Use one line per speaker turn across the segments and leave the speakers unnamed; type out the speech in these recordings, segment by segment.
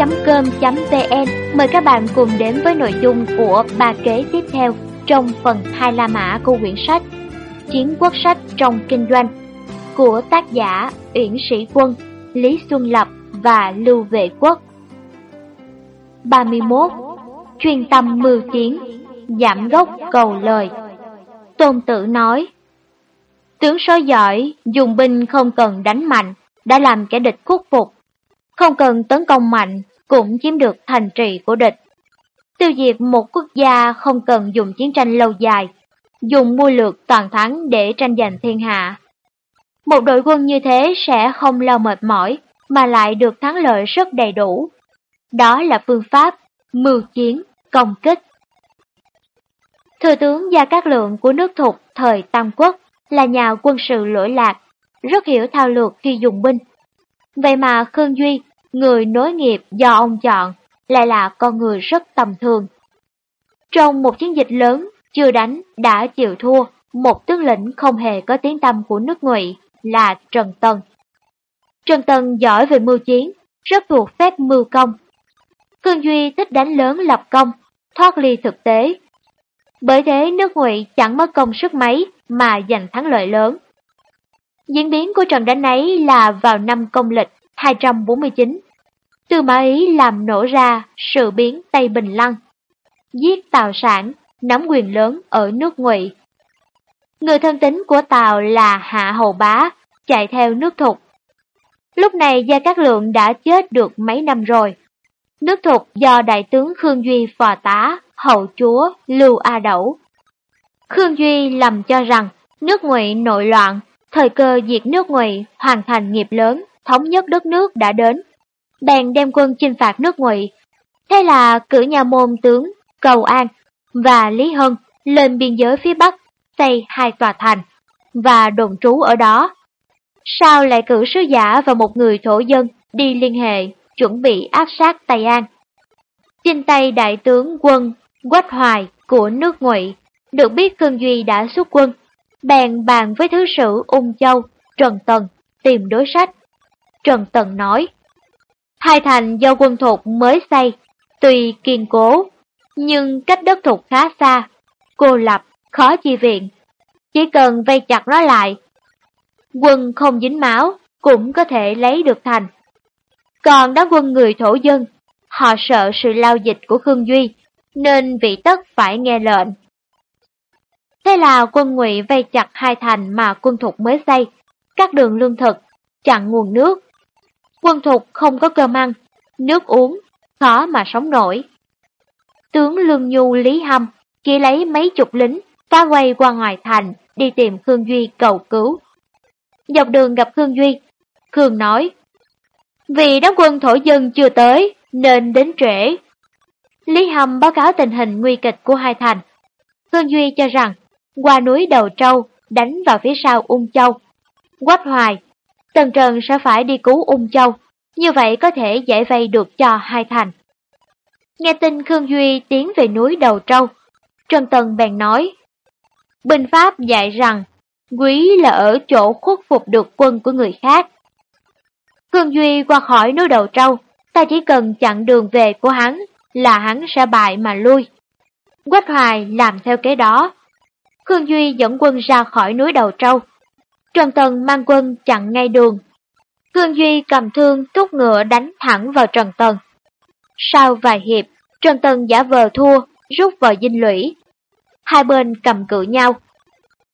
Kho sách nói.com.vn mời các bạn cùng đến với nội dung của ba kế tiếp theo trong phần hai La Mã của quyển sách Chiến quốc sách trong kinh doanh của tác giả Uyển Sĩ Quân, Lý Xuân Lập và Lưu Vệ Quốc. 31. Chuyên tâm mưu chiến, giảm gốc cầu lời. Tôn Tử nói, Tướng sói giỏi, dùng binh không cần đánh mạnh, đã làm kẻ địch khuất phục. Không cần tấn công mạnh, cũng chiếm được thành trì của địch. Tiêu diệt một quốc gia không cần dùng chiến tranh lâu dài, dùng mưu lược toàn thắng để tranh giành thiên hạ. Một đội quân như thế sẽ không lo mệt mỏi, mà lại được thắng lợi rất đầy đủ. Đó là phương pháp mưu chiến, công kích. Thừa tướng Gia Cát Lượng của nước Thục thời Tam Quốc là nhà quân sự lỗi lạc, rất hiểu thao lược khi dùng binh. Vậy mà Khương Duy, người nối nghiệp do ông chọn, lại là con người rất tầm thường. Trong một chiến dịch lớn, chưa đánh đã chịu thua, một tướng lĩnh không hề có tiếng tâm của nước Ngụy là Trần Tân. Trần Tân giỏi về mưu chiến, rất thuộc phép mưu công. Cương Duy thích đánh lớn lập công, thoát ly thực tế. Bởi thế nước Ngụy chẳng mất công sức mấy mà giành thắng lợi lớn. Diễn biến của trận đánh ấy là vào năm công lịch 249. Tư Mã Ý làm nổ ra sự biến Tây Bình Lăng, giết Tào Sản, nắm quyền lớn ở nước Ngụy. Người thân tín của Tào là Hạ Hầu Bá, chạy theo nước Thục. Lúc này Gia Cát Lượng đã chết được mấy năm rồi. Nước Thục do đại tướng Khương Duy phò tá, hậu chúa Lưu A Đẩu. Khương Duy lầm cho rằng nước Ngụy nội loạn, thời cơ diệt nước Ngụy hoàn thành nghiệp lớn, thống nhất đất nước đã đến. Bèn đem quân chinh phạt nước Ngụy. Thế là cử nhà môn tướng Cầu An và Lý Hân lên biên giới phía Bắc xây hai tòa thành và đồn trú ở đó. Sao lại cử sứ giả và một người thổ dân đi liên hệ chuẩn bị áp sát Tây An? trên tay đại tướng quân Quách Hoài của nước Ngụy được biết Khương Duy đã xuất quân, bèn bàn với thứ sử Ung Châu, Trần Tần, tìm đối sách. Trần Tần nói, hai thành do quân thục mới xây, tuy kiên cố, nhưng cách đất thục khá xa, cô lập, khó chi viện. Chỉ cần vây chặt nó lại, quân không dính máu cũng có thể lấy được thành. Còn đám quân người thổ dân, họ sợ sự lao dịch của Khương Duy, nên vị tất phải nghe lệnh. Thế là quân ngụy vây chặt hai thành mà quân thục mới xây, các đường lương thực, chặn nguồn nước. Quân thục không có cơm ăn, nước uống, khó mà sống nổi. Tướng Lương Nhu Lý Hâm chỉ lấy mấy chục lính phá quay qua ngoài thành đi tìm Khương Duy cầu cứu. Dọc đường gặp Khương Duy, Khương nói, vì đám quân thổ dân chưa tới nên đến trễ. Lý Hâm báo cáo tình hình nguy kịch của hai thành. Khương Duy cho rằng qua núi Đầu Trâu đánh vào phía sau Ung Châu. Quách Hoài, Tần Trần sẽ phải đi cứu Ung Châu, như vậy có thể giải vây được cho hai thành. Nghe tin Khương Duy tiến về núi Đầu Trâu, Trần Tần bèn nói, Bình Pháp dạy rằng, quý là ở chỗ khuất phục được quân của người khác. Khương Duy qua khỏi núi Đầu Trâu, ta chỉ cần chặn đường về của hắn là hắn sẽ bại mà lui. Quách Hoài làm theo kế đó. Khương Duy dẫn quân ra khỏi núi Đầu Trâu. Trần Tần mang quân chặn ngay đường. Cương Duy cầm thương thúc ngựa đánh thẳng vào Trần Tần. Sau vài hiệp, Trần Tần giả vờ thua, rút vào dinh lũy. Hai bên cầm cự nhau.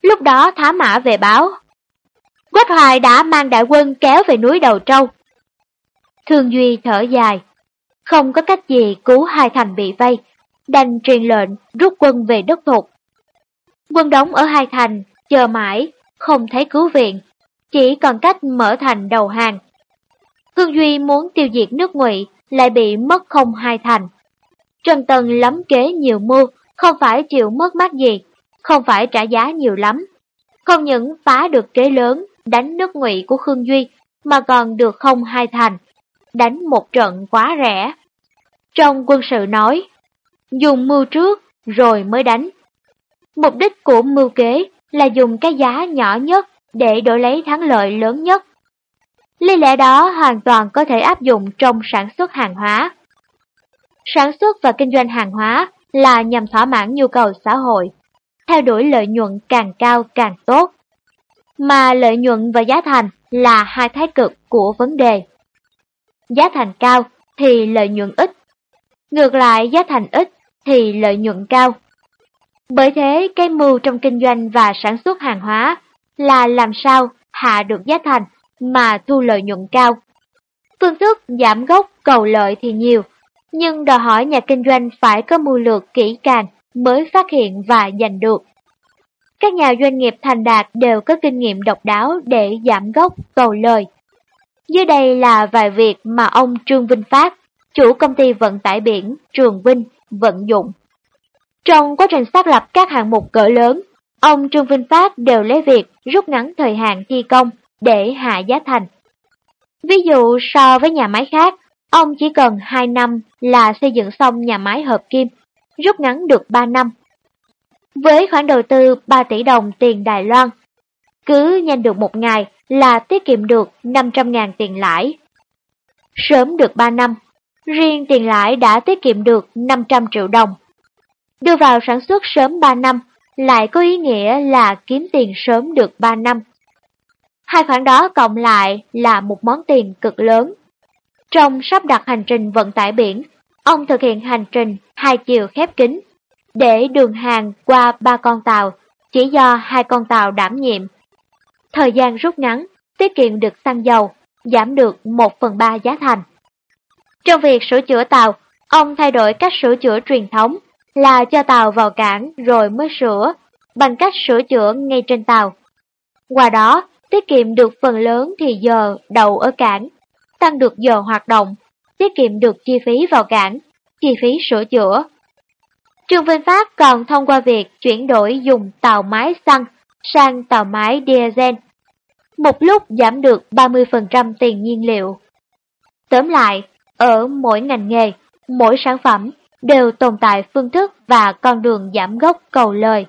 Lúc đó Thá Mã về báo. Quách Hoài đã mang đại quân kéo về núi Đầu Trâu. Thương Duy thở dài. Không có cách gì cứu hai thành bị vây, đành truyền lệnh rút quân về đất thục. Quân đóng ở hai thành, chờ mãi, không thấy cứu viện, chỉ còn cách mở thành đầu hàng. khương Duy muốn tiêu diệt nước ngụy lại bị mất không hai thành. Trần Tần lắm kế nhiều mưu, không phải chịu mất mát gì, không phải trả giá nhiều lắm. Không những phá được kế lớn, đánh nước ngụy của Khương Duy, mà còn được không hai thành, đánh một trận quá rẻ. Trong quân sự nói, dùng mưu trước rồi mới đánh. Mục đích của mưu kế là dùng cái giá nhỏ nhất để đổi lấy thắng lợi lớn nhất. Lý lẽ đó hoàn toàn có thể áp dụng trong sản xuất hàng hóa. Sản xuất và kinh doanh hàng hóa là nhằm thỏa mãn nhu cầu xã hội, theo đuổi lợi nhuận càng cao càng tốt. Mà lợi nhuận và giá thành là hai thái cực của vấn đề. Giá thành cao thì lợi nhuận ít, ngược lại giá thành ít thì lợi nhuận cao. Bởi thế, cái mưu trong kinh doanh và sản xuất hàng hóa là làm sao hạ được giá thành mà thu lợi nhuận cao. Phương thức giảm gốc cầu lợi thì nhiều, nhưng đòi hỏi nhà kinh doanh phải có mưu lược kỹ càng mới phát hiện và giành được. Các nhà doanh nghiệp thành đạt đều có kinh nghiệm độc đáo để giảm gốc cầu lời. Dưới đây là vài việc mà ông Trương Vinh Phát, chủ công ty vận tải biển Trường Vinh, vận dụng. Trong quá trình xác lập các hạng mục cỡ lớn, ông Trương Vinh Phát đều lấy việc rút ngắn thời hạn thi công để hạ giá thành. Ví dụ so với nhà máy khác, ông chỉ cần 2 năm là xây dựng xong nhà máy hợp kim, rút ngắn được 3 năm. Với khoản đầu tư 3 tỷ đồng tiền Đài Loan, cứ nhanh được một ngày là tiết kiệm được 500.000 tiền lãi. Sớm được 3 năm, riêng tiền lãi đã tiết kiệm được 500 triệu đồng. Đưa vào sản xuất sớm 3 năm lại có ý nghĩa là kiếm tiền sớm được 3 năm. Hai khoản đó cộng lại là một món tiền cực lớn. Trong sắp đặt hành trình vận tải biển, ông thực hiện hành trình hai chiều khép kín, để đường hàng qua ba con tàu, chỉ do hai con tàu đảm nhiệm. Thời gian rút ngắn, tiết kiệm được xăng dầu, giảm được 1 phần 3 giá thành. Trong việc sửa chữa tàu, ông thay đổi cách sửa chữa truyền thống là cho tàu vào cảng rồi mới sửa, bằng cách sửa chữa ngay trên tàu. Qua đó, tiết kiệm được phần lớn thì giờ đầu ở cảng, tăng được giờ hoạt động, tiết kiệm được chi phí vào cảng, chi phí sửa chữa. Trương Vinh Phát còn thông qua việc chuyển đổi dùng tàu máy xăng sang tàu máy diesel, một lúc giảm được 30% tiền nhiên liệu. Tóm lại, ở mỗi ngành nghề, mỗi sản phẩm đều tồn tại phương thức và con đường giảm gốc cầu lời.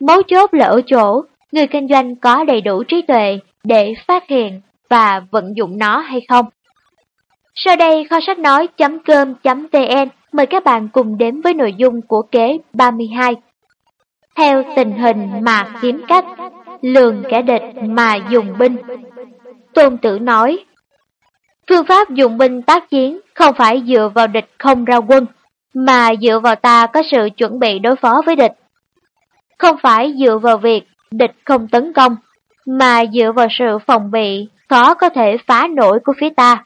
Mấu chốt là ở chỗ người kinh doanh có đầy đủ trí tuệ để phát hiện và vận dụng nó hay không. Sau đây kho sách nói.com.vn mời các bạn cùng đến với nội dung của kế 32. Theo tình hình mà kiếm cách, lường kẻ địch mà dùng binh. Tôn tử nói, phương pháp dùng binh tác chiến không phải dựa vào địch không ra quân, mà dựa vào ta có sự chuẩn bị đối phó với địch. Không phải dựa vào việc địch không tấn công, mà dựa vào sự phòng bị khó có thể phá nổi của phía ta.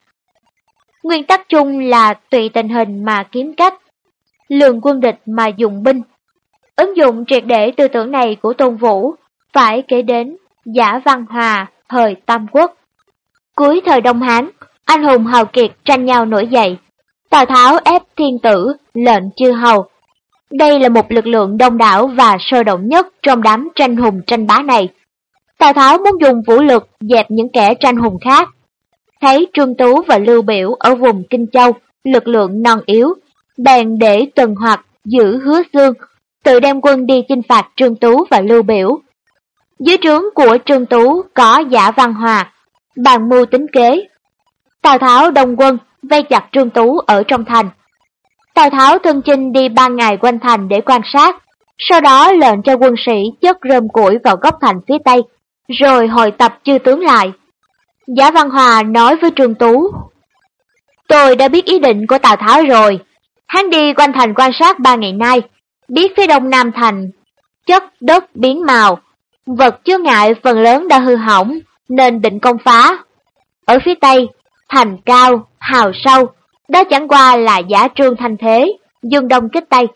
Nguyên tắc chung là tùy tình hình mà kiếm cách, lường quân địch mà dùng binh. Ứng dụng triệt để tư tưởng này của Tôn Vũ phải kể đến giả văn hòa thời Tam Quốc. Cuối thời Đông Hán, anh hùng hào kiệt tranh nhau nổi dậy. Tào Tháo ép thiên tử, lệnh chư hầu. Đây là một lực lượng đông đảo và sôi động nhất trong đám tranh hùng tranh bá này. Tào Tháo muốn dùng vũ lực dẹp những kẻ tranh hùng khác. Thấy Trương Tú và Lưu Biểu ở vùng Kinh Châu, lực lượng non yếu, bèn để tuần hoạt giữ hứa xương, tự đem quân đi chinh phạt Trương Tú và Lưu Biểu. Dưới trướng của Trương Tú có giả văn hòa, bàn mưu tính kế. Tào Tháo đông quân, vây chặt Trương Tú ở trong thành. Tào Tháo thân chinh đi ba ngày quanh thành để quan sát, sau đó lệnh cho quân sĩ chất rơm củi vào góc thành phía tây, rồi hội tập chư tướng lại. Giả Văn Hòa nói với Trương Tú, Tôi đã biết ý định của Tào Tháo rồi, hắn đi quanh thành quan sát ba ngày nay, biết phía đông nam thành, chất đất biến màu, vật chứa ngại phần lớn đã hư hỏng, nên định công phá. Ở phía tây, thành cao, hào sâu, đó chẳng qua là giả trương thành thế, dương đông kích tây.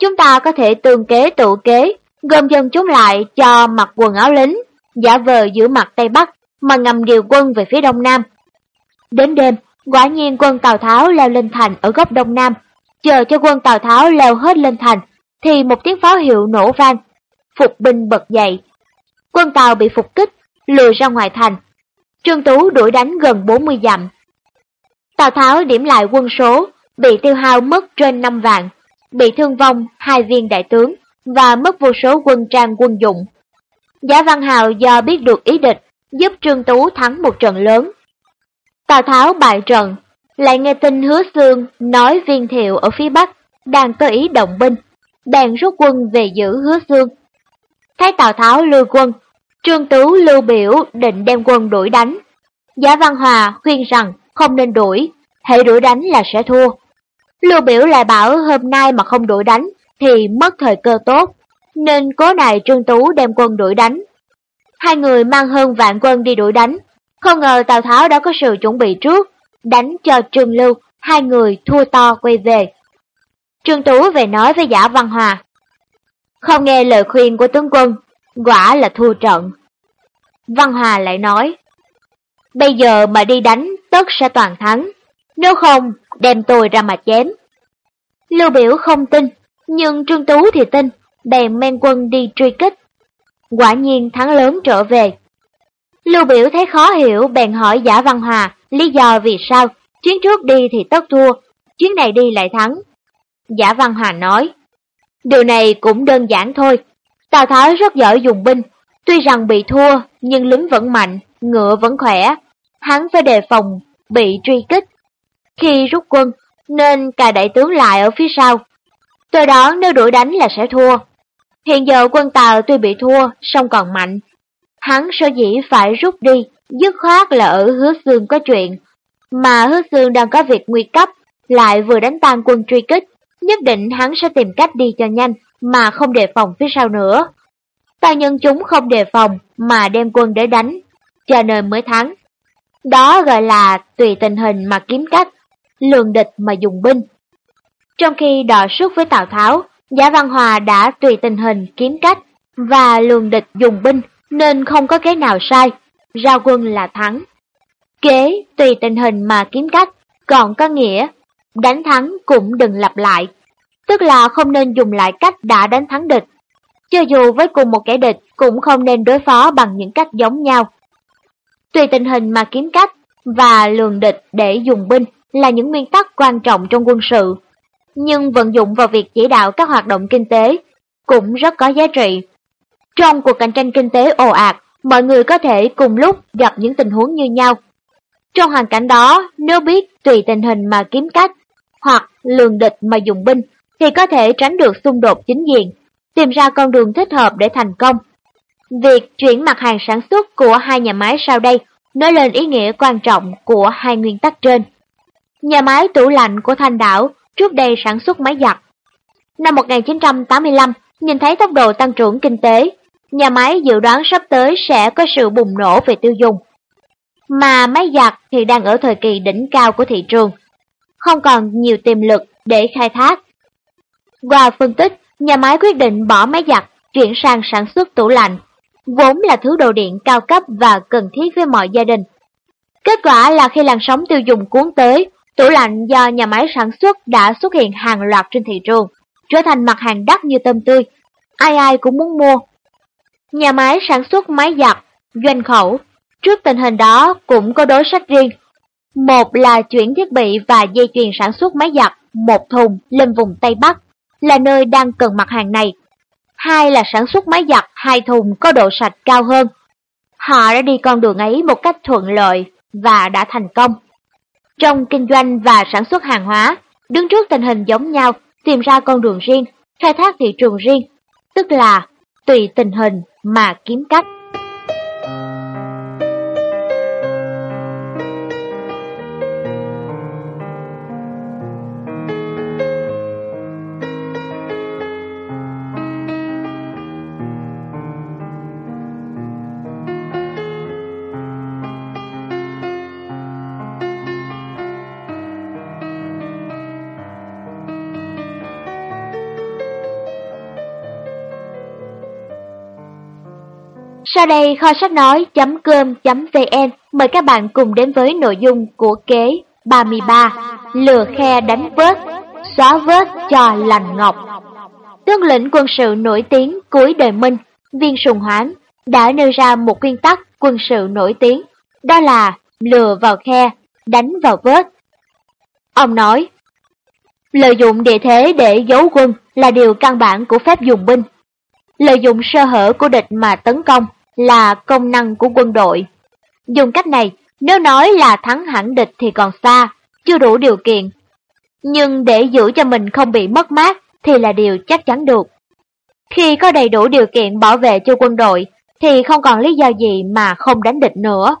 Chúng ta có thể tương kế tụ kế, gom dân chúng lại cho mặc quần áo lính, giả vờ giữ mặt Tây Bắc mà ngầm điều quân về phía Đông Nam. Đến đêm, quả nhiên quân Tào Tháo leo lên thành ở góc Đông Nam. Chờ cho quân Tào Tháo leo hết lên thành, thì một tiếng pháo hiệu nổ vang. Phục binh bật dậy. Quân Tào bị phục kích, lùi ra ngoài thành. Trương Tú đuổi đánh gần 40 dặm. Tào Tháo điểm lại quân số, bị tiêu hao mất trên 5 vạn, bị thương vong hai viên đại tướng và mất vô số quân trang quân dụng. Giả Văn Hào do biết được ý địch, giúp Trương Tú thắng một trận lớn. Tào Tháo bại trận, lại nghe tin hứa xương nói viên thiệu ở phía Bắc đang có ý động binh, bèn rút quân về giữ hứa xương. Thấy Tào Tháo lưu quân, Trương Tú lưu biểu định đem quân đuổi đánh. Giả Văn Hòa khuyên rằng không nên đuổi, hãy đuổi đánh là sẽ thua. Lưu biểu lại bảo hôm nay mà không đuổi đánh thì mất thời cơ tốt, nên cố này Trương Tú đem quân đuổi đánh. Hai người mang hơn vạn quân đi đuổi đánh, không ngờ Tào Tháo đã có sự chuẩn bị trước, đánh cho Trương Lưu, hai người thua to quay về. Trương Tú về nói với Giả Văn Hòa. Không nghe lời khuyên của tướng quân, quả là thua trận. Văn Hòa lại nói, bây giờ mà đi đánh tất sẽ toàn thắng, nếu không đem tôi ra mà chém. Lưu Biểu không tin, nhưng Trương Tú thì tin, bèn men quân đi truy kích. Quả nhiên thắng lớn trở về. Lưu Biểu thấy khó hiểu bèn hỏi Giả Văn Hòa lý do vì sao chuyến trước đi thì tất thua, chuyến này đi lại thắng. Giả Văn Hòa nói, điều này cũng đơn giản thôi. Tào Tháo rất giỏi dùng binh, tuy rằng bị thua nhưng lính vẫn mạnh, ngựa vẫn khỏe. Hắn phải đề phòng bị truy kích. Khi rút quân nên cài đại tướng lại ở phía sau. từ đó nếu đuổi đánh là sẽ thua. Hiện giờ quân Tàu tuy bị thua, song còn mạnh. Hắn sở dĩ phải rút đi, dứt khoát là ở hứa xương có chuyện. Mà hứa xương đang có việc nguy cấp, lại vừa đánh tan quân truy kích, nhất định hắn sẽ tìm cách đi cho nhanh, mà không đề phòng phía sau nữa ta nhân chúng không đề phòng, mà đem quân để đánh, cho nên mới thắng. Đó gọi là tùy tình hình mà kiếm cách, lường địch mà dùng binh. Trong khi đọ sức với Tào Tháo, Giả Văn Hòa đã tùy tình hình kiếm cách và lường địch dùng binh nên không có kế nào sai, ra quân là thắng. Kế tùy tình hình mà kiếm cách, còn có nghĩa đánh thắng cũng đừng lặp lại, tức là không nên dùng lại cách đã đánh thắng địch. Cho dù với cùng một kẻ địch cũng không nên đối phó bằng những cách giống nhau. Tùy tình hình mà kiếm cách và lường địch để dùng binh là những nguyên tắc quan trọng trong quân sự, nhưng vận dụng vào việc chỉ đạo các hoạt động kinh tế cũng rất có giá trị. Trong cuộc cạnh tranh kinh tế ồ ạt, mọi người có thể cùng lúc gặp những tình huống như nhau. Trong hoàn cảnh đó, nếu biết tùy tình hình mà kiếm cách, hoặc lường địch mà dùng binh, thì có thể tránh được xung đột chính diện, tìm ra con đường thích hợp để thành công. Việc chuyển mặt hàng sản xuất của hai nhà máy sau đây nói lên ý nghĩa quan trọng của hai nguyên tắc trên. Nhà máy tủ lạnh của Thanh Đảo trước đây sản xuất máy giặt. Năm 1985, nhìn thấy tốc độ tăng trưởng kinh tế, nhà máy dự đoán sắp tới sẽ có sự bùng nổ về tiêu dùng. Mà máy giặt thì đang ở thời kỳ đỉnh cao của thị trường, không còn nhiều tiềm lực để khai thác. Qua phân tích, nhà máy quyết định bỏ máy giặt, chuyển sang sản xuất tủ lạnh, vốn là thứ đồ điện cao cấp và cần thiết với mọi gia đình. Kết quả là khi làn sóng tiêu dùng cuốn tới, Tủ lạnh do nhà máy sản xuất đã xuất hiện hàng loạt trên thị trường, trở thành mặt hàng đắt như tôm tươi, ai ai cũng muốn mua. Nhà máy sản xuất máy giặt, doanh khẩu, trước tình hình đó cũng có đối sách riêng. Một là chuyển thiết bị và dây chuyền sản xuất máy giặt một thùng lên vùng Tây Bắc, là nơi đang cần mặt hàng này. Hai là sản xuất máy giặt hai thùng có độ sạch cao hơn. Họ đã đi con đường ấy một cách thuận lợi và đã thành công. Trong kinh doanh và sản xuất hàng hóa, đứng trước tình hình giống nhau, tìm ra con đường riêng, khai thác thị trường riêng, tức là tùy tình hình mà kiếm cách. Sau đây kho sách nói.com.vn mời các bạn cùng đến với nội dung của kế 33 Lừa khe đánh vớt, xóa vớt cho lành ngọc. Tướng lĩnh quân sự nổi tiếng cuối đời Minh, Viên Sùng Hoán, đã nêu ra một nguyên tắc quân sự nổi tiếng, đó là lừa vào khe, đánh vào vớt. Ông nói, lợi dụng địa thế để giấu quân là điều căn bản của phép dùng binh. Lợi dụng sơ hở của địch mà tấn công là công năng của quân đội. Dùng cách này, Nếu nói là thắng hẳn địch thì còn xa, chưa đủ điều kiện. Nhưng để giữ cho mình không bị mất mát thì là điều chắc chắn được. Khi có đầy đủ điều kiện bảo vệ cho quân đội thì không còn lý do gì mà không đánh địch nữa.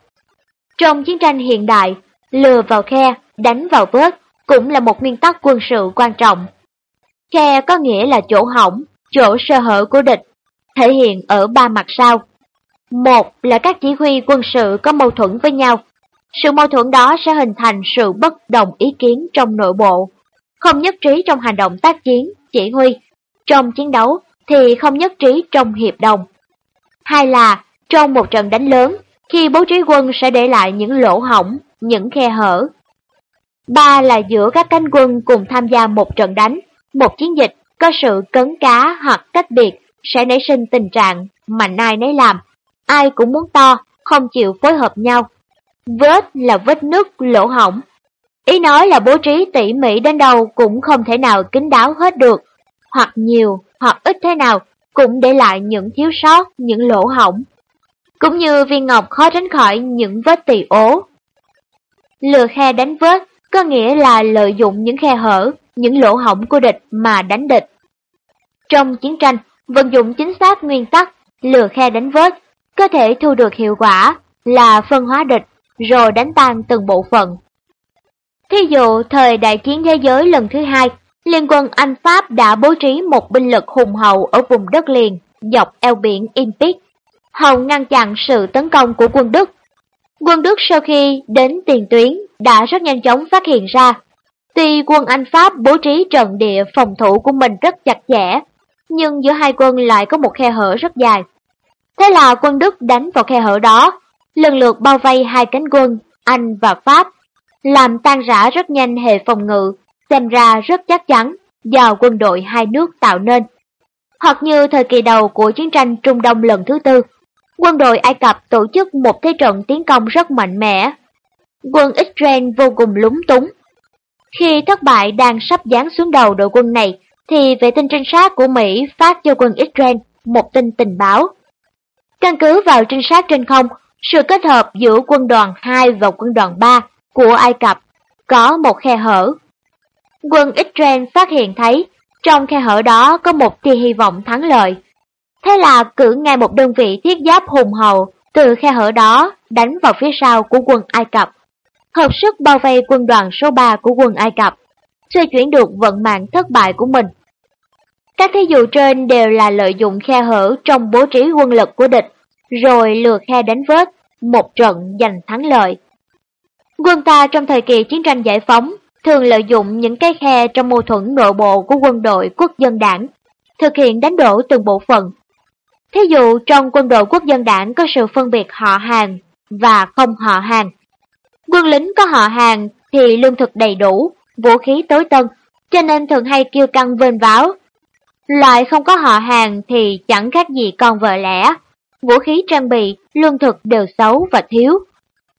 Trong chiến tranh hiện đại, lừa vào khe, đánh vào vớt cũng là một nguyên tắc quân sự quan trọng. Khe có nghĩa là chỗ hỏng, chỗ sơ hở của địch, thể hiện ở ba mặt sau. Một là các chỉ huy quân sự có mâu thuẫn với nhau. Sự mâu thuẫn đó sẽ hình thành sự bất đồng ý kiến trong nội bộ, không nhất trí trong hành động tác chiến, chỉ huy. Trong chiến đấu thì không nhất trí trong hiệp đồng. Hai là, trong một trận đánh lớn, khi bố trí quân sẽ để lại những lỗ hỏng, những khe hở. Ba là giữa các cánh quân cùng tham gia một trận đánh, một chiến dịch có sự cấn cá hoặc cách biệt sẽ nảy sinh tình trạng mạnh ai nấy làm, ai cũng muốn to, không chịu phối hợp nhau. Vết là vết nứt, lỗ hỏng. Ý nói là bố trí tỉ mỉ đến đâu cũng không thể nào kín đáo hết được, hoặc nhiều, hoặc ít thế nào, cũng để lại những thiếu sót, những lỗ hỏng. Cũng như viên ngọc khó tránh khỏi những vết tỳ ố. Lừa khe đánh vết có nghĩa là lợi dụng những khe hở, những lỗ hổng của địch mà đánh địch. Trong chiến tranh, vận dụng chính xác nguyên tắc lừa khe đánh vết có thể thu được hiệu quả là phân hóa địch rồi đánh tan từng bộ phận. Thí dụ thời đại chiến thế giới lần thứ hai, Liên quân Anh Pháp đã bố trí một binh lực hùng hậu ở vùng đất liền dọc eo biển Impic, hầu ngăn chặn sự tấn công của quân Đức. Quân Đức sau khi đến tiền tuyến đã rất nhanh chóng phát hiện ra, tuy quân Anh Pháp bố trí trận địa phòng thủ của mình rất chặt chẽ, nhưng giữa hai quân lại có một khe hở rất dài. Thế là quân Đức đánh vào khe hở đó, lần lượt bao vây hai cánh quân Anh và Pháp, làm tan rã rất nhanh hệ phòng ngự xem ra rất chắc chắn do quân đội hai nước tạo nên. Hoặc như thời kỳ đầu của chiến tranh Trung Đông lần thứ tư, quân đội Ai Cập tổ chức một thế trận tiến công rất mạnh mẽ. Quân Israel vô cùng lúng túng. Khi thất bại đang sắp giáng xuống đầu đội quân này, thì vệ tinh trinh sát của Mỹ phát cho quân Israel một tin tình báo. Căn cứ vào trinh sát trên không, sự kết hợp giữa quân đoàn 2 và quân đoàn 3 của Ai Cập có một khe hở Quân Israel phát hiện thấy trong khe hở đó có một tia hy vọng thắng lợi. Thế là cử ngay một đơn vị thiết giáp hùng hậu từ khe hở đó đánh vào phía sau của quân Ai Cập, hợp sức bao vây quân đoàn số 3 của quân Ai Cập, xoay chuyển được vận mạng thất bại của mình. Các thí dụ trên đều là lợi dụng khe hở trong bố trí quân lực của địch, rồi lừa khe đánh vớt, một trận giành thắng lợi. Quân ta trong thời kỳ chiến tranh giải phóng thường lợi dụng những cái khe trong mâu thuẫn nội bộ của quân đội quốc dân đảng, thực hiện đánh đổ từng bộ phận. Thí dụ trong quân đội quốc dân đảng có sự phân biệt họ hàng và không họ hàng. Quân lính có họ hàng thì lương thực đầy đủ, vũ khí tối tân, cho nên thường hay kêu căng vênh váo. Loại không có họ hàng thì chẳng khác gì con vợ lẽ, vũ khí trang bị, lương thực đều xấu và thiếu.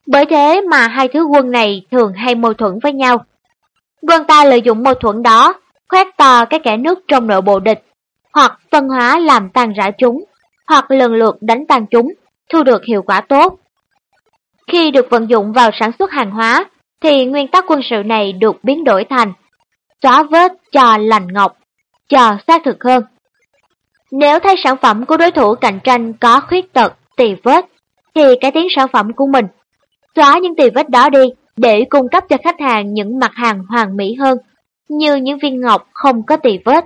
Bởi thế mà hai thứ quân này thường hay mâu thuẫn với nhau. Quân ta lợi dụng mâu thuẫn đó, khoét to cái kẻ nước trong nội bộ địch, hoặc phân hóa làm tan rã chúng, hoặc lần lượt đánh tan chúng, thu được hiệu quả tốt. Khi được vận dụng vào sản xuất hàng hóa, thì nguyên tắc quân sự này được biến đổi thành xóa vết cho lành ngọc, cho xác thực hơn. Nếu thấy sản phẩm của đối thủ cạnh tranh có khuyết tật, tì vết, thì cải tiến sản phẩm của mình, xóa những tì vết đó đi để cung cấp cho khách hàng những mặt hàng hoàn mỹ hơn, như những viên ngọc không có tỳ vết.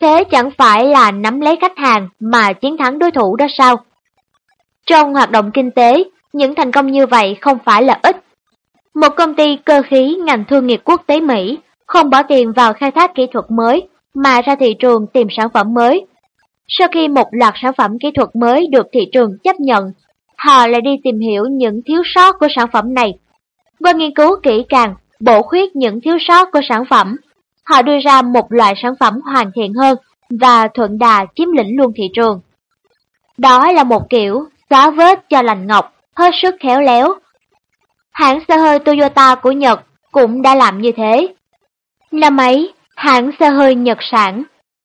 Thế chẳng phải là nắm lấy khách hàng mà chiến thắng đối thủ đó sao? Trong hoạt động kinh tế, những thành công như vậy không phải là ít. Một công ty cơ khí ngành thương nghiệp quốc tế Mỹ không bỏ tiền vào khai thác kỹ thuật mới mà ra thị trường tìm sản phẩm mới. Sau khi một loạt sản phẩm kỹ thuật mới được thị trường chấp nhận, họ lại đi tìm hiểu những thiếu sót của sản phẩm này qua nghiên cứu kỹ càng, bổ khuyết những thiếu sót của sản phẩm, họ đưa ra một loại sản phẩm hoàn thiện hơn và thuận đà chiếm lĩnh luôn thị trường. Đó là một kiểu xóa vết cho lành ngọc, hết sức khéo léo. Hãng xe hơi Toyota của Nhật cũng đã làm như thế. Năm ấy, hãng xe hơi Nhật sản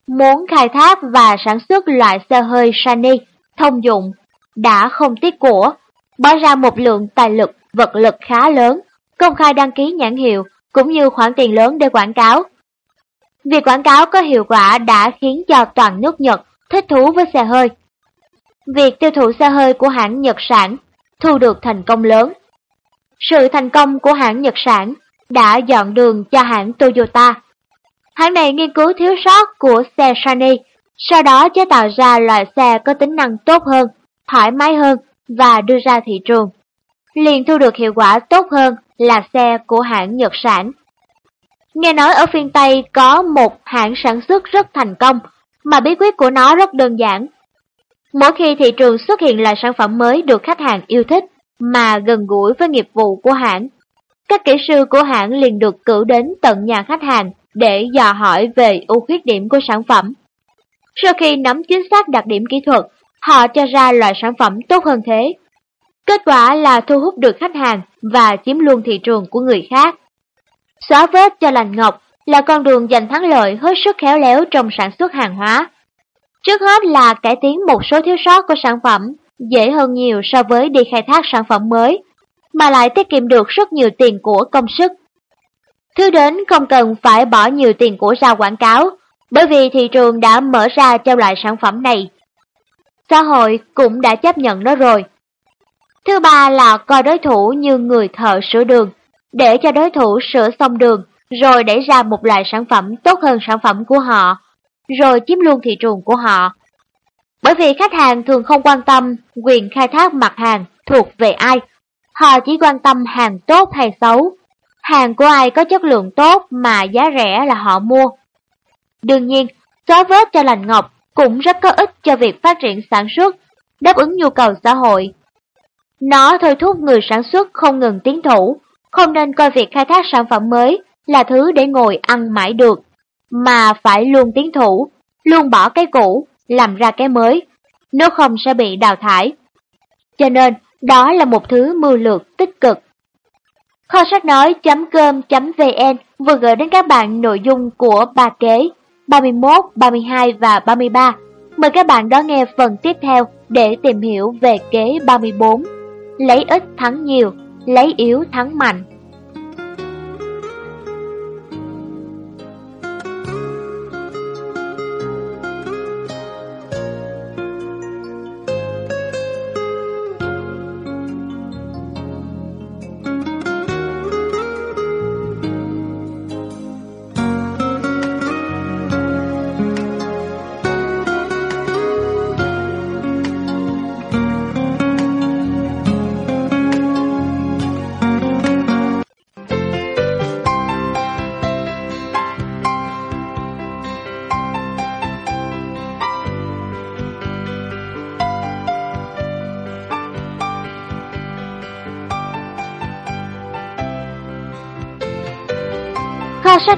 muốn khai thác và sản xuất loại xe hơi Shani thông dụng đã không tiếc của, bỏ ra một lượng tài lực vật lực khá lớn, công khai đăng ký nhãn hiệu, cũng như khoản tiền lớn để quảng cáo. Việc quảng cáo có hiệu quả đã khiến cho toàn nước Nhật thích thú với xe hơi. Việc tiêu thụ xe hơi của hãng Nhật Sản thu được thành công lớn. Sự thành công của hãng Nhật Sản đã dọn đường cho hãng Toyota. Hãng này nghiên cứu thiếu sót của xe Shiny, sau đó chế tạo ra loại xe có tính năng tốt hơn, thoải mái hơn và đưa ra thị trường. Liền thu được hiệu quả tốt hơn là xe của hãng Nhật Sản. Nghe nói ở phiên Tây có một hãng sản xuất rất thành công, mà bí quyết của nó rất đơn giản. Mỗi khi thị trường xuất hiện loại sản phẩm mới được khách hàng yêu thích, mà gần gũi với nghiệp vụ của hãng, các kỹ sư của hãng liền được cử đến tận nhà khách hàng để dò hỏi về ưu khuyết điểm của sản phẩm. Sau khi nắm chính xác đặc điểm kỹ thuật, họ cho ra loại sản phẩm tốt hơn thế. Kết quả là thu hút được khách hàng và chiếm luôn thị trường của người khác. Xóa vết cho lành ngọc là con đường giành thắng lợi hết sức khéo léo trong sản xuất hàng hóa. Trước hết là cải tiến một số thiếu sót của sản phẩm, dễ hơn nhiều so với đi khai thác sản phẩm mới, mà lại tiết kiệm được rất nhiều tiền của công sức. Thứ đến không cần phải bỏ nhiều tiền của ra quảng cáo, bởi vì thị trường đã mở ra cho loại sản phẩm này. Xã hội cũng đã chấp nhận nó rồi. Thứ ba là coi đối thủ như người thợ sửa đường, để cho đối thủ sửa xong đường, rồi đẩy ra một loại sản phẩm tốt hơn sản phẩm của họ, rồi chiếm luôn thị trường của họ. Bởi vì khách hàng thường không quan tâm quyền khai thác mặt hàng thuộc về ai, họ chỉ quan tâm hàng tốt hay xấu. Hàng của ai có chất lượng tốt mà giá rẻ là họ mua. Đương nhiên, xóa vết cho lành ngọc cũng rất có ích cho việc phát triển sản xuất, đáp ứng nhu cầu xã hội. Nó thôi thúc người sản xuất không ngừng tiến thủ, không nên coi việc khai thác sản phẩm mới là thứ để ngồi ăn mãi được, mà phải luôn tiến thủ, luôn bỏ cái cũ, làm ra cái mới, nếu không sẽ bị đào thải. Cho nên, đó là một thứ mưu lược tích cực. Kho sách nói.com.vn vừa gửi đến các bạn nội dung của ba kế 31, 32 và 33. Mời các bạn đón nghe phần tiếp theo để tìm hiểu về kế 34. Lấy ít thắng nhiều, lấy yếu thắng mạnh.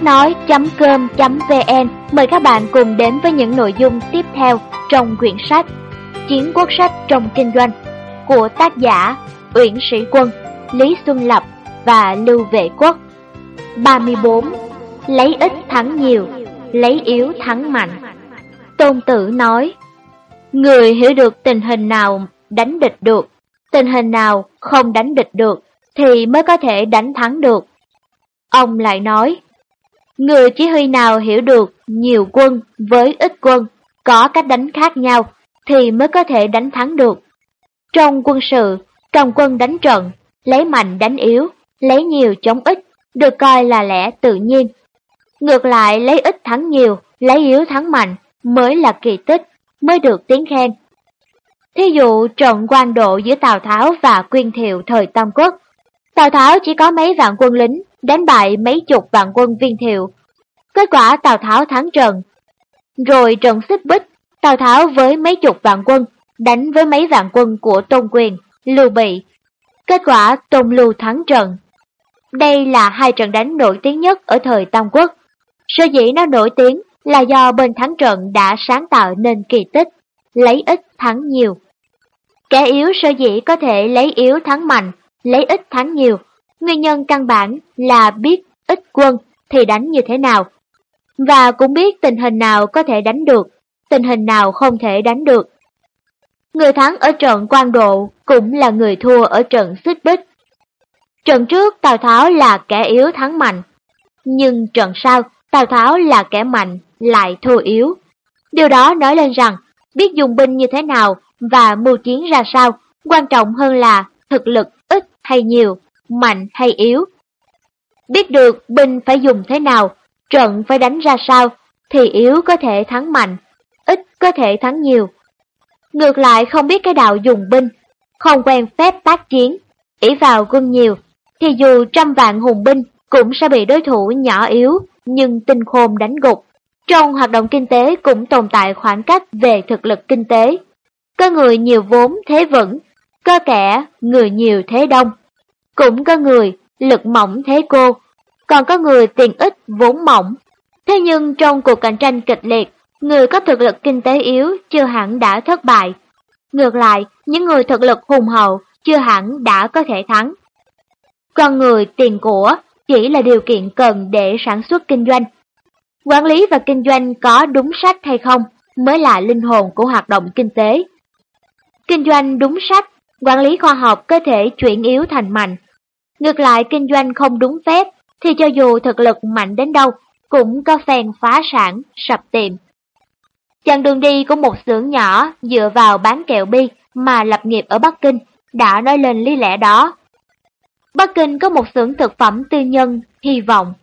nói.com.vn mời các bạn cùng đến với những nội dung tiếp theo trong quyển sách Chiến quốc sách trong kinh doanh của tác giả Uyển Sĩ Quân, Lý Xuân Lập và Lưu Vệ Quốc. 34. Lấy ít thắng nhiều, lấy yếu thắng mạnh. Tôn Tử nói, Người hiểu được tình hình nào đánh địch được, tình hình nào không đánh địch được thì mới có thể đánh thắng được. Ông lại nói, Người chỉ huy nào hiểu được nhiều quân với ít quân có cách đánh khác nhau thì mới có thể đánh thắng được. Trong quân sự, trong quân đánh trận, lấy mạnh đánh yếu, lấy nhiều chống ít, được coi là lẽ tự nhiên. Ngược lại lấy ít thắng nhiều, lấy yếu thắng mạnh mới là kỳ tích, mới được tiếng khen. Thí dụ trận quan độ giữa Tào Tháo và Quyên Thiệu thời Tam Quốc. Tào Tháo chỉ có mấy vạn quân lính, đánh bại mấy chục vạn quân viên thiệu. Kết quả Tào Tháo thắng trận. Rồi trận xích bích, Tào Tháo với mấy chục vạn quân, đánh với mấy vạn quân của Tôn Quyền, Lưu Bị. Kết quả Tôn Lưu thắng trận. Đây là hai trận đánh nổi tiếng nhất ở thời Tam Quốc. Sở dĩ nó nổi tiếng là do bên thắng trận đã sáng tạo nên kỳ tích, lấy ít thắng nhiều. Kẻ yếu sơ dĩ có thể lấy yếu thắng mạnh, lấy ít thắng nhiều Nguyên nhân căn bản là biết ít quân thì đánh như thế nào, và cũng biết tình hình nào có thể đánh được, tình hình nào không thể đánh được. Người thắng ở trận quan độ cũng là người thua ở trận xích bích. Trận trước Tào Tháo là kẻ yếu thắng mạnh, nhưng trận sau Tào Tháo là kẻ mạnh lại thua yếu. Điều đó nói lên rằng biết dùng binh như thế nào và mưu chiến ra sao, quan trọng hơn là thực lực ít hay nhiều, mạnh hay yếu. Biết được binh phải dùng thế nào, trận phải đánh ra sao, thì yếu có thể thắng mạnh, ít có thể thắng nhiều. Ngược lại không biết cái đạo dùng binh, không quen phép tác chiến, ỷ vào quân nhiều, thì dù trăm vạn hùng binh cũng sẽ bị đối thủ nhỏ yếu nhưng tinh khôn đánh gục. Trong hoạt động kinh tế cũng tồn tại khoảng cách về thực lực kinh tế. Có người nhiều vốn thế vững, có kẻ người nhiều thế đông. Cũng có người lực mỏng thế cô, còn có người tiền ít vốn mỏng. Thế nhưng trong cuộc cạnh tranh kịch liệt, người có thực lực kinh tế yếu chưa hẳn đã thất bại. Ngược lại, những người thực lực hùng hậu chưa hẳn đã có thể thắng. Con người tiền của chỉ là điều kiện cần để sản xuất kinh doanh. Quản lý và kinh doanh có đúng sách hay không mới là linh hồn của hoạt động kinh tế. Kinh doanh đúng sách, quản lý khoa học có thể chuyển yếu thành mạnh. Ngược lại kinh doanh không đúng phép thì cho dù thực lực mạnh đến đâu cũng có phen phá sản, sập tiệm. Chặng đường đi của một xưởng nhỏ dựa vào bán kẹo bi mà lập nghiệp ở Bắc Kinh đã nói lên lý lẽ đó. Bắc Kinh có một xưởng thực phẩm tư nhân, hy vọng.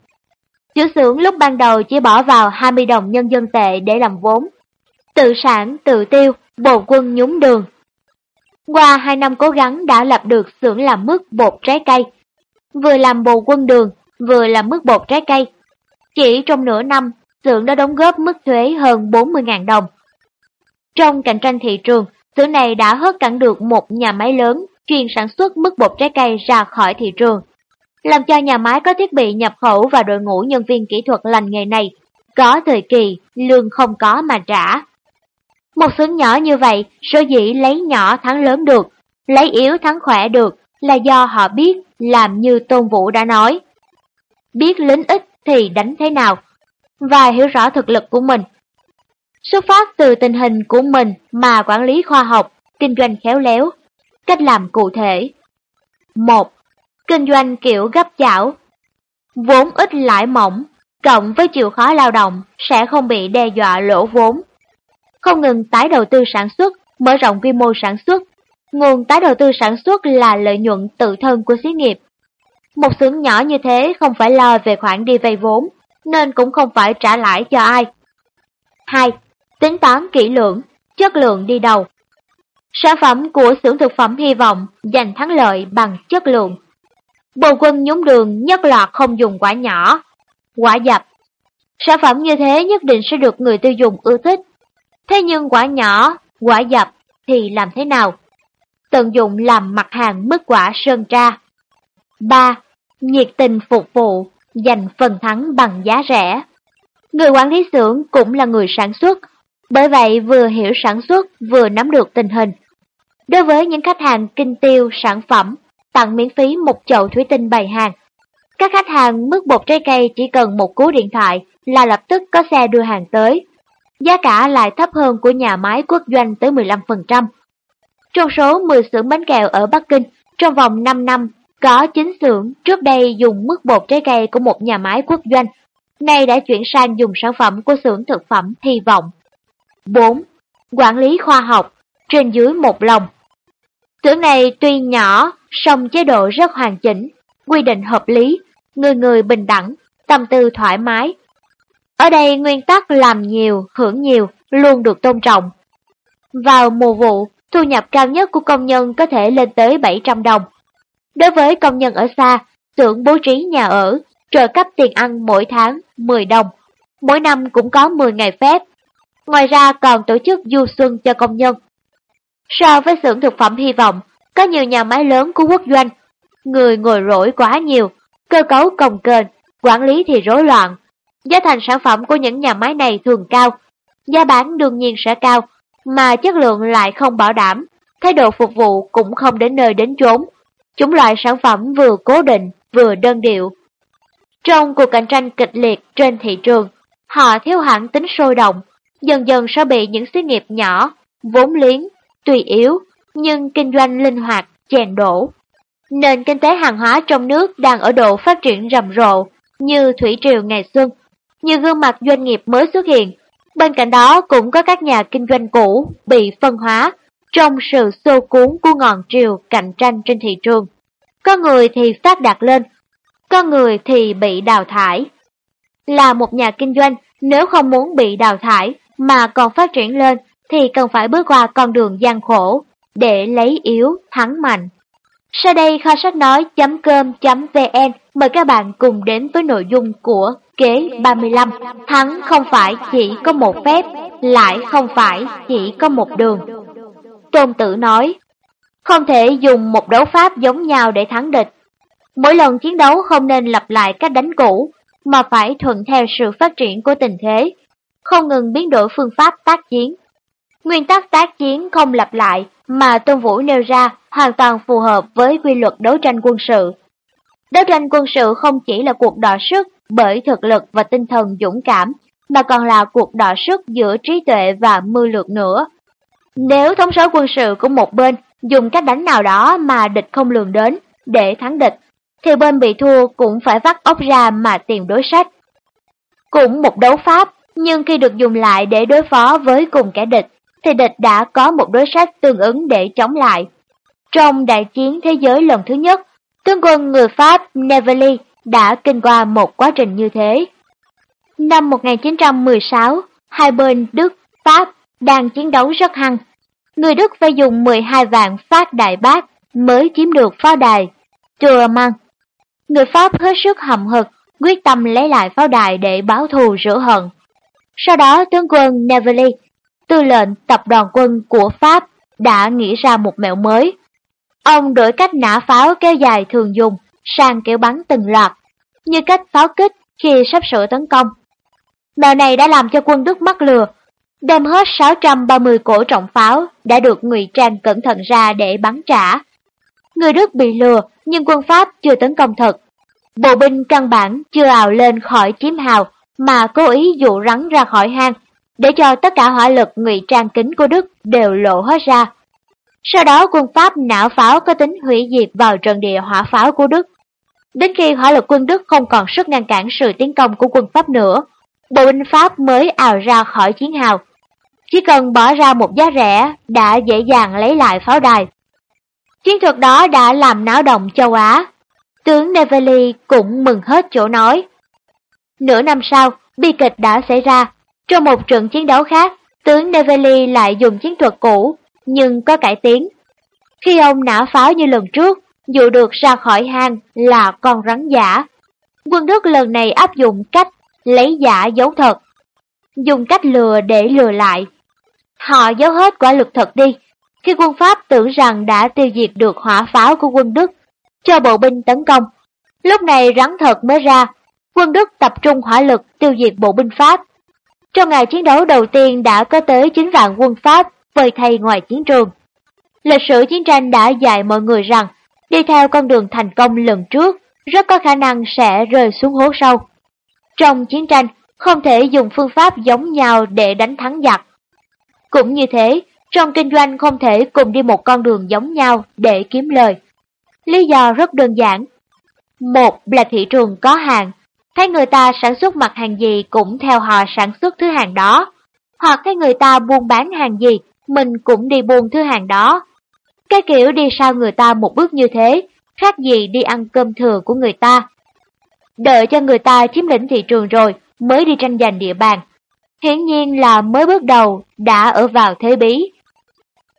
Chủ xưởng lúc ban đầu chỉ bỏ vào 20 đồng nhân dân tệ để làm vốn. Tự sản, tự tiêu, bồ quân nhúng đường. Qua 2 năm cố gắng đã lập được xưởng làm mứt bột trái cây. Vừa làm bồ quân đường, vừa làm mức bột trái cây. Chỉ trong nửa năm, xưởng đã đóng góp mức thuế hơn 40.000 đồng. Trong cạnh tranh thị trường, xưởng này đã hớt cản được một nhà máy lớn chuyên sản xuất mức bột trái cây ra khỏi thị trường, làm cho nhà máy có thiết bị nhập khẩu và đội ngũ nhân viên kỹ thuật lành nghề này có thời kỳ lương không có mà trả. Một xưởng nhỏ như vậy, sở dĩ lấy nhỏ thắng lớn được, lấy yếu thắng khỏe được là do họ biết làm như Tôn Vũ đã nói. Biết lính ít thì đánh thế nào, và hiểu rõ thực lực của mình. Xuất phát từ tình hình của mình mà quản lý khoa học, kinh doanh khéo léo, Cách làm cụ thể 1. Kinh doanh kiểu gấp chảo Vốn ít lãi mỏng, cộng với chịu khó lao động sẽ không bị đe dọa lỗ vốn. Không ngừng tái đầu tư sản xuất, mở rộng quy mô sản xuất. Nguồn tái đầu tư sản xuất là lợi nhuận tự thân của xí nghiệp. Một xưởng nhỏ như thế không phải lo về khoản đi vay vốn, nên cũng không phải trả lãi cho ai. 2. Tính toán kỹ lưỡng, chất lượng đi đầu. Sản phẩm của xưởng thực phẩm hy vọng giành thắng lợi bằng chất lượng. Bồ quân nhúng đường nhất là không dùng quả nhỏ, quả dập. Sản phẩm như thế nhất định sẽ được người tiêu dùng ưa thích. Thế nhưng quả nhỏ, quả dập thì làm thế nào? Tận dụng làm mặt hàng mức quả sơn tra. 3. Nhiệt tình phục vụ, giành phần thắng bằng giá rẻ. Người quản lý xưởng cũng là người sản xuất, bởi vậy vừa hiểu sản xuất vừa nắm được tình hình. Đối với những khách hàng kinh tiêu sản phẩm, tặng miễn phí một chậu thủy tinh bày hàng. Các khách hàng mức bột trái cây chỉ cần một cú điện thoại là lập tức có xe đưa hàng tới. Giá cả lại thấp hơn của nhà máy quốc doanh tới 15%. Trong số 10 xưởng bánh kẹo ở Bắc Kinh, trong vòng 5 năm, có 9 xưởng trước đây dùng mức bột trái cây của một nhà máy quốc doanh, nay đã chuyển sang dùng sản phẩm của xưởng thực phẩm Hy vọng. 4. Quản lý khoa học, trên dưới một lòng. Xưởng này tuy nhỏ, song chế độ rất hoàn chỉnh, quy định hợp lý, người người bình đẳng, tâm tư thoải mái. Ở đây nguyên tắc làm nhiều, hưởng nhiều, luôn được tôn trọng. Vào mùa vụ, thu nhập cao nhất của công nhân có thể lên tới 700 đồng. Đối với công nhân ở xa, xưởng bố trí nhà ở, trợ cấp tiền ăn mỗi tháng 10 đồng. Mỗi năm cũng có 10 ngày phép. Ngoài ra còn tổ chức du xuân cho công nhân. So với xưởng thực phẩm hy vọng, có nhiều nhà máy lớn của quốc doanh, người ngồi rỗi quá nhiều, cơ cấu cồng kềnh, quản lý thì rối loạn. Giá thành sản phẩm của những nhà máy này thường cao, giá bán đương nhiên sẽ cao, mà chất lượng lại không bảo đảm, thái độ phục vụ cũng không đến nơi đến chốn. Chúng loại sản phẩm vừa cố định, vừa đơn điệu. Trong cuộc cạnh tranh kịch liệt trên thị trường, họ thiếu hẳn tính sôi động, dần dần sẽ bị những xí nghiệp nhỏ, vốn liếng, tùy yếu, nhưng kinh doanh linh hoạt, chèn đổ. Nền kinh tế hàng hóa trong nước đang ở độ phát triển rầm rộ, như thủy triều ngày xuân. như gương mặt doanh nghiệp mới xuất hiện. Bên cạnh đó cũng có các nhà kinh doanh cũ bị phân hóa trong sự xô cuốn của ngọn triều cạnh tranh trên thị trường. Có người thì phát đạt lên, có người thì bị đào thải. Là một nhà kinh doanh, nếu không muốn bị đào thải mà còn phát triển lên thì cần phải bước qua con đường gian khổ để lấy yếu thắng mạnh. Sau đây kho sách nói.com.vn mời các bạn cùng đến với nội dung của kế 35. Thắng không phải chỉ có một phép, lại không phải chỉ có một đường. Tôn Tử nói, không thể dùng một đấu pháp giống nhau để thắng địch. Mỗi lần chiến đấu không nên lặp lại cách đánh cũ, mà phải thuận theo sự phát triển của tình thế, không ngừng biến đổi phương pháp tác chiến. Nguyên tắc tác chiến không lặp lại mà Tôn Vũ nêu ra hoàn toàn phù hợp với quy luật đấu tranh quân sự. Đấu tranh quân sự không chỉ là cuộc đọ sức bởi thực lực và tinh thần dũng cảm, mà còn là cuộc đọ sức giữa trí tuệ và mưu lược nữa. Nếu thống soái quân sự của một bên dùng cách đánh nào đó mà địch không lường đến để thắng địch, thì bên bị thua cũng phải vắt óc ra mà tìm đối sách. Cũng một đấu pháp, nhưng khi được dùng lại để đối phó với cùng kẻ địch, thì địch đã có một đối sách tương ứng để chống lại. Trong đại chiến thế giới lần thứ nhất, tướng quân người Pháp Neverly đã kinh qua một quá trình như thế. Năm 1916, hai bên Đức, Pháp đang chiến đấu rất hăng. Người Đức phải dùng 12 vạn phát đại bác mới chiếm được pháo đài Tourman. Người Pháp hết sức hậm hực, quyết tâm lấy lại pháo đài để báo thù rửa hận. Sau đó tướng quân Neverly tư lệnh tập đoàn quân của Pháp đã nghĩ ra một mẹo mới. Ông đổi cách nã pháo kéo dài thường dùng sang kiểu bắn từng loạt, như cách pháo kích khi sắp sửa tấn công. Mèo này đã làm cho quân Đức mắc lừa, đem hết 630 cổ trọng pháo đã được ngụy trang cẩn thận ra để bắn trả. Người Đức bị lừa nhưng quân Pháp chưa tấn công thật. Bộ binh căn bản chưa ào lên khỏi chiếm hào mà cố ý dụ rắn ra khỏi hang để cho tất cả hỏa lực ngụy trang kính của Đức đều lộ hết ra. Sau đó quân Pháp nã pháo có tính hủy diệt vào trận địa hỏa pháo của Đức. Đến khi hỏa lực quân Đức không còn sức ngăn cản sự tiến công của quân Pháp nữa, bộ binh Pháp mới ào ra khỏi chiến hào. Chỉ cần bỏ ra một giá rẻ đã dễ dàng lấy lại pháo đài. Chiến thuật đó đã làm náo động châu Á. Tướng Neverly cũng mừng hết chỗ nói. Nửa năm sau, bi kịch đã xảy ra trong một trận chiến đấu khác, tướng Neverly lại dùng chiến thuật cũ, nhưng có cải tiến. Khi ông nã pháo như lần trước, dụ được ra khỏi hang là con rắn giả. Quân Đức lần này áp dụng cách lấy giả giấu thật, dùng cách lừa để lừa lại. Họ giấu hết quả lực thật đi, khi quân Pháp tưởng rằng đã tiêu diệt được hỏa pháo của quân Đức, cho bộ binh tấn công. Lúc này rắn thật mới ra, quân Đức tập trung hỏa lực tiêu diệt bộ binh Pháp. Trong ngày chiến đấu đầu tiên đã có tới 9 vạn quân Pháp vơi thay ngoài chiến trường. Lịch sử chiến tranh đã dạy mọi người rằng đi theo con đường thành công lần trước rất có khả năng sẽ rơi xuống hố sâu. Trong chiến tranh, không thể dùng phương pháp giống nhau để đánh thắng giặc. Cũng như thế, trong kinh doanh không thể cùng đi một con đường giống nhau để kiếm lời. Lý do rất đơn giản. Một là thị trường có hàng, thấy người ta sản xuất mặt hàng gì cũng theo họ sản xuất thứ hàng đó, hoặc thấy người ta buôn bán hàng gì, mình cũng đi buôn thứ hàng đó. Cái kiểu đi sau người ta một bước như thế, khác gì đi ăn cơm thừa của người ta. Đợi cho người ta chiếm lĩnh thị trường rồi mới đi tranh giành địa bàn. Hiển nhiên là mới bước đầu đã ở vào thế bí.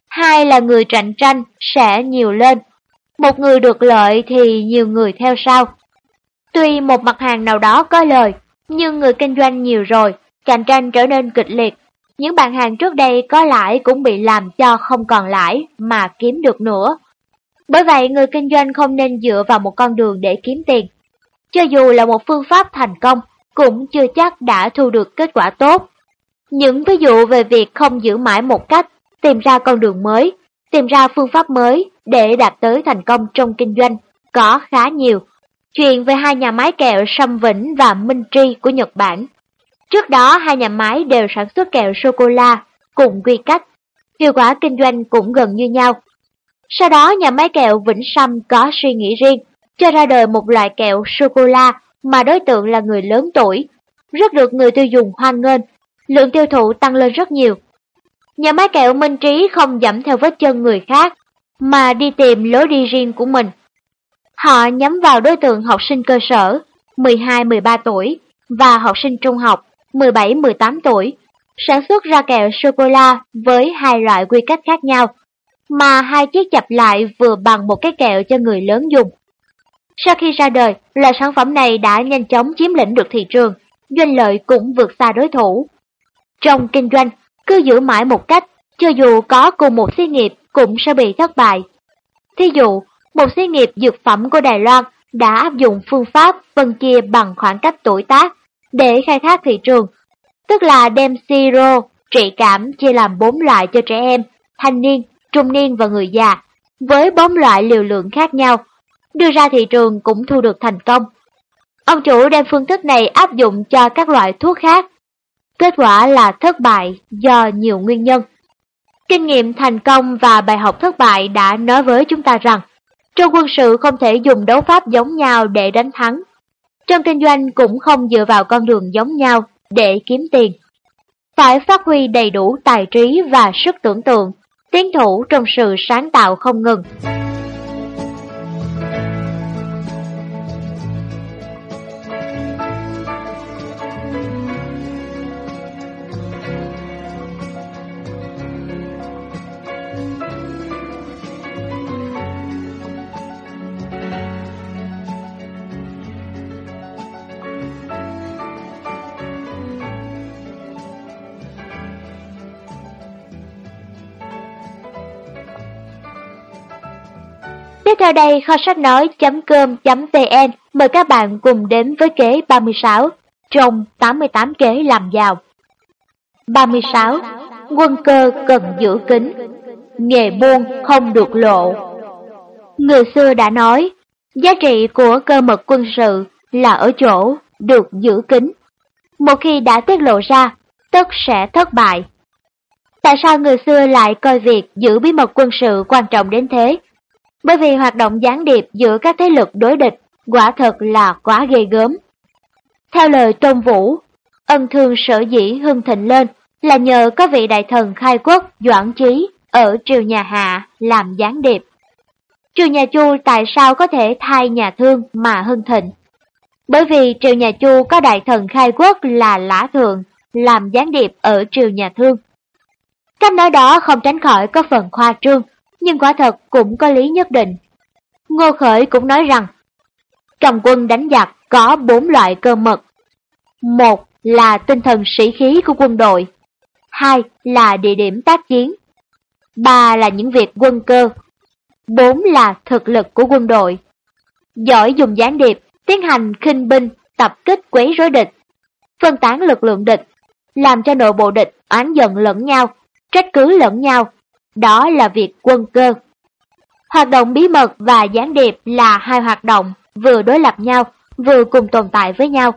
Hai là người cạnh tranh sẽ nhiều lên. Một người được lợi thì nhiều người theo sau. Tuy một mặt hàng nào đó có lời, nhưng người kinh doanh nhiều rồi, cạnh tranh trở nên kịch liệt. Những bạn hàng trước đây có lãi cũng bị làm cho không còn lãi mà kiếm được nữa. Bởi vậy người kinh doanh không nên dựa vào một con đường để kiếm tiền. Cho dù là một phương pháp thành công, cũng chưa chắc đã thu được kết quả tốt. Những ví dụ về việc không giữ mãi một cách, tìm ra con đường mới, tìm ra phương pháp mới để đạt tới thành công trong kinh doanh có khá nhiều. Chuyện về hai nhà máy kẹo Sâm Vĩnh và Minh Tri của Nhật Bản. Trước đó hai nhà máy đều sản xuất kẹo sô-cô-la cùng quy cách, hiệu quả kinh doanh cũng gần như nhau. Sau đó nhà máy kẹo Vĩnh Sâm có suy nghĩ riêng, cho ra đời một loại kẹo sô-cô-la mà đối tượng là người lớn tuổi, rất được người tiêu dùng hoan nghênh, lượng tiêu thụ tăng lên rất nhiều. Nhà máy kẹo Minh Trí không dẫm theo vết chân người khác, mà đi tìm lối đi riêng của mình. Họ nhắm vào đối tượng học sinh cơ sở 12-13 tuổi và học sinh trung học 17-18 tuổi, sản xuất ra kẹo sô-cô-la với hai loại quy cách khác nhau, mà hai chiếc chập lại vừa bằng một cái kẹo cho người lớn dùng. Sau khi ra đời, loại sản phẩm này đã nhanh chóng chiếm lĩnh được thị trường, doanh lợi cũng vượt xa đối thủ. Trong kinh doanh, cứ giữ mãi một cách, cho dù có cùng một xí nghiệp cũng sẽ bị thất bại. Thí dụ, một xí nghiệp dược phẩm của Đài Loan đã áp dụng phương pháp phân chia bằng khoảng cách tuổi tác để khai thác thị trường, tức là đem siro, trị cảm chia làm bốn loại cho trẻ em, thanh niên, trung niên và người già, với bốn loại liều lượng khác nhau, đưa ra thị trường cũng thu được thành công. Ông chủ đem phương thức này áp dụng cho các loại thuốc khác. Kết quả là thất bại do nhiều nguyên nhân. Kinh nghiệm thành công và bài học thất bại đã nói với chúng ta rằng, trong quân sự không thể dùng đấu pháp giống nhau để đánh thắng. Trong kinh doanh cũng không dựa vào con đường giống nhau để kiếm tiền. Phải phát huy đầy đủ tài trí và sức tưởng tượng, tiến thủ trong sự sáng tạo không ngừng. Tiếp theo đây kho sách nói.com.vn mời các bạn cùng đến với kế 36 trong 88 kế làm giàu. 36. Quân cơ cần giữ kín, nghề buôn không được lộ. Người xưa đã nói, giá trị của cơ mật quân sự là ở chỗ được giữ kín. Một khi đã tiết lộ ra, tất sẽ thất bại. Tại sao người xưa lại coi việc giữ bí mật quân sự quan trọng đến thế? Bởi vì hoạt động gián điệp giữa các thế lực đối địch quả thật là quá ghê gớm. Theo lời Tôn Vũ, ân thương sở dĩ hưng thịnh lên là nhờ có vị đại thần khai quốc Doãn Trí ở triều nhà Hạ làm gián điệp. Triều nhà Chu tại sao có thể thay nhà thương mà hưng thịnh? Bởi vì triều nhà Chu có đại thần khai quốc là Lã Thượng làm gián điệp ở triều nhà thương. Cách nói đó không tránh khỏi có phần khoa trương, nhưng quả thật cũng có lý nhất định. Ngô Khởi cũng nói rằng, trong quân đánh giặc có bốn loại cơ mật. Một là tinh thần sĩ khí của quân đội. Hai là địa điểm tác chiến. Ba là những việc quân cơ. Bốn là thực lực của quân đội. Giỏi dùng gián điệp, tiến hành khinh binh, tập kích quấy rối địch, phân tán lực lượng địch, làm cho nội bộ địch oán giận lẫn nhau, trách cứ lẫn nhau, đó là việc quân cơ. Hoạt động bí mật và gián điệp là hai hoạt động vừa đối lập nhau, vừa cùng tồn tại với nhau.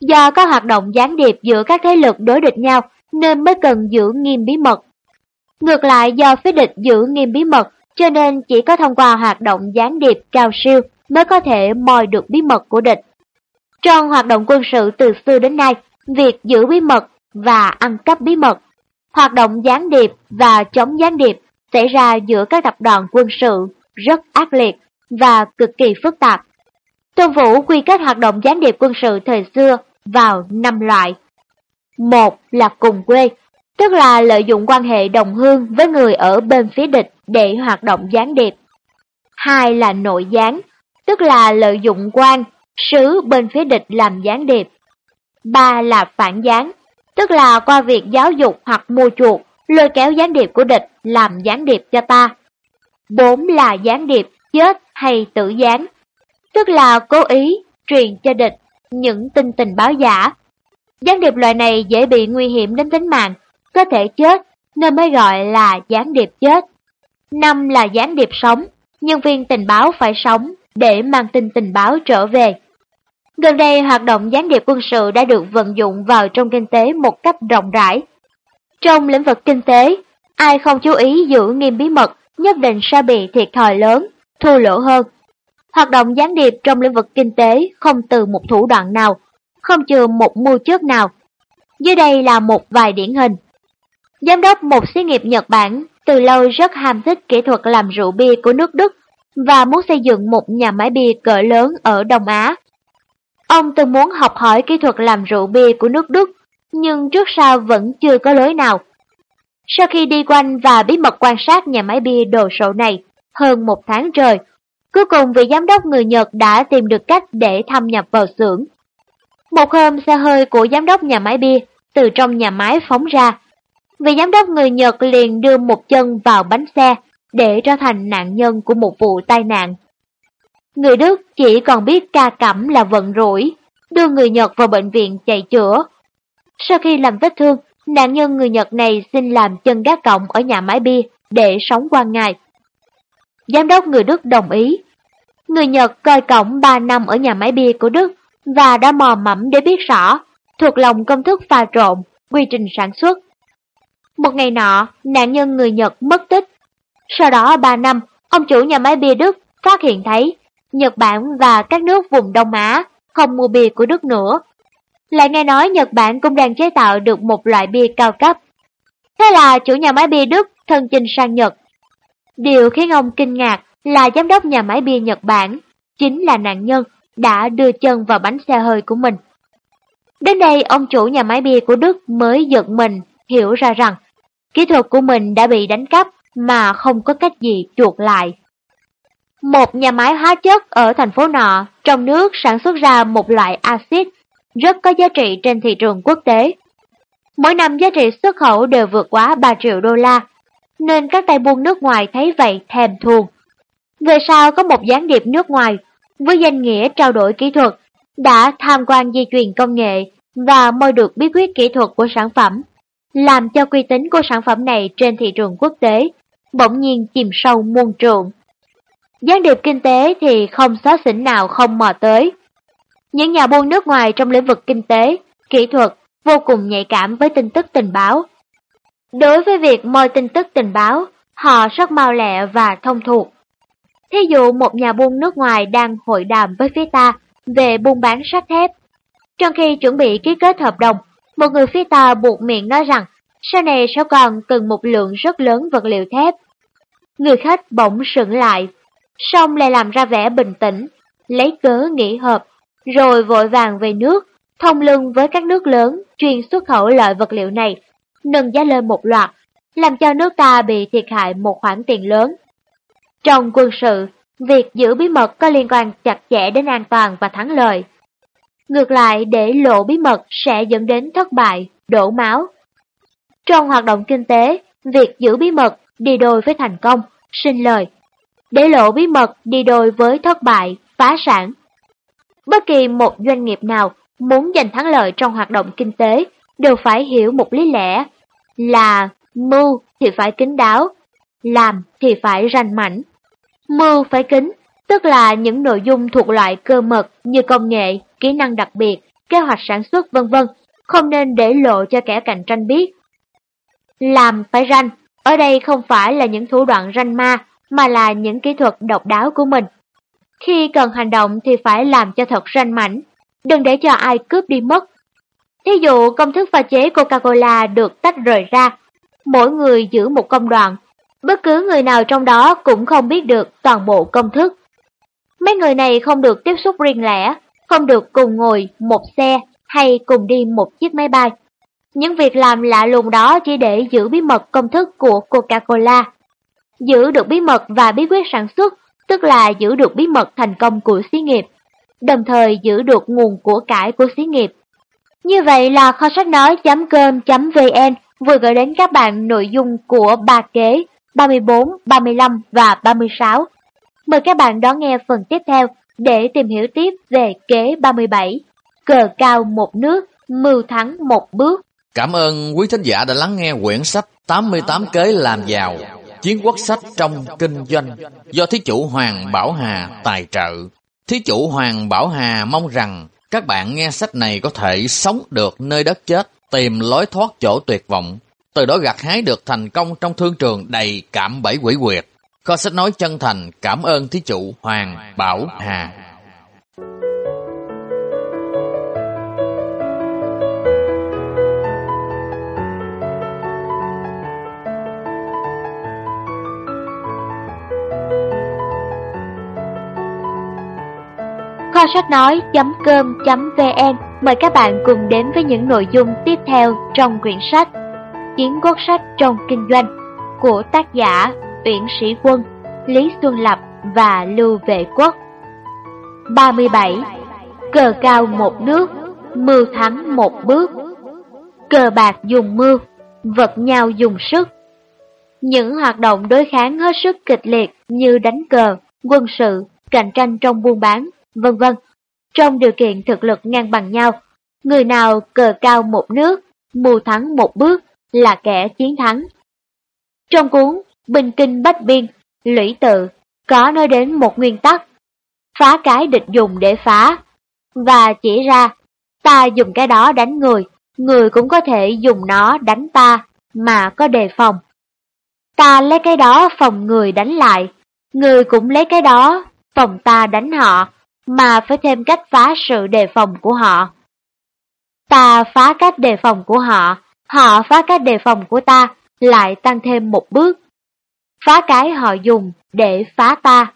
Do có hoạt động gián điệp giữa các thế lực đối địch nhau nên mới cần giữ nghiêm bí mật. Ngược lại do phía địch giữ nghiêm bí mật cho nên chỉ có thông qua hoạt động gián điệp cao siêu mới có thể moi được bí mật của địch. Trong hoạt động quân sự từ xưa đến nay, việc giữ bí mật và ăn cắp bí mật Hoạt động gián điệp và chống gián điệp xảy ra giữa các tập đoàn quân sự rất ác liệt và cực kỳ phức tạp. Tôn Vũ quy kết hoạt động gián điệp quân sự thời xưa vào năm loại. Một là cùng quê, tức là lợi dụng quan hệ đồng hương với người ở bên phía địch để hoạt động gián điệp. Hai là nội gián, tức là lợi dụng quan, sứ bên phía địch làm gián điệp. Ba là phản gián, tức là qua việc giáo dục hoặc mua chuộc, lôi kéo gián điệp của địch làm gián điệp cho ta. Bốn là gián điệp chết hay tự gián, tức là cố ý truyền cho địch những tin tình báo giả. Gián điệp loại này dễ bị nguy hiểm đến tính mạng, có thể chết nên mới gọi là gián điệp chết. Năm là gián điệp sống, nhân viên tình báo phải sống để mang tin tình báo trở về. Gần đây hoạt động gián điệp quân sự đã được vận dụng vào trong kinh tế một cách rộng rãi. Trong lĩnh vực kinh tế, ai không chú ý giữ nghiêm bí mật nhất định sẽ bị thiệt thòi lớn, thua lỗ hơn. Hoạt động gián điệp trong lĩnh vực kinh tế không từ một thủ đoạn nào, không trừ một mưu trước nào. Dưới đây là một vài điển hình. Giám đốc một xí nghiệp Nhật Bản từ lâu rất ham thích kỹ thuật làm rượu bia của nước Đức và muốn xây dựng một nhà máy bia cỡ lớn ở Đông Á. Ông từng muốn học hỏi kỹ thuật làm rượu bia của nước Đức, nhưng trước sau vẫn chưa có lối nào. Sau khi đi quanh và bí mật quan sát nhà máy bia đồ sộ này hơn một tháng trời, cuối cùng vị giám đốc người Nhật đã tìm được cách để thâm nhập vào xưởng. Một hôm xe hơi của giám đốc nhà máy bia từ trong nhà máy phóng ra. Vị giám đốc người Nhật liền đưa một chân vào bánh xe để trở thành nạn nhân của một vụ tai nạn. Người Đức chỉ còn biết ca cẩm là vận rủi, đưa người Nhật vào bệnh viện chạy chữa. Sau khi làm vết thương, nạn nhân người Nhật này xin làm chân gác cổng ở nhà máy bia để sống qua ngày. Giám đốc người Đức đồng ý. Người Nhật coi cổng 3 năm ở nhà máy bia của Đức và đã mò mẫm để biết rõ, thuộc lòng công thức pha trộn, quy trình sản xuất. Một ngày nọ, nạn nhân người Nhật mất tích. Sau đó 3 năm, ông chủ nhà máy bia Đức phát hiện thấy Nhật Bản và các nước vùng Đông Á không mua bia của Đức nữa. Lại nghe nói Nhật Bản cũng đang chế tạo được một loại bia cao cấp. Thế là chủ nhà máy bia Đức thân chinh sang Nhật. Điều khiến ông kinh ngạc là giám đốc nhà máy bia Nhật Bản, chính là nạn nhân đã đưa chân vào bánh xe hơi của mình. Đến đây ông chủ nhà máy bia của Đức mới giật mình hiểu ra rằng kỹ thuật của mình đã bị đánh cắp mà không có cách gì chuộc lại. Một nhà máy hóa chất ở thành phố nọ trong nước sản xuất ra một loại axit rất có giá trị trên thị trường quốc tế. Mỗi năm giá trị xuất khẩu đều vượt quá 3 triệu đô la, nên các tay buôn nước ngoài thấy vậy thèm thuồng. Về sau có một gián điệp nước ngoài với danh nghĩa trao đổi kỹ thuật đã tham quan di truyền công nghệ và mời được bí quyết kỹ thuật của sản phẩm, làm cho uy tín của sản phẩm này trên thị trường quốc tế bỗng nhiên chìm sâu muôn trượng. Gián điệp kinh tế thì không xóa xỉnh nào không mò tới. Những nhà buôn nước ngoài trong lĩnh vực kinh tế, kỹ thuật vô cùng nhạy cảm với tin tức tình báo. Đối với việc moi tin tức tình báo, họ rất mau lẹ và thông thuộc. Thí dụ một nhà buôn nước ngoài đang hội đàm với phía ta về buôn bán sắt thép. Trong khi chuẩn bị ký kết hợp đồng, một người phía ta buộc miệng nói rằng sau này sẽ còn cần một lượng rất lớn vật liệu thép. Người khách bỗng sững lại xong lại làm ra vẻ bình tĩnh, lấy cớ nghỉ hợp, rồi vội vàng về nước, thông lưng với các nước lớn chuyên xuất khẩu loại vật liệu này, nâng giá lên một loạt, làm cho nước ta bị thiệt hại một khoản tiền lớn. Trong quân sự, việc giữ bí mật có liên quan chặt chẽ đến an toàn và thắng lợi. Ngược lại, để lộ bí mật sẽ dẫn đến thất bại, đổ máu. Trong hoạt động kinh tế, việc giữ bí mật đi đôi với thành công, sinh lời để lộ bí mật đi đôi với thất bại, phá sản. Bất kỳ một doanh nghiệp nào muốn giành thắng lợi trong hoạt động kinh tế đều phải hiểu một lý lẽ là mưu thì phải kín đáo, làm thì phải rành mảnh. Mưu phải kín, tức là những nội dung thuộc loại cơ mật như công nghệ, kỹ năng đặc biệt, kế hoạch sản xuất vân vân, không nên để lộ cho kẻ cạnh tranh biết. Làm phải ranh, ở đây không phải là những thủ đoạn ranh ma mà là những kỹ thuật độc đáo của mình. Khi cần hành động thì phải làm cho thật ranh mảnh, đừng để cho ai cướp đi mất. Thí dụ công thức pha chế Coca-Cola được tách rời ra, mỗi người giữ một công đoạn, bất cứ người nào trong đó cũng không biết được toàn bộ công thức. Mấy người này không được tiếp xúc riêng lẻ, không được cùng ngồi một xe hay cùng đi một chiếc máy bay. Những việc làm lạ lùng đó chỉ để giữ bí mật công thức của Coca-Cola Giữ được bí mật và bí quyết sản xuất, tức là giữ được bí mật thành công của xí nghiệp, đồng thời giữ được nguồn của cải của xí nghiệp. Như vậy là kho sách nói.com.vn vừa gửi đến các bạn nội dung của ba kế 34, 35 và 36. Mời các bạn đón nghe phần tiếp theo để tìm hiểu tiếp về kế 37, cờ cao một nước, mưu thắng một bước.
Cảm ơn quý thính giả đã lắng nghe quyển sách 88 kế làm giàu Chiến quốc sách trong kinh doanh do Thí chủ Hoàng Bảo Hà tài trợ. Thí chủ Hoàng Bảo Hà mong rằng các bạn nghe sách này có thể sống được nơi đất chết, tìm lối thoát chỗ tuyệt vọng, từ đó gặt hái được thành công trong thương trường đầy cảm bẫy quỷ quyệt. Kho sách nói chân thành cảm ơn thí chủ Hoàng Bảo Hà.
Kho sách nói.com.vn mời các bạn cùng đến với những nội dung tiếp theo trong quyển sách Chiến quốc sách trong kinh doanh của tác giả Uyển Sĩ Quân, Lý Xuân Lập và Lưu Vệ Quốc. 37. Cờ cao một nước, mưu thắng một bước. Cờ bạc dùng mưu, vật nhau dùng sức. Những hoạt động đối kháng hết sức kịch liệt như đánh cờ, quân sự, cạnh tranh trong buôn bán, vân vân. Trong điều kiện thực lực ngang bằng nhau, người nào cờ cao một nước, mù thắng một bước là kẻ chiến thắng. Trong cuốn Bình Kinh Bách Biên, Lũy Tự có nói đến một nguyên tắc, phá cái địch dùng để phá, và chỉ ra ta dùng cái đó đánh người, người cũng có thể dùng nó đánh ta mà có đề phòng. Ta lấy cái đó phòng người đánh lại, người cũng lấy cái đó phòng ta đánh họ, mà phải thêm cách phá sự đề phòng của họ. Ta phá cách đề phòng của họ, họ phá cách đề phòng của ta, lại tăng thêm một bước. Phá cái họ dùng để phá ta.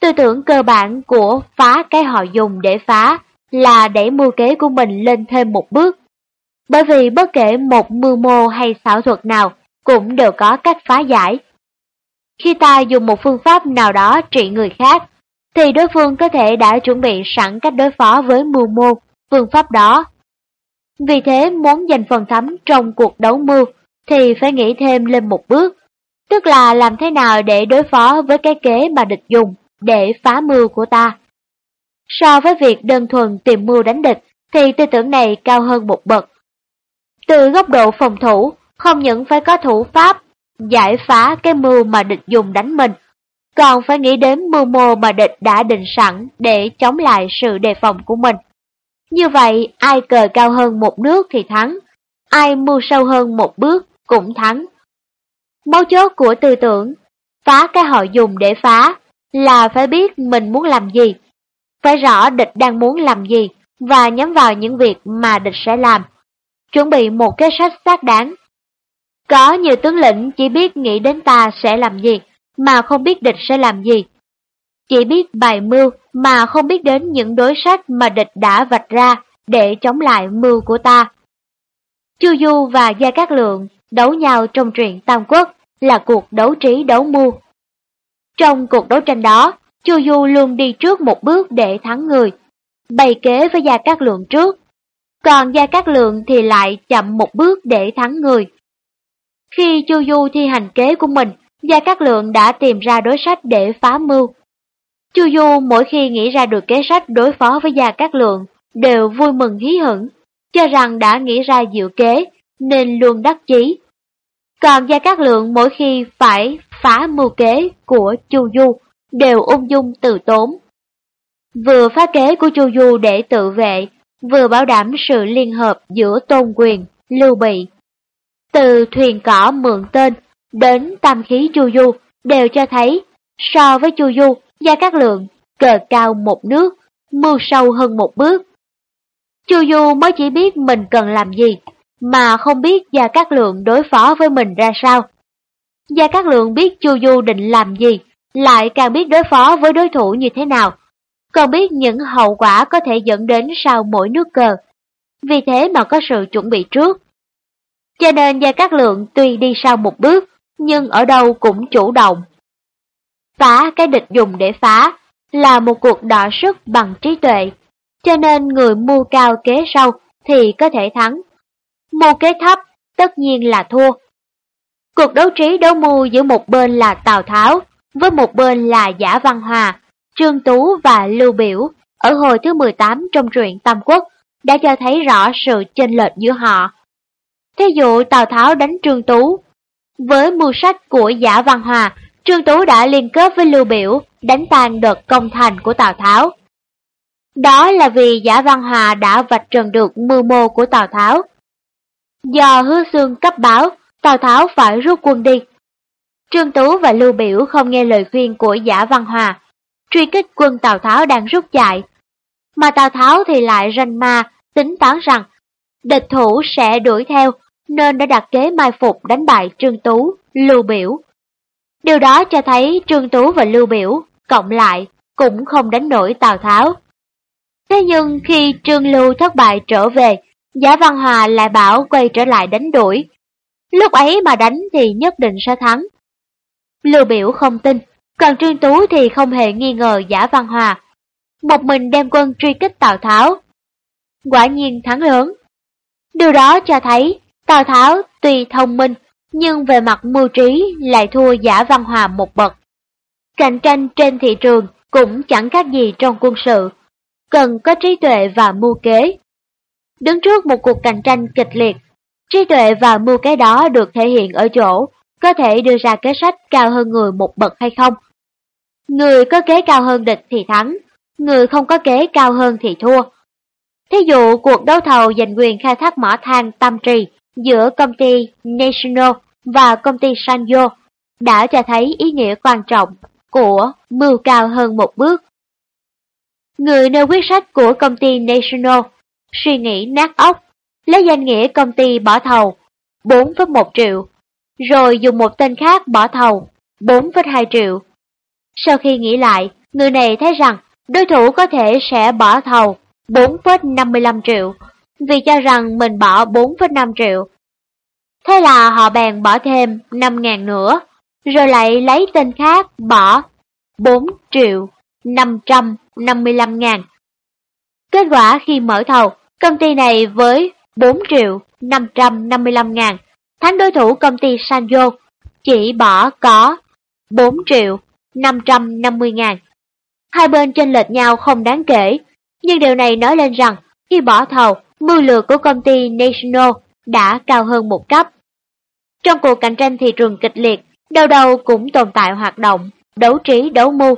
Tư tưởng cơ bản của phá cái họ dùng để phá là đẩy mưu kế của mình lên thêm một bước. Bởi vì bất kể một mưu mô hay xảo thuật nào cũng đều có cách phá giải. Khi ta dùng một phương pháp nào đó trị người khác, thì đối phương có thể đã chuẩn bị sẵn cách đối phó với mưu mô, phương pháp đó. Vì thế muốn giành phần thắng trong cuộc đấu mưu thì phải nghĩ thêm lên một bước, tức là làm thế nào để đối phó với cái kế mà địch dùng để phá mưu của ta. So với việc đơn thuần tìm mưu đánh địch thì tư tưởng này cao hơn một bậc. Từ góc độ phòng thủ, không những phải có thủ pháp giải phá cái mưu mà địch dùng đánh mình, còn phải nghĩ đến mưu mô mà địch đã định sẵn để chống lại sự đề phòng của mình. Như vậy, ai cờ cao hơn một nước thì thắng, ai mưu sâu hơn một bước cũng thắng. Mấu chốt của tư tưởng, phá cái họ dùng để phá, là phải biết mình muốn làm gì, phải rõ địch đang muốn làm gì và nhắm vào những việc mà địch sẽ làm. Chuẩn bị một cái sách xác đáng. Có nhiều tướng lĩnh chỉ biết nghĩ đến ta sẽ làm gì, mà không biết địch sẽ làm gì. Chỉ biết bài mưu mà không biết đến những đối sách mà địch đã vạch ra để chống lại mưu của ta. Chu Du và Gia Cát Lượng đấu nhau trong truyện Tam Quốc là cuộc đấu trí đấu mưu. Trong cuộc đấu tranh đó, Chu Du luôn đi trước một bước để thắng người, bày kế với Gia Cát Lượng trước, còn Gia Cát Lượng thì lại chậm một bước để thắng người. Khi Chu Du thi hành kế của mình, Gia Cát Lượng đã tìm ra đối sách để phá mưu. Chu Du mỗi khi nghĩ ra được kế sách đối phó với Gia Cát Lượng, đều vui mừng hí hửng, cho rằng đã nghĩ ra diệu kế, nên luôn đắc chí. Còn Gia Cát Lượng mỗi khi phải phá mưu kế của Chu Du, đều ung dung tự tốn. Vừa phá kế của Chu Du để tự vệ, vừa bảo đảm sự liên hợp giữa tôn quyền, lưu bị. Từ thuyền cỏ mượn tên đến tam khí Chu Du đều cho thấy, so với Chu Du, Gia Cát Lượng cờ cao một nước, mưu sâu hơn một bước. Chu Du mới chỉ biết mình cần làm gì, mà không biết Gia Cát Lượng đối phó với mình ra sao. Gia Cát Lượng biết Chu Du định làm gì, lại càng biết đối phó với đối thủ như thế nào, còn biết những hậu quả có thể dẫn đến sau mỗi nước cờ. Vì thế mà có sự chuẩn bị trước. Cho nên Gia Cát Lượng tuy đi sau một bước, nhưng ở đâu cũng chủ động. Phá cái địch dùng để phá là một cuộc đọ sức bằng trí tuệ, cho nên người mưu cao kế sâu thì có thể thắng. Mưu kế thấp tất nhiên là thua. Cuộc đấu trí đấu mưu giữa một bên là Tào Tháo, với một bên là Giả Văn Hòa, Trương Tú và Lưu Biểu, ở hồi thứ 18 trong truyện Tam Quốc, đã cho thấy rõ sự chênh lệch giữa họ. Thí dụ Tào Tháo đánh Trương Tú, với mưu sách của Giả Văn Hòa, Trương Tú đã liên kết với Lưu Biểu đánh tan đợt công thành của Tào Tháo. Đó là vì Giả Văn Hòa đã vạch trần được mưu mô của Tào Tháo. Do hứa xương cấp báo, Tào Tháo phải rút quân đi. Trương Tú và Lưu Biểu không nghe lời khuyên của giả Văn Hòa, truy kích quân Tào Tháo đang rút chạy. Mà Tào Tháo thì lại ranh ma, tính toán rằng địch thủ sẽ đuổi theo, nên đã đặt kế mai phục đánh bại Trương Tú, Lưu Biểu. Điều đó cho thấy Trương Tú và Lưu Biểu, cộng lại, cũng không đánh nổi Tào Tháo. Thế nhưng khi Trương Lưu thất bại trở về, Giả Văn Hòa lại bảo quay trở lại đánh đuổi. Lúc ấy mà đánh thì nhất định sẽ thắng. Lưu Biểu không tin, còn Trương Tú thì không hề nghi ngờ Giả Văn Hòa. Một mình đem quân truy kích Tào Tháo. Quả nhiên thắng lớn. Điều đó cho thấy Tào Tháo tuy thông minh nhưng về mặt mưu trí lại thua Giả Văn Hòa một bậc. Cạnh tranh trên thị trường cũng chẳng khác gì trong quân sự, cần có trí tuệ và mưu kế. Đứng trước một cuộc cạnh tranh kịch liệt, trí tuệ và mưu kế đó được thể hiện ở chỗ có thể đưa ra kế sách cao hơn người một bậc hay không. Người có kế cao hơn địch thì thắng, người không có kế cao hơn thì thua. Thí dụ cuộc đấu thầu giành quyền khai thác mỏ than Tam Trì giữa công ty National và công ty Sanyo đã cho thấy ý nghĩa quan trọng của mưu cao hơn một bước. Người nêu quyết sách của công ty National suy nghĩ nát óc, lấy danh nghĩa công ty bỏ thầu 4,1 triệu, rồi dùng một tên khác bỏ thầu 4,2 triệu. Sau khi nghĩ lại, người này thấy rằng đối thủ có thể sẽ bỏ thầu 4,55 triệu, vì cho rằng mình bỏ 4,5 triệu. Thế là họ bèn bỏ thêm 5.000 nữa, rồi lại lấy tên khác bỏ 4 triệu 555 ngàn. Kết quả khi mở thầu, công ty này với 4 triệu 555 ngàn, thắng đối thủ công ty Sanjo chỉ bỏ có 4 triệu 550 ngàn. Hai bên chênh lệch nhau không đáng kể, nhưng điều này nói lên rằng khi bỏ thầu, mưu lược của công ty National đã cao hơn một cấp. Trong cuộc cạnh tranh thị trường kịch liệt, đâu đâu cũng tồn tại hoạt động, đấu trí đấu mưu.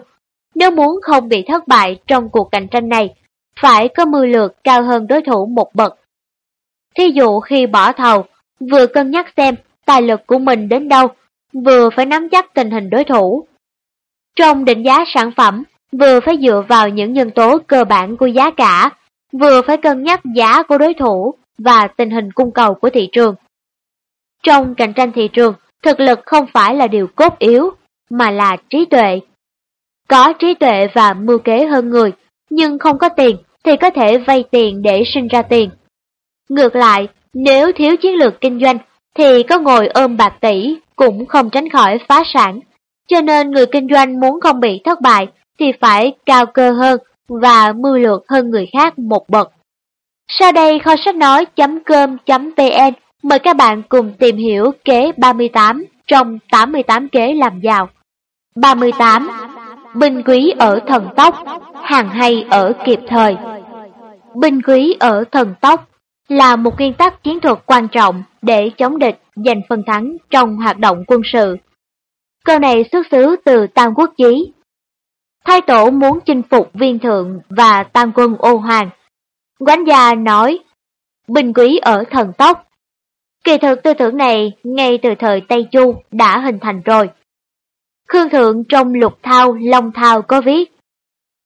Nếu muốn không bị thất bại trong cuộc cạnh tranh này, phải có mưu lược cao hơn đối thủ một bậc. Thí dụ khi bỏ thầu, vừa cân nhắc xem tài lực của mình đến đâu, vừa phải nắm chắc tình hình đối thủ. Trong định giá sản phẩm, vừa phải dựa vào những nhân tố cơ bản của giá cả, vừa phải cân nhắc giá của đối thủ và tình hình cung cầu của thị trường. Trong cạnh tranh thị trường, thực lực không phải là điều cốt yếu, mà là trí tuệ. Có trí tuệ và mưu kế hơn người, nhưng không có tiền thì có thể vay tiền để sinh ra tiền. Ngược lại, nếu thiếu chiến lược kinh doanh thì có ngồi ôm bạc tỷ cũng không tránh khỏi phá sản. Cho nên người kinh doanh muốn không bị thất bại thì phải cao cơ hơn và mưu lược hơn người khác một bậc. Sau đây kho sách nói.com.vn mời các bạn cùng tìm hiểu kế 38 trong 88 kế làm giàu. 38. Binh quý ở thần tốc, hàng hay ở kịp thời. Binh quý ở thần tốc là một nguyên tắc chiến thuật quan trọng để chống địch giành phần thắng trong hoạt động quân sự. Câu này xuất xứ từ Tam Quốc Chí. Thái tổ muốn chinh phục viên thượng và tam quân ô hoàng. Quán gia nói, binh quý ở thần tốc. Kỳ thực tư tưởng này ngay từ thời Tây Chu đã hình thành rồi. Khương Thượng trong lục thao, long thao có viết.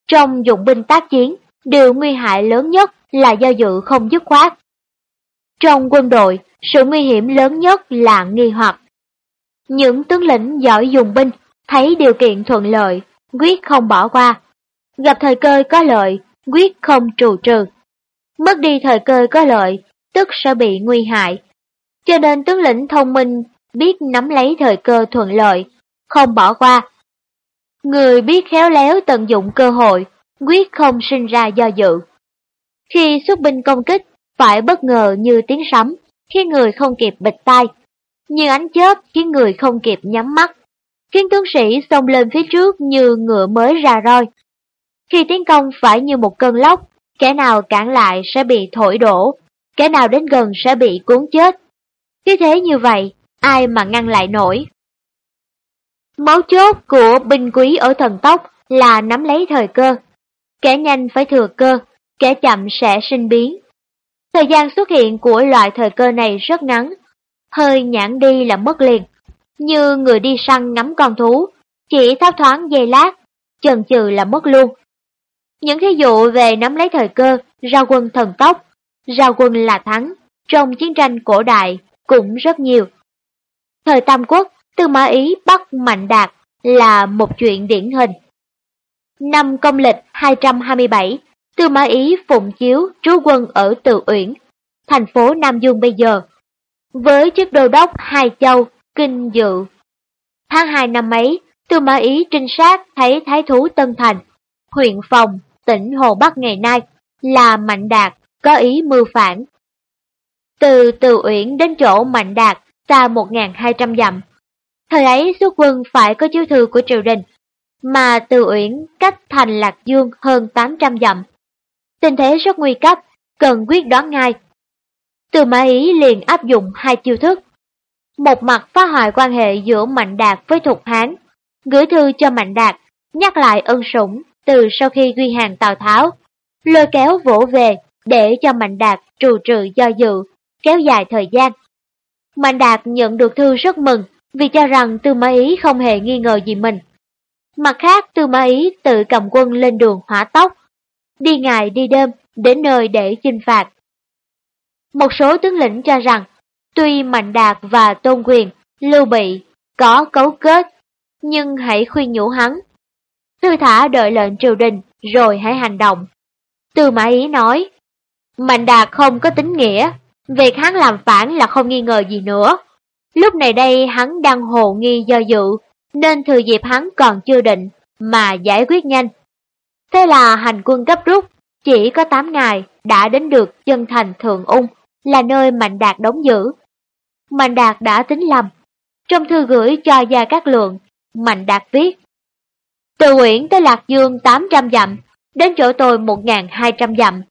Trong dụng binh tác chiến, điều nguy hại lớn nhất là do dự không dứt khoát. Trong quân đội, sự nguy hiểm lớn nhất là nghi hoặc. Những tướng lĩnh giỏi dùng binh, thấy điều kiện thuận lợi, quyết không bỏ qua. Gặp thời cơ có lợi, quyết không trù trừ. Mất đi thời cơ có lợi, tức sẽ bị nguy hại. Cho nên tướng lĩnh thông minh biết nắm lấy thời cơ thuận lợi, không bỏ qua. Người biết khéo léo tận dụng cơ hội, quyết không sinh ra do dự. Khi xuất binh công kích, phải bất ngờ như tiếng sấm, khiến người không kịp bịch tai, như ánh chớp khiến người không kịp nhắm mắt, khiến tướng sĩ xông lên phía trước như ngựa mới ra roi. Khi tiến công phải như một cơn lốc, kẻ nào cản lại sẽ bị thổi đổ, kẻ nào đến gần sẽ bị cuốn chết. Khi thế như vậy, ai mà ngăn lại nổi? Máu chốt của binh quý ở thần tốc là nắm lấy thời cơ. Kẻ nhanh phải thừa cơ, kẻ chậm sẽ sinh biến. Thời gian xuất hiện của loại thời cơ này rất ngắn, hơi nhãn đi là mất liền như người đi săn ngắm con thú, chỉ tháo thoáng giây lát, chần chừ là mất luôn. Những thí dụ về nắm lấy thời cơ, ra quân thần tốc, ra quân là thắng, trong chiến tranh cổ đại cũng rất nhiều. Thời Tam Quốc, Tư Mã Ý bắt Mạnh Đạt là một chuyện điển hình. Năm công lịch 227, Tư Mã Ý phụng chiếu trú quân ở Từ Uyển, thành phố Nam Dương bây giờ, với chức đô đốc Hai Châu, Kinh Dự. Tháng 2 năm ấy, Tư Mã Ý trinh sát thấy thái thú Tân Thành, huyện Phòng, tỉnh Hồ Bắc ngày nay là Mạnh Đạt có ý mưu phản. Từ Từ Uyển đến chỗ Mạnh Đạt xa 1.200 dặm. Thời ấy xuất quân phải có chiếu thư của triều đình, mà Từ Uyển cách thành Lạc Dương hơn 800 dặm. Tình thế rất nguy cấp, cần quyết đoán ngay. Từ Mã Ý liền áp dụng hai chiêu thức. Một mặt phá hoại quan hệ giữa Mạnh Đạt với Thục Hán, gửi thư cho Mạnh Đạt, nhắc lại ân sủng từ sau khi quy hàng Tào Tháo, lôi kéo vỗ về để cho Mạnh Đạt trù trừ do dự, kéo dài thời gian. Mạnh Đạt nhận được thư rất mừng vì cho rằng Tư Mã Ý không hề nghi ngờ gì mình. Mặt khác Tư Mã Ý tự cầm quân lên đường hỏa tốc, đi ngày đi đêm đến nơi để chinh phạt. Một số tướng lĩnh cho rằng tuy Mạnh Đạt và Tôn Quyền, Lưu Bị có cấu kết, nhưng hãy khuyên nhủ hắn. Thư thả đợi lệnh triều đình rồi hãy hành động. Tư Mã Ý nói, Mạnh Đạt không có tính nghĩa, việc hắn làm phản là không nghi ngờ gì nữa. Lúc này đây hắn đang hồ nghi do dự, nên thừa dịp hắn còn chưa định mà giải quyết nhanh. Thế là hành quân gấp rút, chỉ có 8 ngày đã đến được chân thành Thượng Ung, là nơi Mạnh Đạt đóng giữ. Mạnh Đạt đã tính lầm. Trong thư gửi cho Gia Cát Lượng, Mạnh Đạt viết Từ Uyển tới Lạc Dương 800 dặm, đến chỗ tôi 1.200 dặm.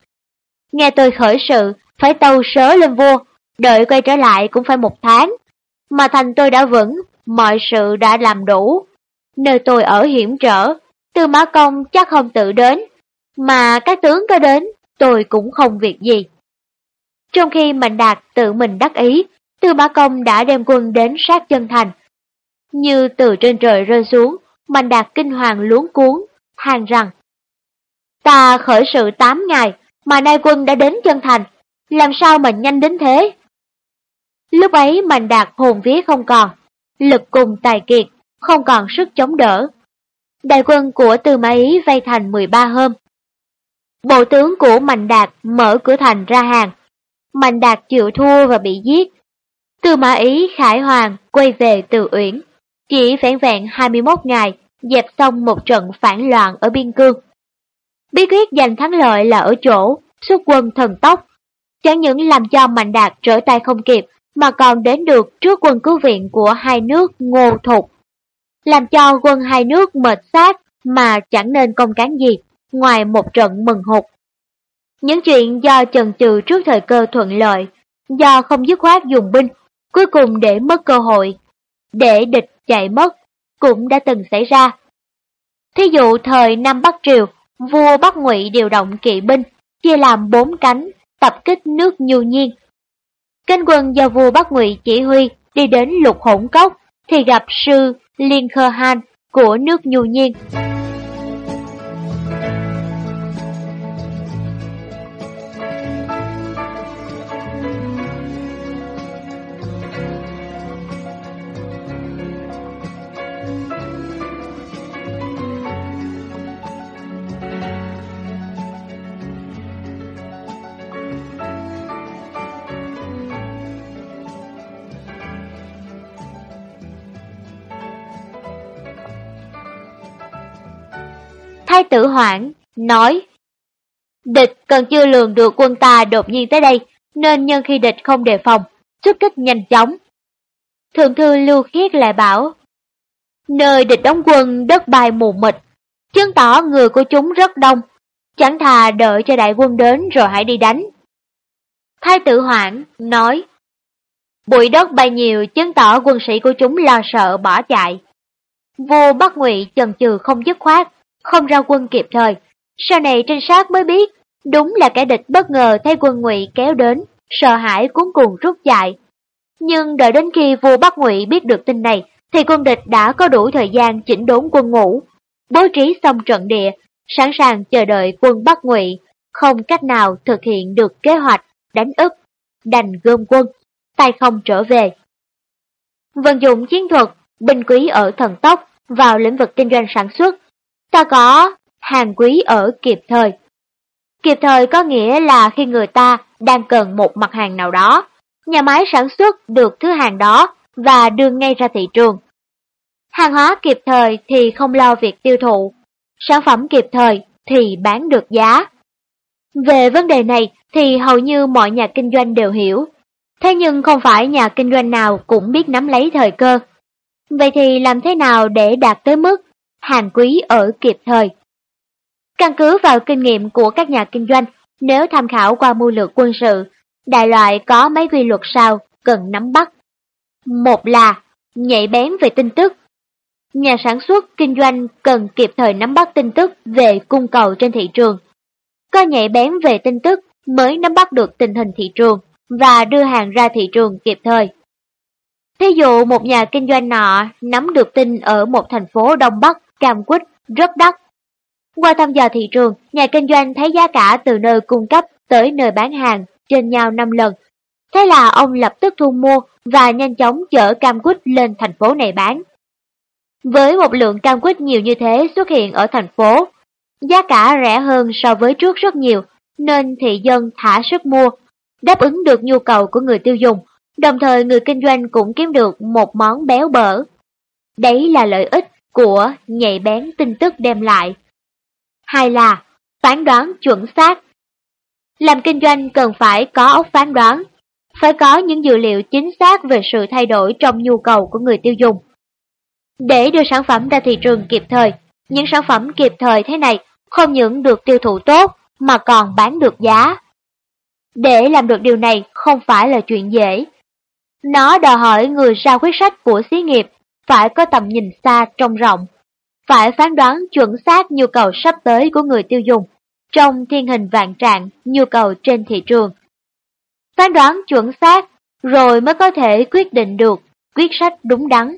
Nghe tôi khởi sự, phải tâu sớ lên vua, đợi quay trở lại cũng phải một tháng. Mà thành tôi đã vững, mọi sự đã làm đủ. Nơi tôi ở hiểm trở, Tư Mã Công chắc không tự đến, mà các tướng có đến, tôi cũng không việc gì. Trong khi Mạnh Đạt tự mình đắc ý, Tư Mã Công đã đem quân đến sát chân thành. Như từ trên trời rơi xuống, Mạnh Đạt kinh hoàng luống cuốn, hàng rằng Ta khởi sự 8 ngày, mà nay quân đã đến chân thành, làm sao mà nhanh đến thế? Lúc ấy Mạnh Đạt hồn vía không còn, lực cùng tài kiệt, không còn sức chống đỡ. Đại quân của Tư Mã Ý vây thành 13 hôm. Bộ tướng của Mạnh Đạt mở cửa thành ra hàng. Mạnh Đạt chịu thua và bị giết. Tư Mã Ý Khải Hoàng quay về Từ Uyển. Chỉ vẹn vẹn 21 ngày dẹp xong một trận phản loạn ở biên cương. Bí quyết giành thắng lợi là ở chỗ xuất quân thần tốc. Chẳng những làm cho Mạnh Đạt trở tay không kịp, mà còn đến được trước quân cứu viện của hai nước ngô thục. Làm cho quân hai nước mệt xác mà chẳng nên công cán gì, ngoài một trận mừng hụt. Những chuyện do chần chừ trước thời cơ thuận lợi, do không dứt khoát dùng binh, cuối cùng để mất cơ hội, để địch chạy mất, cũng đã từng xảy ra. Thí dụ thời Nam Bắc Triều, vua Bắc Ngụy điều động kỵ binh, chia làm bốn cánh, tập kích nước nhu nhiên. Cánh quân do vua Bắc Ngụy chỉ huy đi đến lục hỗn cốc, thì gặp sư Liên Khơ Han của nước nhu nhiên. Thái tử Hoảng nói Địch còn chưa lường được quân ta đột nhiên tới đây, nên nhân khi địch không đề phòng, xuất kích nhanh chóng. Thượng thư Lưu Khiết lại bảo, nơi địch đóng quân đất bài mù mịt, chứng tỏ người của chúng rất đông, chẳng thà đợi cho đại quân đến rồi hãy đi đánh. Thái tử Hoảng nói, bụi đất bay nhiều chứng tỏ quân sĩ của chúng lo sợ bỏ chạy. Vua Bắc Ngụy chần chừ không dứt khoát, không ra quân kịp thời. Sau này trinh sát mới biết, đúng là kẻ địch bất ngờ thấy quân ngụy kéo đến, sợ hãi cuốn cuồng rút chạy. Nhưng đợi đến khi vua Bắc Ngụy biết được tin này, thì quân địch đã có đủ thời gian chỉnh đốn quân ngũ, bố trí xong trận địa, sẵn sàng chờ đợi quân Bắc Ngụy, không cách nào thực hiện được kế hoạch đánh ức, đành gom quân, tay không trở về. Vận dụng chiến thuật, binh quý ở thần tốc vào lĩnh vực kinh doanh sản xuất, ta có hàng quý ở kịp thời. Kịp thời có nghĩa là khi người ta đang cần một mặt hàng nào đó, nhà máy sản xuất được thứ hàng đó và đưa ngay ra thị trường. Hàng hóa kịp thời thì không lo việc tiêu thụ, sản phẩm kịp thời thì bán được giá. Về vấn đề này thì hầu như mọi nhà kinh doanh đều hiểu, thế nhưng không phải nhà kinh doanh nào cũng biết nắm lấy thời cơ. Vậy thì làm thế nào để đạt tới mức hàng quý ở kịp thời? Căn cứ vào kinh nghiệm của các nhà kinh doanh, nếu tham khảo qua mưu lược quân sự, đại loại có mấy quy luật sau cần nắm bắt. Một là nhạy bén về tin tức. Nhà sản xuất, kinh doanh cần kịp thời nắm bắt tin tức về cung cầu trên thị trường. Có nhạy bén về tin tức mới nắm bắt được tình hình thị trường và đưa hàng ra thị trường kịp thời. Thí dụ một nhà kinh doanh nọ nắm được tin ở một thành phố Đông Bắc cam quýt rất đắt. Qua thăm dò thị trường, nhà kinh doanh thấy giá cả từ nơi cung cấp tới nơi bán hàng trên nhau 5 lần. Thế là ông lập tức thu mua và nhanh chóng chở cam quýt lên thành phố này bán. Với một lượng cam quýt nhiều như thế xuất hiện ở thành phố, giá cả rẻ hơn so với trước rất nhiều, nên thị dân thả sức mua, đáp ứng được nhu cầu của người tiêu dùng, đồng thời người kinh doanh cũng kiếm được một món béo bở. Đấy là lợi ích của nhạy bén tin tức đem lại. Hai là phán đoán chuẩn xác. Làm kinh doanh cần phải có óc phán đoán, phải có những dữ liệu chính xác về sự thay đổi trong nhu cầu của người tiêu dùng. Để đưa sản phẩm ra thị trường kịp thời, những sản phẩm kịp thời thế này không những được tiêu thụ tốt mà còn bán được giá. Để làm được điều này không phải là chuyện dễ. Nó đòi hỏi người ra quyết sách của xí nghiệp phải có tầm nhìn xa trông rộng, phải phán đoán chuẩn xác nhu cầu sắp tới của người tiêu dùng trong thiên hình vạn trạng nhu cầu trên thị trường. Phán đoán chuẩn xác rồi mới có thể quyết định được quyết sách đúng đắn.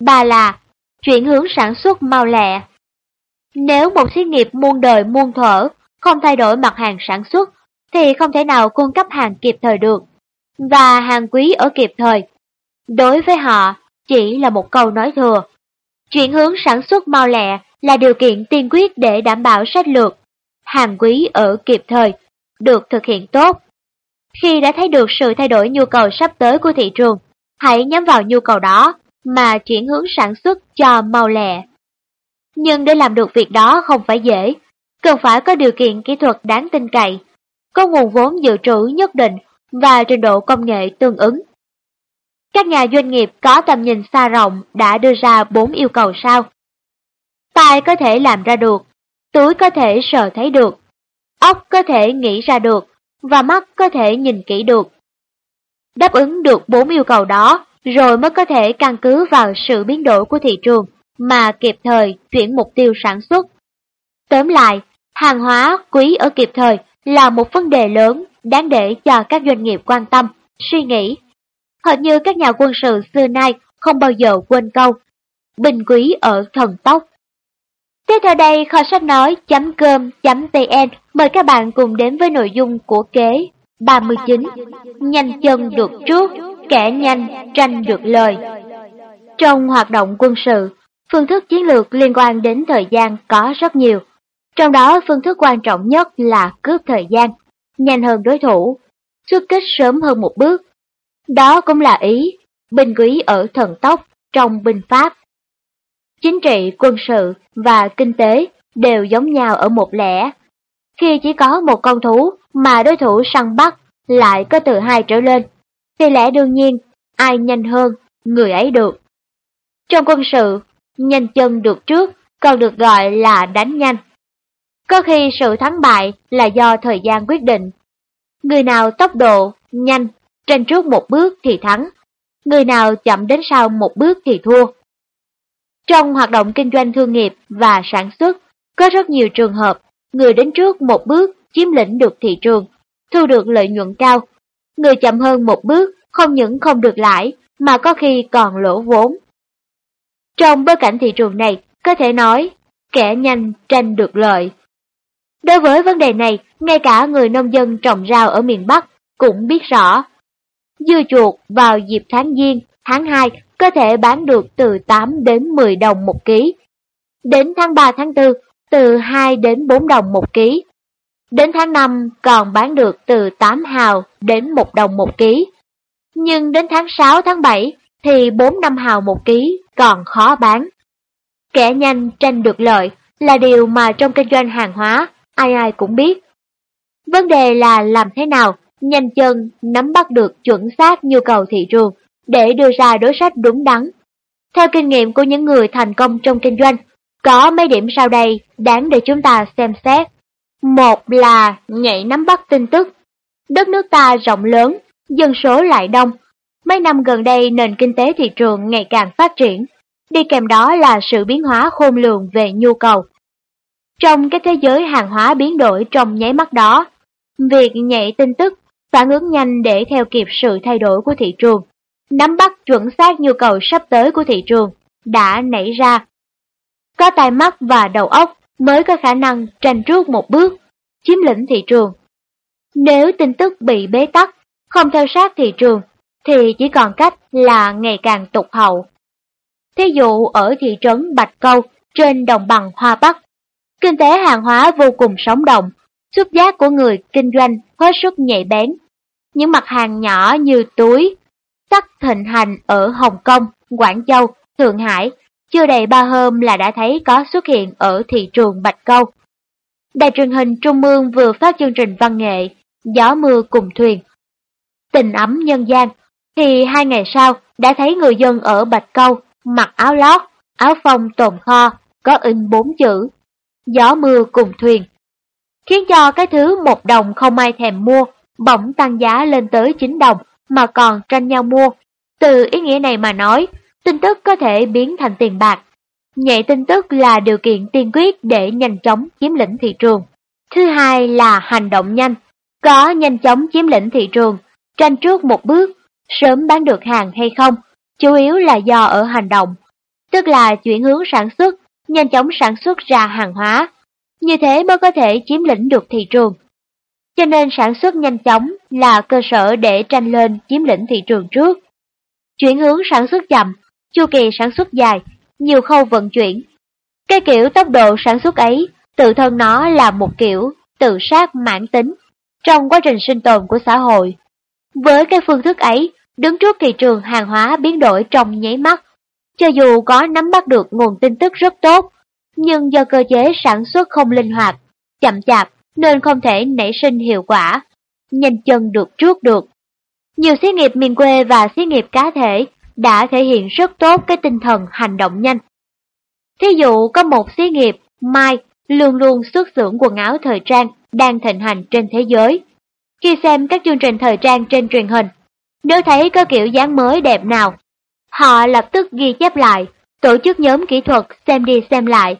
Ba là chuyển hướng sản xuất mau lẹ. Nếu một xí nghiệp muôn đời muôn thở không thay đổi mặt hàng sản xuất thì không thể nào cung cấp hàng kịp thời được. Và hàng quý ở kịp thời. Đối với họ, chỉ là một câu nói thừa. Chuyển hướng sản xuất mau lẹ là điều kiện tiên quyết để đảm bảo sách lược. Hàng quý ở kịp thời, được thực hiện tốt. Khi đã thấy được sự thay đổi nhu cầu sắp tới của thị trường, hãy nhắm vào nhu cầu đó mà chuyển hướng sản xuất cho mau lẹ. Nhưng để làm được việc đó không phải dễ, cần phải có điều kiện kỹ thuật đáng tin cậy, có nguồn vốn dự trữ nhất định và trình độ công nghệ tương ứng. Các nhà doanh nghiệp có tầm nhìn xa rộng đã đưa ra 4 yêu cầu sau. Tai có thể làm ra được, túi có thể sờ thấy được, óc có thể nghĩ ra được và mắt có thể nhìn kỹ được. Đáp ứng được 4 yêu cầu đó rồi mới có thể căn cứ vào sự biến đổi của thị trường mà kịp thời chuyển mục tiêu sản xuất. Tóm lại, hàng hóa quý ở kịp thời là một vấn đề lớn đáng để cho các doanh nghiệp quan tâm, suy nghĩ Hệt như các nhà quân sự xưa nay không bao giờ quên câu, bình quý ở thần tốc. Tiếp theo đây kho sách nói.com.vn mời các bạn cùng đến với nội dung của kế 39. Nhanh chân được trước, kẻ nhanh tranh được lời. Trong hoạt động quân sự, phương thức chiến lược liên quan đến thời gian có rất nhiều. Trong đó phương thức quan trọng nhất là cướp thời gian, nhanh hơn đối thủ, xuất kích sớm hơn một bước, đó cũng là ý, binh quý ở thần tốc trong binh pháp. Chính trị, quân sự và kinh tế đều giống nhau ở một lẽ. Khi chỉ có một con thú mà đối thủ săn bắt lại có từ hai trở lên, thì lẽ đương nhiên ai nhanh hơn, người ấy được. Trong quân sự, nhanh chân được trước còn được gọi là đánh nhanh. Có khi sự thắng bại là do thời gian quyết định. Người nào tốc độ nhanh trên trước một bước thì thắng, người nào chậm đến sau một bước thì thua. Trong hoạt động kinh doanh thương nghiệp và sản xuất, có rất nhiều trường hợp, người đến trước một bước chiếm lĩnh được thị trường, thu được lợi nhuận cao. Người chậm hơn một bước không những không được lãi mà có khi còn lỗ vốn. Trong bối cảnh thị trường này, có thể nói, kẻ nhanh tranh được lợi. Đối với vấn đề này, ngay cả người nông dân trồng rau ở miền Bắc cũng biết rõ. Dưa chuột vào dịp tháng Giêng, tháng 2 có thể bán được từ 8 đến 10 đồng một ký. Đến tháng 3 tháng 4, từ 2 đến 4 đồng một ký. Đến tháng 5 còn bán được từ 8 hào đến 1 đồng một ký. Nhưng đến tháng 6 tháng 7 thì 4 năm hào một ký còn khó bán. Kẻ nhanh tranh được lợi là điều mà trong kinh doanh hàng hóa ai ai cũng biết. Vấn đề là làm thế nào nhanh chân nắm bắt được chuẩn xác nhu cầu thị trường để đưa ra đối sách đúng đắn. Theo kinh nghiệm của những người thành công trong kinh doanh, có mấy điểm sau đây đáng để chúng ta xem xét. Một là nhạy nắm bắt tin tức. Đất nước ta rộng lớn, dân số lại đông. Mấy năm gần đây nền kinh tế thị trường ngày càng phát triển, đi kèm đó là sự biến hóa khôn lường về nhu cầu. Trong cái thế giới hàng hóa biến đổi trong nháy mắt đó, việc nhạy tin tức, phản ứng nhanh để theo kịp sự thay đổi của thị trường, nắm bắt chuẩn xác nhu cầu sắp tới của thị trường, đã nảy ra. Có tai mắt và đầu óc mới có khả năng tranh trước một bước, chiếm lĩnh thị trường. Nếu tin tức bị bế tắc, không theo sát thị trường, thì chỉ còn cách là ngày càng tụt hậu. Thí dụ ở thị trấn Bạch Câu, trên đồng bằng Hoa Bắc, kinh tế hàng hóa vô cùng sống động, xuất giác của người kinh doanh hết sức nhạy bén. Những mặt hàng nhỏ như túi, sắc thịnh hành ở Hồng Kông, Quảng Châu, Thượng Hải, chưa đầy ba hôm là đã thấy có xuất hiện ở thị trường Bạch Câu. Đài truyền hình Trung ương vừa phát chương trình văn nghệ Gió mưa cùng thuyền. Tình ấm nhân gian, thì hai ngày sau đã thấy người dân ở Bạch Câu mặc áo lót, áo phông tồn kho, có in bốn chữ Gió mưa cùng thuyền. Khiến cho cái thứ một đồng không ai thèm mua, bỗng tăng giá lên tới 9 đồng mà còn tranh nhau mua. Từ ý nghĩa này mà nói, tin tức có thể biến thành tiền bạc. Nhạy tin tức là điều kiện tiên quyết để nhanh chóng chiếm lĩnh thị trường. Thứ hai là hành động nhanh, có nhanh chóng chiếm lĩnh thị trường, tranh trước một bước, sớm bán được hàng hay không, chủ yếu là do ở hành động, tức là chuyển hướng sản xuất, nhanh chóng sản xuất ra hàng hóa, như thế mới có thể chiếm lĩnh được thị trường. Cho nên sản xuất nhanh chóng là cơ sở để tranh lên chiếm lĩnh thị trường trước. Chuyển hướng sản xuất chậm, chu kỳ sản xuất dài, nhiều khâu vận chuyển. Cái kiểu tốc độ sản xuất ấy, tự thân nó là một kiểu tự sát mãn tính trong quá trình sinh tồn của xã hội. Với cái phương thức ấy, đứng trước thị trường hàng hóa biến đổi trong nháy mắt, cho dù có nắm bắt được nguồn tin tức rất tốt, nhưng do cơ chế sản xuất không linh hoạt, chậm chạp nên không thể nảy sinh hiệu quả, nhanh chân được trước được. Nhiều xí nghiệp miền quê và xí nghiệp cá thể đã thể hiện rất tốt cái tinh thần hành động nhanh. Thí dụ có một xí nghiệp, Mai, luôn luôn xuất xưởng quần áo thời trang đang thịnh hành trên thế giới. Khi xem các chương trình thời trang trên truyền hình, nếu thấy có kiểu dáng mới đẹp nào, họ lập tức ghi chép lại, tổ chức nhóm kỹ thuật xem đi xem lại.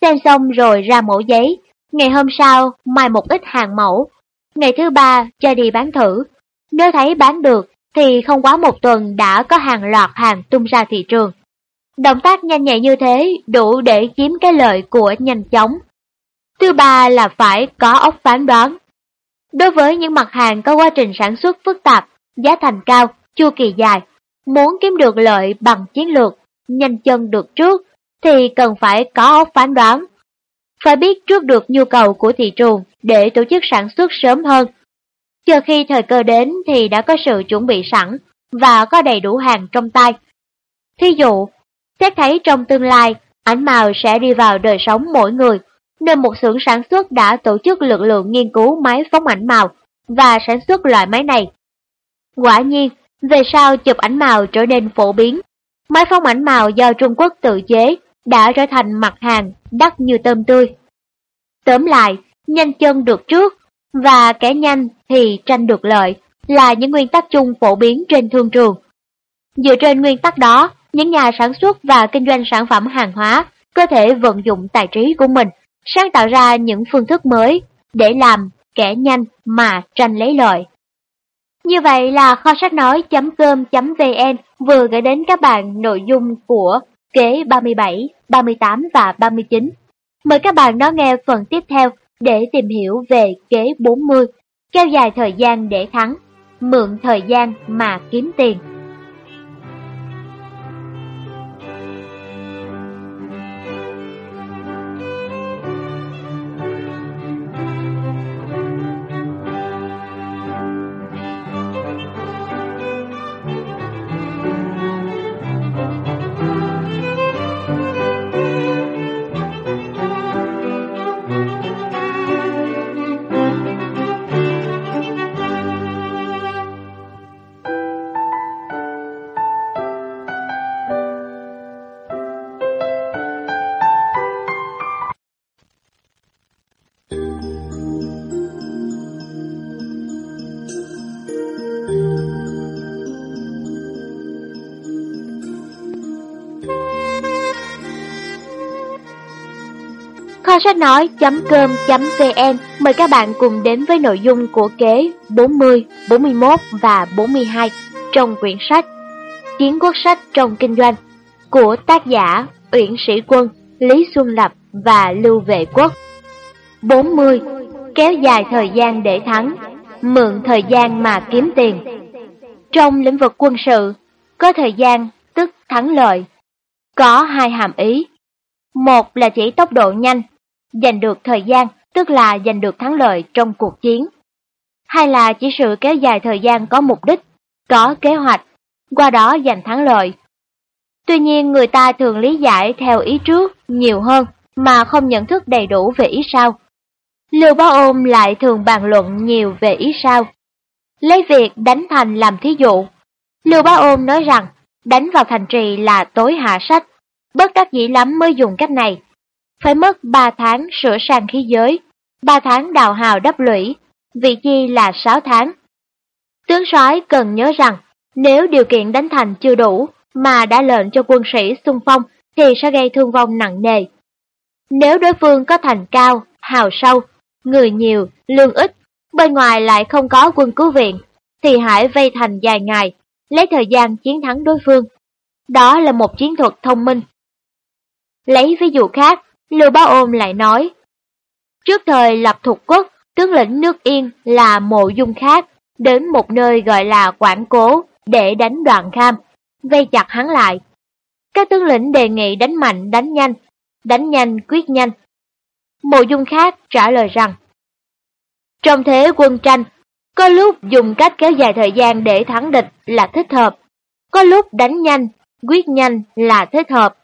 Xem xong rồi ra mẫu giấy, ngày hôm sau mai một ít hàng mẫu, ngày thứ ba cho đi bán thử. Nếu thấy bán được thì không quá một tuần đã có hàng loạt hàng tung ra thị trường. Động tác nhanh nhạy như thế đủ để chiếm cái lợi của nhanh chóng. Thứ ba là phải có óc phán đoán. Đối với những mặt hàng có quá trình sản xuất phức tạp, giá thành cao, chu kỳ dài, muốn kiếm được lợi bằng chiến lược, nhanh chân được trước, thì cần phải có óc phán đoán. Phải biết trước được nhu cầu của thị trường để tổ chức sản xuất sớm hơn. Chờ khi thời cơ đến thì đã có sự chuẩn bị sẵn và có đầy đủ hàng trong tay. Thí dụ, xét thấy trong tương lai, ảnh màu sẽ đi vào đời sống mỗi người, nên một xưởng sản xuất đã tổ chức lực lượng nghiên cứu máy phóng ảnh màu và sản xuất loại máy này. Quả nhiên, về sau chụp ảnh màu trở nên phổ biến. Máy phóng ảnh màu do Trung Quốc tự chế đã trở thành mặt hàng đắt như tôm tươi. Tóm lại, nhanh chân được trước và kẻ nhanh thì tranh được lợi là những nguyên tắc chung phổ biến trên thương trường. Dựa trên nguyên tắc đó, những nhà sản xuất và kinh doanh sản phẩm hàng hóa có thể vận dụng tài trí của mình, sáng tạo ra những phương thức mới để làm kẻ nhanh mà tranh lấy lợi. Như vậy là kho sách nói.com.vn vừa gửi đến các bạn nội dung của kế 37, 38 và 39. Mời các bạn đón nghe phần tiếp theo để tìm hiểu về kế 40, kéo dài thời gian để thắng, mượn thời gian mà kiếm tiền. Kho sách nói.com.vn mời các bạn cùng đến với nội dung của kế 40, 41 và 42 trong quyển sách Chiến quốc sách trong kinh doanh của tác giả Uyển Sĩ Quân, Lý Xuân Lập và Lưu Vệ Quốc. 40. Kéo dài thời gian để thắng, mượn thời gian mà kiếm tiền. Trong lĩnh vực quân sự, có thời gian tức thắng lợi. Có hai hàm ý. Một là chỉ tốc độ nhanh, giành được thời gian tức là giành được thắng lợi trong cuộc chiến. hay là chỉ sự kéo dài thời gian có mục đích, có kế hoạch, qua đó giành thắng lợi. Tuy nhiên người ta thường lý giải theo ý trước nhiều hơn mà không nhận thức đầy đủ về ý sau. Lưu Bá Ôn lại thường bàn luận nhiều về ý sau. Lấy việc đánh thành làm thí dụ. Lưu Bá Ôn nói rằng đánh vào thành trì là tối hạ sách, bất đắc dĩ lắm mới dùng cách này. Phải mất 3 tháng sửa sang khí giới, 3 tháng đào hào đắp lũy, vị chi là 6 tháng. Tướng soái cần nhớ rằng, nếu điều kiện đánh thành chưa đủ mà đã lệnh cho quân sĩ xung phong thì sẽ gây thương vong nặng nề. Nếu đối phương có thành cao, hào sâu, người nhiều, lương ít, bên ngoài lại không có quân cứu viện, thì hãy vây thành dài ngày, lấy thời gian chiến thắng đối phương. Đó là một chiến thuật thông minh. Lấy ví dụ khác, Lưu Bá Ôn lại nói, Trước thời lập thuộc quốc, tướng lĩnh nước Yên là mộ dung khác, đến một nơi gọi là Quảng Cố để đánh đoàn kham, vây chặt hắn lại. Các tướng lĩnh đề nghị đánh mạnh đánh nhanh, đánh nhanh quyết nhanh. Mộ dung khác trả lời rằng, Trong thế quân tranh, có lúc dùng cách kéo dài thời gian để thắng địch là thích hợp, có lúc đánh nhanh, quyết nhanh là thích hợp.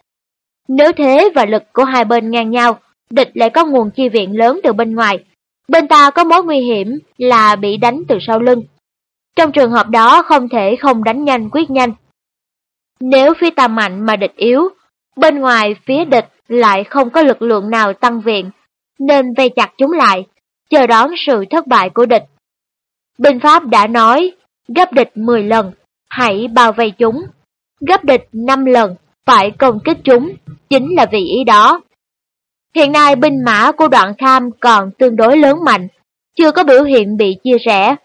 Nếu thế và lực của hai bên ngang nhau, địch lại có nguồn chi viện lớn từ bên ngoài. Bên ta có mối nguy hiểm là bị đánh từ sau lưng. Trong trường hợp đó không thể không đánh nhanh quyết nhanh. Nếu phía ta mạnh mà địch yếu, bên ngoài phía địch lại không có lực lượng nào tăng viện, nên vây chặt chúng lại, chờ đón sự thất bại của địch. Binh Pháp đã nói, gấp địch 10 lần, hãy bao vây chúng. Gấp địch 5 lần, phải công kích chúng, chính là vì ý đó. Hiện nay binh mã của đoạn kham còn tương đối lớn mạnh, chưa có biểu hiện bị chia rẽ.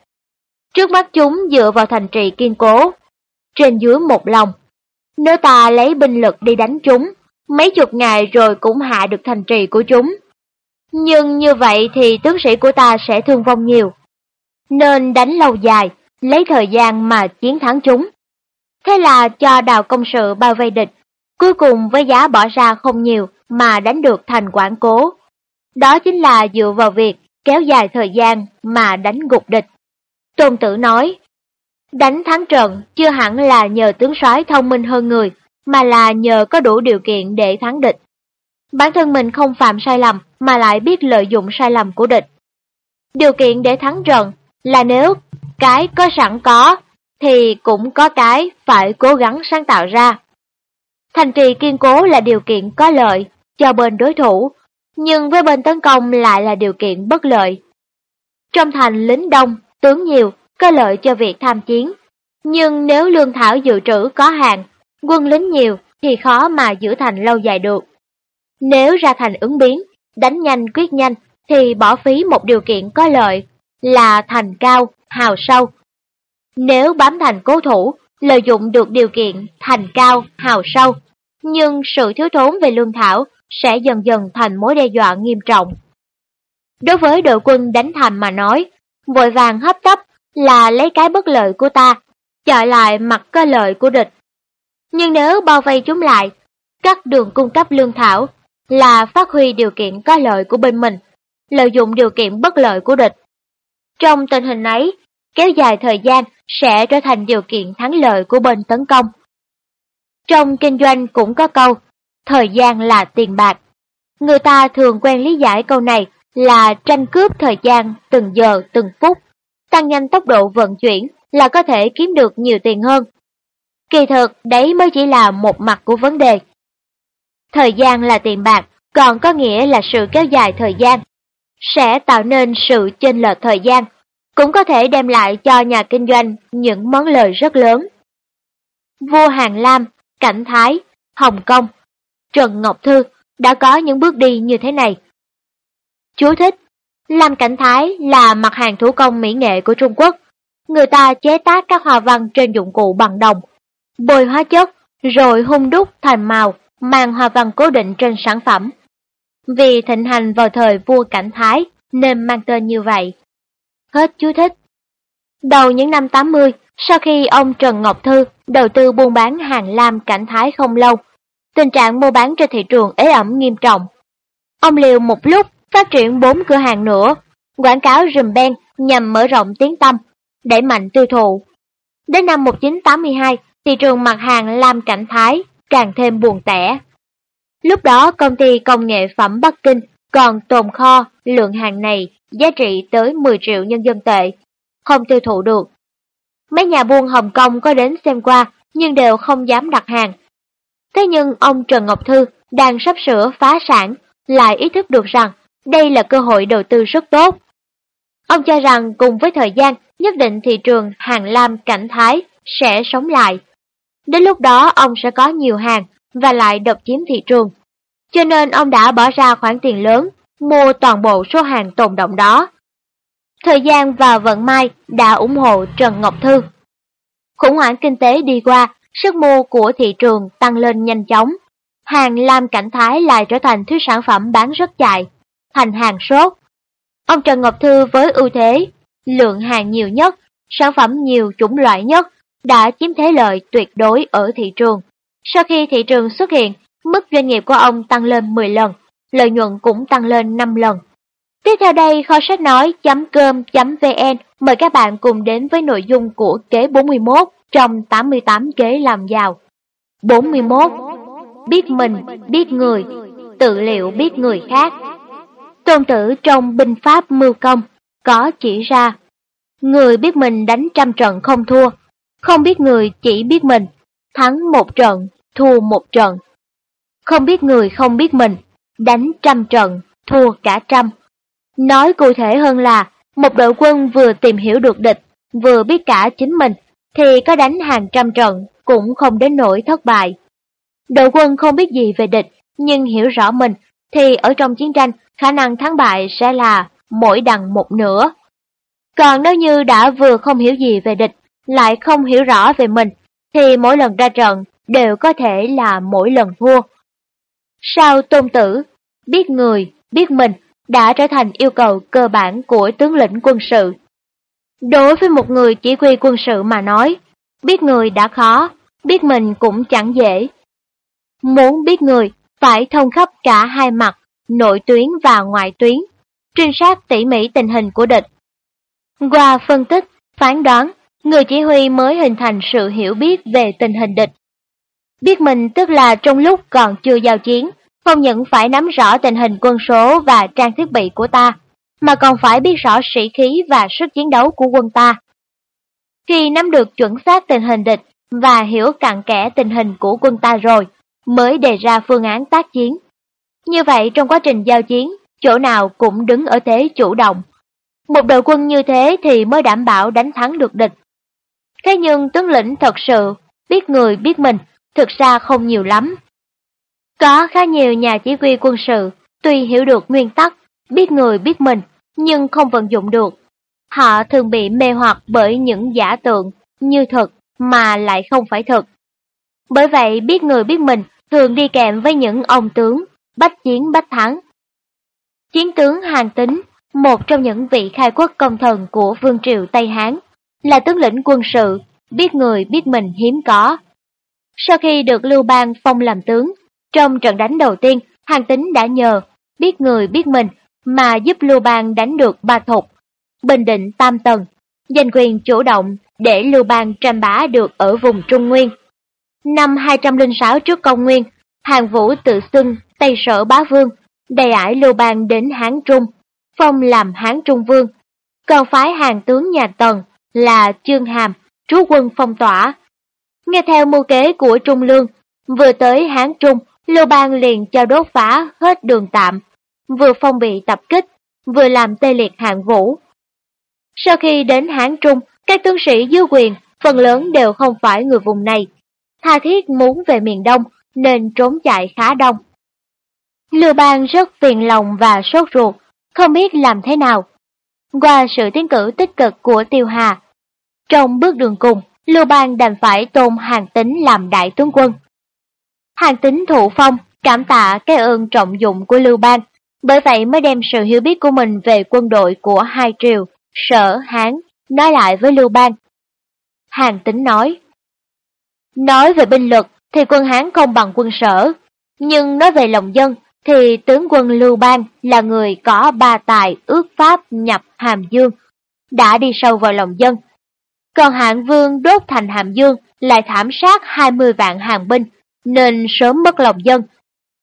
Trước mắt chúng dựa vào thành trì kiên cố, trên dưới một lòng. Nếu ta lấy binh lực đi đánh chúng, mấy chục ngày rồi cũng hạ được thành trì của chúng. Nhưng như vậy thì tướng sĩ của ta sẽ thương vong nhiều. Nên đánh lâu dài, lấy thời gian mà chiến thắng chúng. Thế là cho đào công sự bao vây địch, cuối cùng với giá bỏ ra không nhiều mà đánh được thành quản cố. Đó chính là dựa vào việc kéo dài thời gian mà đánh gục địch. Tôn Tử nói, đánh thắng trận chưa hẳn là nhờ tướng soái thông minh hơn người, mà là nhờ có đủ điều kiện để thắng địch. Bản thân mình không phạm sai lầm mà lại biết lợi dụng sai lầm của địch. Điều kiện để thắng trận là nếu cái có sẵn có thì cũng có cái phải cố gắng sáng tạo ra. Thành trì kiên cố là điều kiện có lợi cho bên đối thủ, nhưng với bên tấn công lại là điều kiện bất lợi. Trong thành lính đông, tướng nhiều, có lợi cho việc tham chiến. Nhưng nếu lương thảo dự trữ có hạn, quân lính nhiều thì khó mà giữ thành lâu dài được. Nếu ra thành ứng biến, đánh nhanh quyết nhanh thì bỏ phí một điều kiện có lợi là thành cao, hào sâu. Nếu bám thành cố thủ, lợi dụng được điều kiện thành cao, hào sâu, nhưng sự thiếu thốn về lương thảo sẽ dần dần thành mối đe dọa nghiêm trọng. Đối với đội quân đánh thành mà nói, vội vàng hấp tấp là lấy cái bất lợi của ta, chọi lại mặt cơ lợi của địch. Nhưng nếu bao vây chúng lại, cắt đường cung cấp lương thảo là phát huy điều kiện có lợi của bên mình, lợi dụng điều kiện bất lợi của địch. Trong tình hình ấy, kéo dài thời gian sẽ trở thành điều kiện thắng lợi của bên tấn công. Trong kinh doanh cũng có câu, thời gian là tiền bạc. Người ta thường quen lý giải câu này là tranh cướp thời gian từng giờ từng phút, tăng nhanh tốc độ vận chuyển là có thể kiếm được nhiều tiền hơn. Kỳ thực đấy mới chỉ là một mặt của vấn đề. Thời gian là tiền bạc, còn có nghĩa là sự kéo dài thời gian, sẽ tạo nên sự chênh lệch thời gian, cũng có thể đem lại cho nhà kinh doanh những món lời rất lớn. Vua Hàng Lam, Cảnh Thái, Hồng Kông, Trần Ngọc Thư đã có những bước đi như thế này. Chú thích Lam Cảnh Thái là mặt hàng thủ công mỹ nghệ của Trung Quốc. Người ta chế tác các hoa văn trên dụng cụ bằng đồng, bôi hóa chất, rồi hung đúc thành màu, mang hoa văn cố định trên sản phẩm. Vì thịnh hành vào thời vua Cảnh Thái nên mang tên như vậy. Hết chú thích. Đầu những năm 80, sau khi ông Trần Ngọc Thư đầu tư buôn bán hàng lam Cảnh Thái không lâu, tình trạng mua bán trên thị trường ế ẩm nghiêm trọng. Ông liều một lúc phát triển bốn cửa hàng nữa, quảng cáo rùm ben nhằm mở rộng tiếng tâm, đẩy mạnh tiêu thụ. Đến năm 1982, thị trường mặt hàng lam cảnh thái càng thêm buồn tẻ. Lúc đó công ty công nghệ phẩm Bắc Kinh còn tồn kho lượng hàng này giá trị tới 10 triệu nhân dân tệ, không tiêu thụ được. Mấy nhà buôn Hồng Kông có đến xem qua nhưng đều không dám đặt hàng. Thế nhưng ông Trần Ngọc Thư đang sắp sửa phá sản lại ý thức được rằng đây là cơ hội đầu tư rất tốt. Ông cho rằng cùng với thời gian, nhất định thị trường hàng lam cảnh thái sẽ sống lại. Đến lúc đó ông sẽ có nhiều hàng và lại độc chiếm thị trường. Cho nên ông đã bỏ ra khoản tiền lớn mua toàn bộ số hàng tồn động đó. Thời gian và vận may đã ủng hộ Trần Ngọc Thư. Khủng hoảng kinh tế đi qua, sức mua của thị trường tăng lên nhanh chóng. Hàng lam cảnh thái lại trở thành thứ sản phẩm bán rất chạy thành hàng sốt. Ông Trần Ngọc Thư với ưu thế, lượng hàng nhiều nhất, sản phẩm nhiều chủng loại nhất, đã chiếm thế lợi tuyệt đối ở thị trường. Sau khi thị trường xuất hiện, mức doanh nghiệp của ông tăng lên 10 lần, lợi nhuận cũng tăng lên 5 lần. Tiếp theo đây, kho sách nói.com.vn mời các bạn cùng đến với nội dung của kế 41 trong 88 kế làm giàu. 41. Biết mình, biết người, tự liệu biết người khác. Tôn tử trong binh pháp mưu công có chỉ ra, người biết mình đánh trăm trận không thua, không biết người chỉ biết mình, thắng một trận, thua một trận. Không biết người không biết mình, đánh trăm trận, thua cả trăm. Nói cụ thể hơn là, một đội quân vừa tìm hiểu được địch, vừa biết cả chính mình, thì có đánh hàng trăm trận cũng không đến nỗi thất bại. Đội quân không biết gì về địch, nhưng hiểu rõ mình, thì ở trong chiến tranh khả năng thắng bại sẽ là mỗi đằng một nửa. Còn nếu như đã vừa không hiểu gì về địch, lại không hiểu rõ về mình, thì mỗi lần ra trận đều có thể là mỗi lần thua. Sao tôn tử, biết người, biết mình đã trở thành yêu cầu cơ bản của tướng lĩnh quân sự. Đối với một người chỉ huy quân sự mà nói, biết người đã khó, biết mình cũng chẳng dễ. Muốn biết người, phải thông khắp cả hai mặt, nội tuyến và ngoại tuyến, trinh sát tỉ mỉ tình hình của địch. Qua phân tích, phán đoán, người chỉ huy mới hình thành sự hiểu biết về tình hình địch. Biết mình tức là trong lúc còn chưa giao chiến, không những phải nắm rõ tình hình quân số và trang thiết bị của ta, mà còn phải biết rõ sĩ khí và sức chiến đấu của quân ta. Khi nắm được chuẩn xác tình hình địch và hiểu cặn kẽ tình hình của quân ta rồi, mới đề ra phương án tác chiến. Như vậy trong quá trình giao chiến, chỗ nào cũng đứng ở thế chủ động. Một đội quân như thế thì mới đảm bảo đánh thắng được địch. Thế nhưng tướng lĩnh thật sự, biết người biết mình, thực ra không nhiều lắm. Có khá nhiều nhà chỉ huy quân sự, tuy hiểu được nguyên tắc, biết người biết mình, nhưng không vận dụng được. Họ thường bị mê hoặc bởi những giả tượng như thật mà lại không phải thật Bởi vậy biết người biết mình thường đi kèm với những ông tướng, bách chiến bách thắng. Chiến tướng Hàng Tính, một trong những vị khai quốc công thần của vương triều Tây Hán, là tướng lĩnh quân sự, biết người biết mình hiếm có. Sau khi được Lưu Bang phong làm tướng, trong trận đánh đầu tiên, Hàng Tính đã nhờ, biết người biết mình, mà giúp Lưu Bang đánh được Ba Thục, Bình Định Tam Tần, giành quyền chủ động để Lưu Bang tranh bá được ở vùng Trung Nguyên. Năm 206 trước công nguyên, Hàng Vũ tự xưng Tây Sở Bá Vương, đầy ải Lưu Bang đến Hán Trung, phong làm Hán Trung Vương, còn phái hàng tướng nhà Tần là Trương Hàm, trú quân phong tỏa. Nghe theo mưu kế của Trung Lương, vừa tới Hán Trung, Lưu Bang liền cho đốt phá hết đường tạm, vừa phong bị tập kích, vừa làm tê liệt hạng vũ. Sau khi đến Hán Trung, các tướng sĩ dưới quyền, phần lớn đều không phải người vùng này. Tha thiết muốn về miền Đông, nên trốn chạy khá đông. Lưu Bang rất phiền lòng và sốt ruột, không biết làm thế nào. Qua sự tiến cử tích cực của Tiêu Hà, trong bước đường cùng, Lưu Bang đành phải tôn hàng tính làm đại tướng quân. Hàng tính thụ phong, cảm tạ cái ơn trọng dụng của Lưu Bang, bởi vậy mới đem sự hiểu biết của mình về quân đội của hai triều, sở, hán, nói lại với Lưu Bang. Hàng tính nói, Nói về binh lực thì quân Hán không bằng quân sở, nhưng nói về lòng dân thì tướng quân Lưu Bang là người có ba tài ước pháp nhập Hàm Dương, đã đi sâu vào lòng dân. Còn hạng vương đốt thành Hàm Dương lại thảm sát 20 vạn hàng binh, nên sớm mất lòng dân.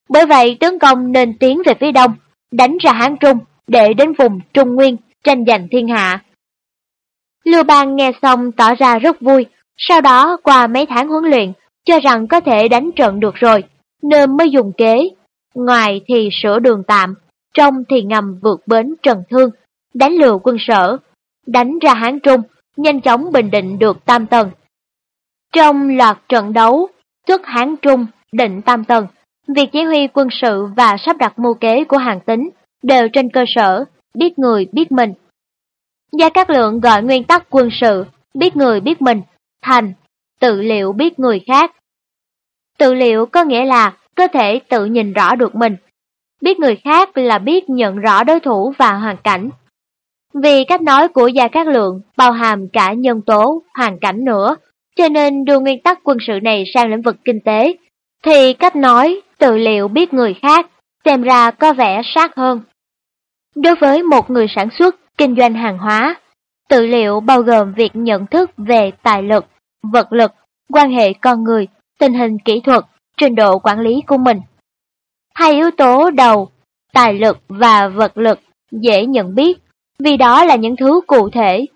Bởi vậy tướng công nên tiến về phía đông, đánh ra Hán Trung để đến vùng Trung Nguyên tranh giành thiên hạ. Lưu Bang nghe xong tỏ ra rất vui, sau đó qua mấy tháng huấn luyện, cho rằng có thể đánh trận được rồi, nên mới dùng kế. Ngoài thì sửa đường tạm, trong thì ngầm vượt bến Trần Thương, đánh lừa quân sở, đánh ra Hán Trung, nhanh chóng bình định được Tam Tần. Trong loạt trận đấu, xuất Hán Trung, định Tam Tần, việc chỉ huy quân sự và sắp đặt mưu kế của hàng tính đều trên cơ sở biết người biết mình. Gia Cát Lượng gọi nguyên tắc quân sự, biết người biết mình, thành tự liệu biết người khác. Tự liệu có nghĩa là cơ thể tự nhìn rõ được mình. Biết người khác là biết nhận rõ đối thủ và hoàn cảnh. Vì cách nói của Gia Cát Lượng bao hàm cả nhân tố, hoàn cảnh nữa, cho nên đưa nguyên tắc quân sự này sang lĩnh vực kinh tế, thì cách nói tự liệu biết người khác xem ra có vẻ sát hơn. Đối với một người sản xuất, kinh doanh hàng hóa, tự liệu bao gồm việc nhận thức về tài lực, vật lực, quan hệ con người, tình hình kỹ thuật, trình độ quản lý của mình. Hai yếu tố đầu, tài lực và vật lực, dễ nhận biết, vì đó là những thứ cụ thể.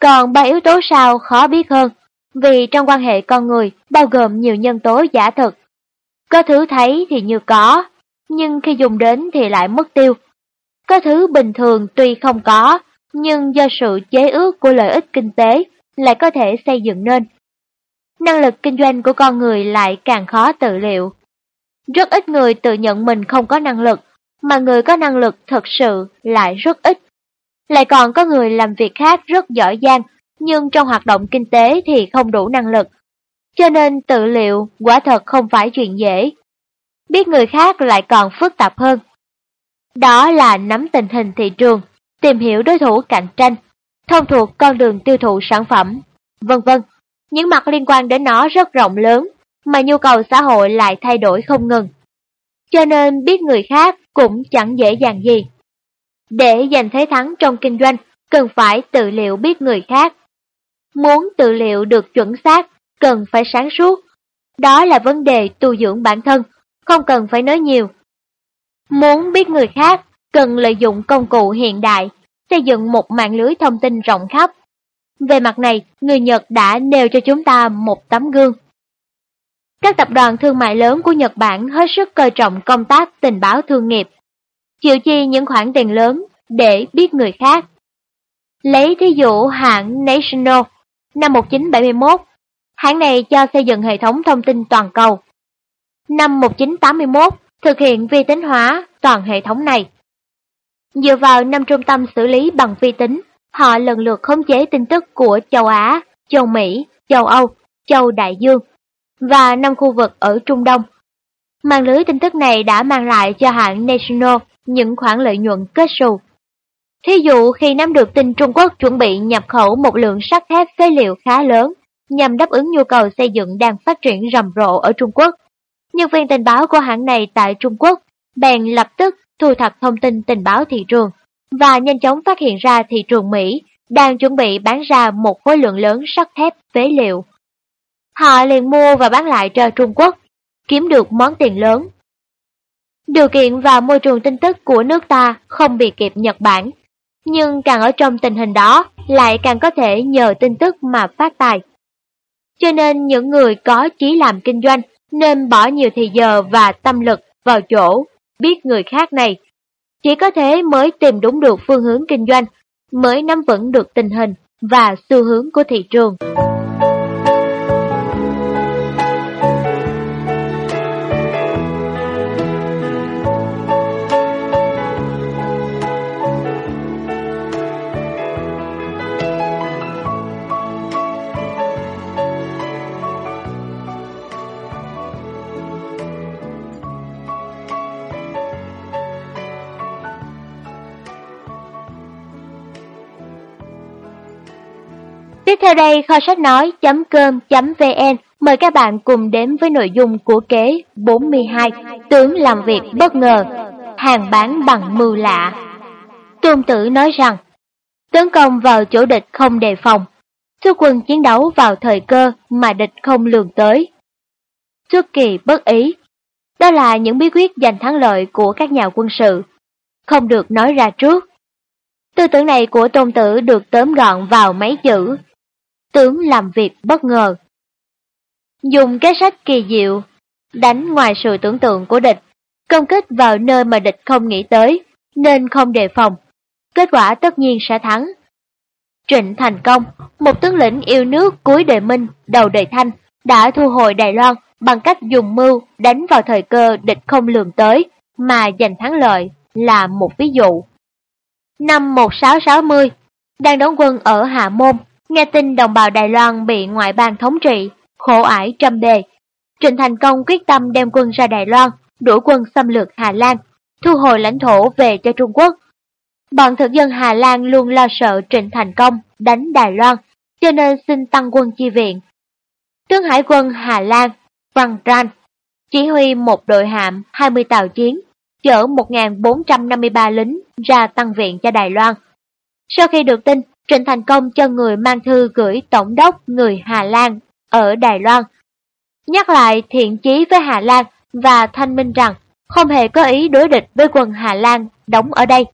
Còn ba yếu tố sau khó biết hơn, vì trong quan hệ con người bao gồm nhiều nhân tố giả thực. Có thứ thấy thì như có, nhưng khi dùng đến thì lại mất tiêu. Có thứ bình thường tuy không có, nhưng do sự chế ước của lợi ích kinh tế lại có thể xây dựng nên. Năng lực kinh doanh của con người lại càng khó tự liệu. Rất ít người tự nhận mình không có năng lực, mà người có năng lực thật sự lại rất ít. Lại còn có người làm việc khác rất giỏi giang, nhưng trong hoạt động kinh tế thì không đủ năng lực. Cho nên tự liệu quả thật không phải chuyện dễ. Biết người khác lại còn phức tạp hơn. Đó là nắm tình hình thị trường, tìm hiểu đối thủ cạnh tranh, thông thuộc con đường tiêu thụ sản phẩm, vân vân. Những mặt liên quan đến nó rất rộng lớn, mà nhu cầu xã hội lại thay đổi không ngừng. Cho nên biết người khác cũng chẳng dễ dàng gì. Để giành thế thắng trong kinh doanh, cần phải tự liệu biết người khác. Muốn tự liệu được chuẩn xác, cần phải sáng suốt. Đó là vấn đề tu dưỡng bản thân, không cần phải nói nhiều. Muốn biết người khác, cần lợi dụng công cụ hiện đại, xây dựng một mạng lưới thông tin rộng khắp. Về mặt này, người Nhật đã nêu cho chúng ta một tấm gương. Các tập đoàn thương mại lớn của Nhật Bản hết sức coi trọng công tác tình báo thương nghiệp, chịu chi những khoản tiền lớn để biết người khác. Lấy thí dụ hãng National, năm 1971, hãng này cho xây dựng hệ thống thông tin toàn cầu. Năm 1981, thực hiện vi tính hóa toàn hệ thống này. Dựa vào năm trung tâm xử lý bằng vi tính, họ lần lượt khống chế tin tức của châu Á, châu Mỹ, châu Âu, châu Đại Dương và năm khu vực ở Trung Đông. Mạng lưới tin tức này đã mang lại cho hãng National những khoản lợi nhuận kết xù. Thí dụ khi nắm được tin Trung Quốc chuẩn bị nhập khẩu một lượng sắt thép phế liệu khá lớn nhằm đáp ứng nhu cầu xây dựng đang phát triển rầm rộ ở Trung Quốc. Nhân viên tình báo của hãng này tại Trung Quốc bèn lập tức thu thập thông tin tình báo thị trường và nhanh chóng phát hiện ra thị trường Mỹ đang chuẩn bị bán ra một khối lượng lớn sắt thép phế liệu. Họ liền mua và bán lại cho Trung Quốc, kiếm được món tiền lớn. Điều kiện và môi trường tin tức của nước ta không bị kịp Nhật Bản, nhưng càng ở trong tình hình đó lại càng có thể nhờ tin tức mà phát tài. Cho nên những người có trí làm kinh doanh nên bỏ nhiều thời giờ và tâm lực vào chỗ biết người khác này. Chỉ có thế mới tìm đúng được phương hướng kinh doanh, mới nắm vững được tình hình và xu hướng của thị trường. Tiếp theo đây kho sách nói.com.vn mời các bạn cùng đến với nội dung của kế 42 Tướng làm việc bất ngờ, hàng bán bằng mưu lạ. Tôn tử nói rằng, tấn công vào chỗ địch không đề phòng, xuất quân chiến đấu vào thời cơ mà địch không lường tới. Xuất kỳ bất ý, đó là những bí quyết giành thắng lợi của các nhà quân sự, không được nói ra trước. Tư tưởng này của tôn tử được tóm gọn vào mấy chữ tướng làm việc bất ngờ. Dùng cái sách kỳ diệu, đánh ngoài sự tưởng tượng của địch, công kích vào nơi mà địch không nghĩ tới, nên không đề phòng. Kết quả tất nhiên sẽ thắng. Trịnh Thành Công, một tướng lĩnh yêu nước cuối đời Minh, đầu đời Thanh, đã thu hồi Đài Loan bằng cách dùng mưu đánh vào thời cơ địch không lường tới mà giành thắng lợi là một ví dụ. Năm 1660, đang đóng quân ở Hà Môn, Nghe tin đồng bào Đài Loan bị ngoại bang thống trị, khổ ải trăm bề. Trịnh Thành Công quyết tâm đem quân ra Đài Loan, đuổi quân xâm lược Hà Lan, thu hồi lãnh thổ về cho Trung Quốc. Bọn thực dân Hà Lan luôn lo sợ Trịnh Thành Công đánh Đài Loan, cho nên xin tăng quân chi viện. Tướng Hải quân Hà Lan, Văn Tran, chỉ huy một đội hạm 20 tàu chiến, chở 1.453 lính ra tăng viện cho Đài Loan. Sau khi được tin, Trịnh Thành Công cho người mang thư gửi Tổng đốc người Hà Lan ở Đài Loan. Nhắc lại thiện chí với Hà Lan và thanh minh rằng không hề có ý đối địch với quân Hà Lan đóng ở đây.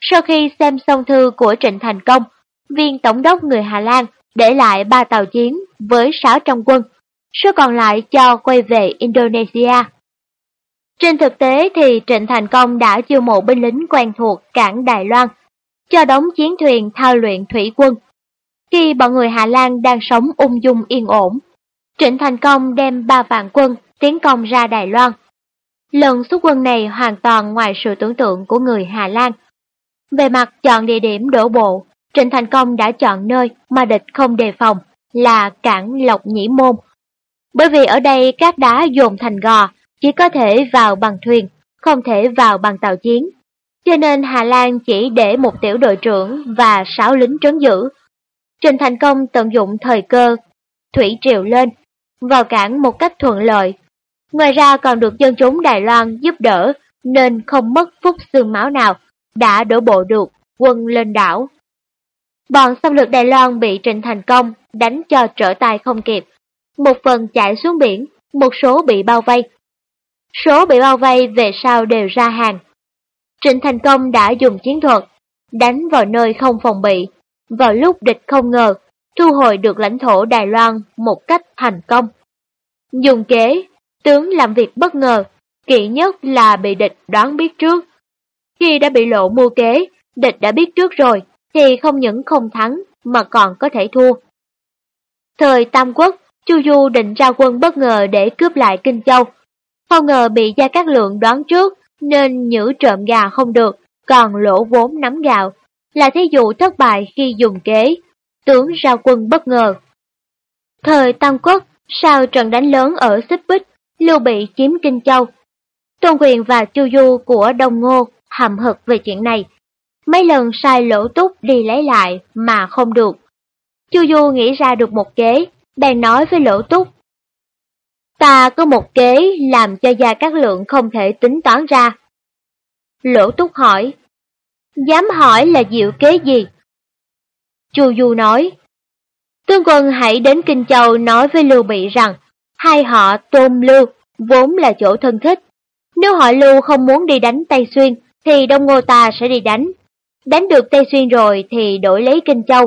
Sau khi xem xong thư của Trịnh Thành Công, viên Tổng đốc người Hà Lan để lại ba tàu chiến với 600 quân, số còn lại cho quay về Indonesia. Trên thực tế thì Trịnh Thành Công đã chiêu mộ binh lính quen thuộc cảng Đài Loan cho đóng chiến thuyền thao luyện thủy quân. Khi bọn người Hà Lan đang sống ung dung yên ổn, Trịnh Thành Công đem ba vạn quân tiến công ra Đài Loan. Lần xuất quân này hoàn toàn ngoài sự tưởng tượng của người Hà Lan. Về mặt chọn địa điểm đổ bộ, Trịnh Thành Công đã chọn nơi mà địch không đề phòng là cảng Lộc Nhĩ Môn. Bởi vì ở đây các đá dồn thành gò, chỉ có thể vào bằng thuyền, không thể vào bằng tàu chiến. Cho nên Hà Lan chỉ để một tiểu đội trưởng và sáu lính trấn giữ. Trình Thành Công tận dụng thời cơ, thủy triều lên, vào cảng một cách thuận lợi. Ngoài ra còn được dân chúng Đài Loan giúp đỡ nên không mất phút xương máu nào, đã đổ bộ được quân lên đảo. Bọn xâm lược Đài Loan bị Trịnh Thành Công đánh cho trở tay không kịp. Một phần chạy xuống biển, một số bị bao vây. Số bị bao vây về sau đều ra hàng, Trịnh Thành Công đã dùng chiến thuật, đánh vào nơi không phòng bị, vào lúc địch không ngờ, thu hồi được lãnh thổ Đài Loan một cách thành công. Dùng kế, tướng làm việc bất ngờ, kỹ nhất là bị địch đoán biết trước. Khi đã bị lộ mưu kế, địch đã biết trước rồi, thì không những không thắng mà còn có thể thua. Thời Tam Quốc, Chu Du định ra quân bất ngờ để cướp lại Kinh Châu. Không ngờ bị Gia Cát Lượng đoán trước, nên nhử trộm gà không được, còn lỗ vốn nắm gạo, là thí dụ thất bại khi dùng kế, tướng ra quân bất ngờ. Thời Tam Quốc, sau trận đánh lớn ở Xích Bích, Lưu Bị chiếm Kinh Châu. Tôn Quyền và Chu Du của Đông Ngô hầm hực về chuyện này. Mấy lần sai lỗ túc đi lấy lại mà không được. Chu Du nghĩ ra được một kế, bèn nói với lỗ túc. Ta có một kế làm cho Gia Cát Lượng không thể tính toán ra. Lỗ túc hỏi, dám hỏi là diệu kế gì? Chu Du nói, Tương quân hãy đến Kinh Châu nói với Lưu Bị rằng hai họ Tôn Lưu vốn là chỗ thân thích. Nếu họ Lưu không muốn đi đánh Tây Xuyên thì Đông Ngô ta sẽ đi đánh. Đánh được Tây Xuyên rồi thì đổi lấy Kinh Châu.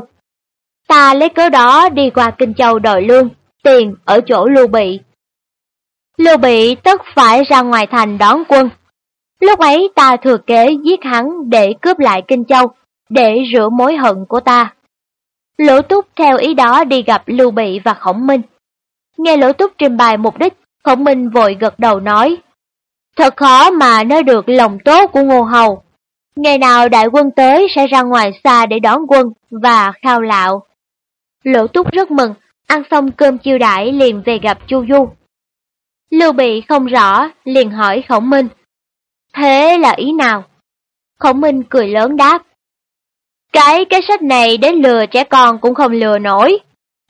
Ta lấy cớ đó đi qua Kinh Châu đòi lương, tiền ở chỗ Lưu Bị. Lưu Bị tất phải ra ngoài thành đón quân. Lúc ấy ta thừa kế giết hắn để cướp lại Kinh Châu, để rửa mối hận của ta. Lỗ Túc theo ý đó đi gặp Lưu Bị và Khổng Minh. Nghe Lỗ Túc trình bày mục đích, Khổng Minh vội gật đầu nói. Thật khó mà nói được lòng tốt của Ngô Hầu. Ngày nào đại quân tới sẽ ra ngoài xa để đón quân và khao lạo. Lỗ Túc rất mừng, ăn xong cơm chiêu đãi liền về gặp Chu Du. Lưu Bị không rõ, liền hỏi Khổng Minh. Thế là ý nào? Khổng Minh cười lớn đáp. Cái cái sách này đến lừa trẻ con cũng không lừa nổi.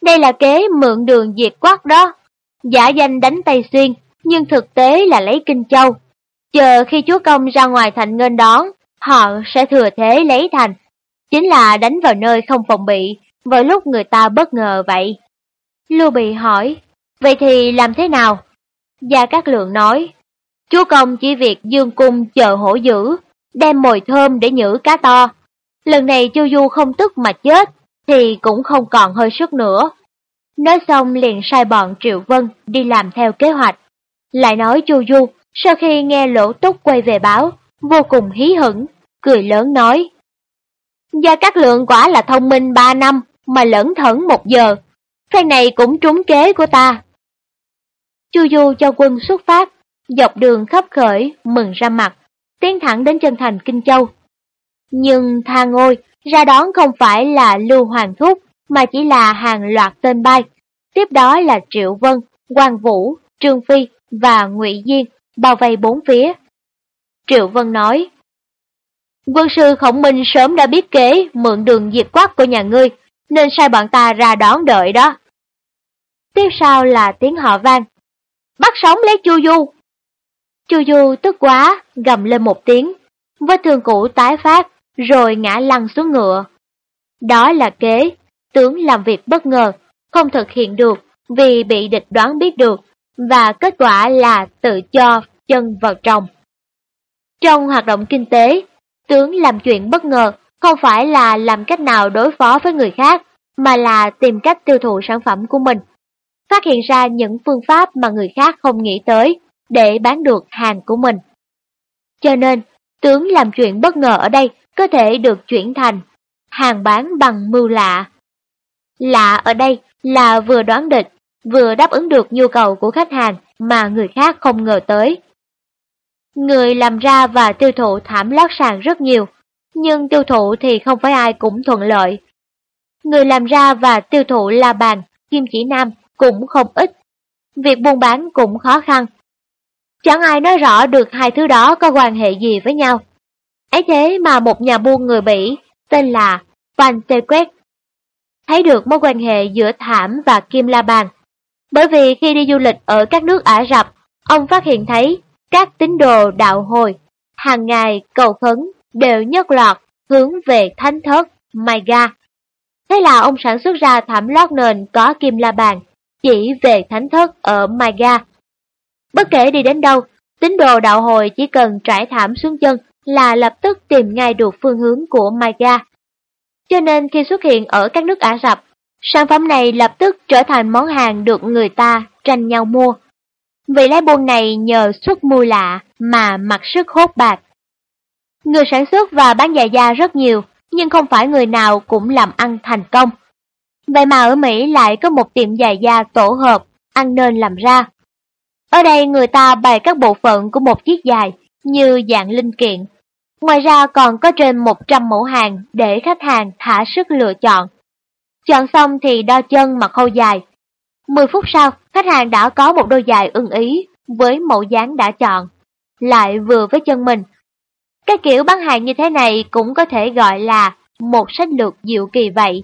Đây là kế mượn đường diệt quắc đó. Giả danh đánh Tây Xuyên, nhưng thực tế là lấy Kinh Châu. Chờ khi chúa công ra ngoài thành nghênh đón, họ sẽ thừa thế lấy thành. Chính là đánh vào nơi không phòng bị, vào lúc người ta bất ngờ vậy. Lưu Bị hỏi, vậy thì làm thế nào? Gia Cát Lượng nói, chúa công chỉ việc dương cung chờ hổ dữ, đem mồi thơm để nhử cá to, Lần này Chu Du không tức mà chết, thì cũng không còn hơi sức nữa. Nói xong liền sai bọn Triệu Vân đi làm theo kế hoạch. Lại nói Chu Du, sau khi nghe lỗ túc quay về báo, vô cùng hí hửng, cười lớn nói. Gia Cát Lượng quả là thông minh ba năm, mà lẫn thẩn một giờ. Phen này cũng trúng kế của ta. Chu Du cho quân xuất phát, dọc đường khắp khởi, mừng ra mặt, tiến thẳng đến chân thành Kinh Châu. Nhưng tha ngôi, ra đón không phải là Lưu Hoàng Thúc, mà chỉ là hàng loạt tên bay. Tiếp đó là Triệu Vân, Quang Vũ, Trương Phi và Ngụy Diên, bao vây bốn phía. Triệu Vân nói, Quân sư Khổng Minh sớm đã biết kế mượn đường diệt quắc của nhà ngươi, nên sai bọn ta ra đón đợi đó. Tiếp sau là tiếng họ vang, bắt sống lấy Chu Du. Chu Du tức quá, gầm lên một tiếng, vết thương cũ tái phát, rồi ngã lăn xuống ngựa. Đó là kế, tướng làm việc bất ngờ, không thực hiện được vì bị địch đoán biết được, và kết quả là tự cho chân vào trong. Trong hoạt động kinh tế, tướng làm chuyện bất ngờ không phải là làm cách nào đối phó với người khác, mà là tìm cách tiêu thụ sản phẩm của mình. Phát hiện ra những phương pháp mà người khác không nghĩ tới để bán được hàng của mình. Cho nên, tướng làm chuyện bất ngờ ở đây có thể được chuyển thành hàng bán bằng mưu lạ. Lạ ở đây là vừa đoán địch, vừa đáp ứng được nhu cầu của khách hàng mà người khác không ngờ tới. Người làm ra và tiêu thụ thảm lót sàn rất nhiều, nhưng tiêu thụ thì không phải ai cũng thuận lợi. Người làm ra và tiêu thụ la bàn, kim chỉ nam cũng không ít. Việc buôn bán cũng khó khăn. Chẳng ai nói rõ được hai thứ đó có quan hệ gì với nhau. Ấy thế mà một nhà buôn người Bỉ tên là Van Tequet thấy được mối quan hệ giữa thảm và kim la bàn. Bởi vì khi đi du lịch ở các nước Ả Rập, ông phát hiện thấy các tín đồ đạo hồi hàng ngày cầu khấn đều nhất loạt hướng về thánh thất Maiga. Thế là ông sản xuất ra thảm lót nền có kim la bàn chỉ về thánh thất ở Maiga. Bất kể đi đến đâu, tín đồ đạo hồi chỉ cần trải thảm xuống chân là lập tức tìm ngay được phương hướng của Maiga. Cho nên khi xuất hiện ở các nước Ả Rập, sản phẩm này lập tức trở thành món hàng được người ta tranh nhau mua. Vị lái buôn này nhờ xuất mùi lạ mà mặc sức hốt bạc. Người sản xuất và bán dạ giày da rất nhiều, nhưng không phải người nào cũng làm ăn thành công. Vậy mà ở Mỹ lại có một tiệm giày da tổ hợp, ăn nên làm ra. Ở đây người ta bày các bộ phận của một chiếc giày như dạng linh kiện, Ngoài ra còn có trên 100 mẫu hàng để khách hàng thả sức lựa chọn. Chọn xong thì đo chân mà khâu dài. 10 phút sau, khách hàng đã có một đôi giày ưng ý, với mẫu dáng đã chọn, lại vừa với chân mình. Cái kiểu bán hàng như thế này cũng có thể gọi là một sách lược diệu kỳ vậy.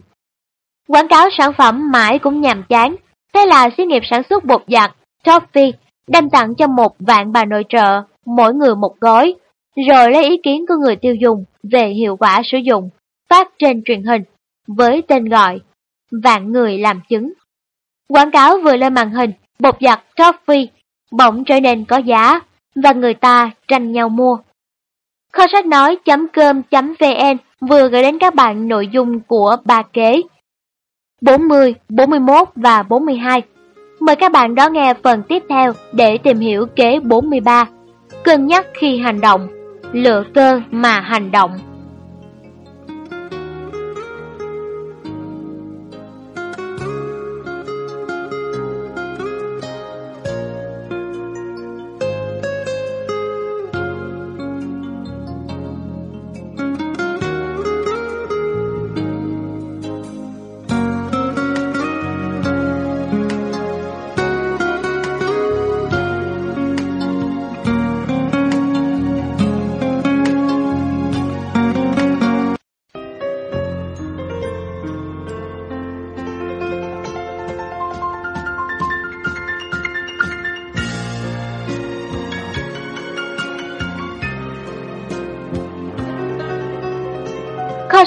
Quảng cáo sản phẩm mãi cũng nhàm chán, thế là xí nghiệp sản xuất bột giặt Toffee đem tặng cho một vạn bà nội trợ, mỗi người một gói, rồi lấy ý kiến của người tiêu dùng về hiệu quả sử dụng, phát trên truyền hình, với tên gọi Vạn Người Làm Chứng. Quảng cáo vừa lên màn hình, bột giặt Toffee bỗng trở nên có giá, và người ta tranh nhau mua. Kho sách nói.com.vn vừa gửi đến các bạn nội dung của ba kế 40, 41 và 42. Mời các bạn đón nghe phần tiếp theo để tìm hiểu kế 43. Cân nhắc khi hành động, lựa cơ mà hành động.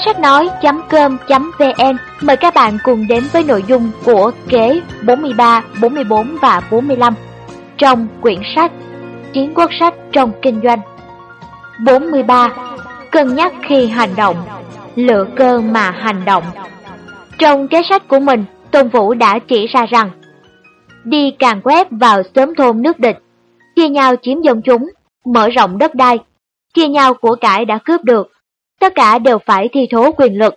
Sách nói.com.vn mời các bạn cùng đến với nội dung của kế 43, 44 và 45 trong quyển sách Chiến quốc sách trong kinh doanh. 43. Cân nhắc khi hành động, lựa cơ mà hành động. Trong kế sách của mình, Tôn Vũ đã chỉ ra rằng đi càng quét vào sớm thôn nước địch, chia nhau chiếm dân chúng, mở rộng đất đai, chia nhau của cải đã cướp được, tất cả đều phải thi thố quyền lực,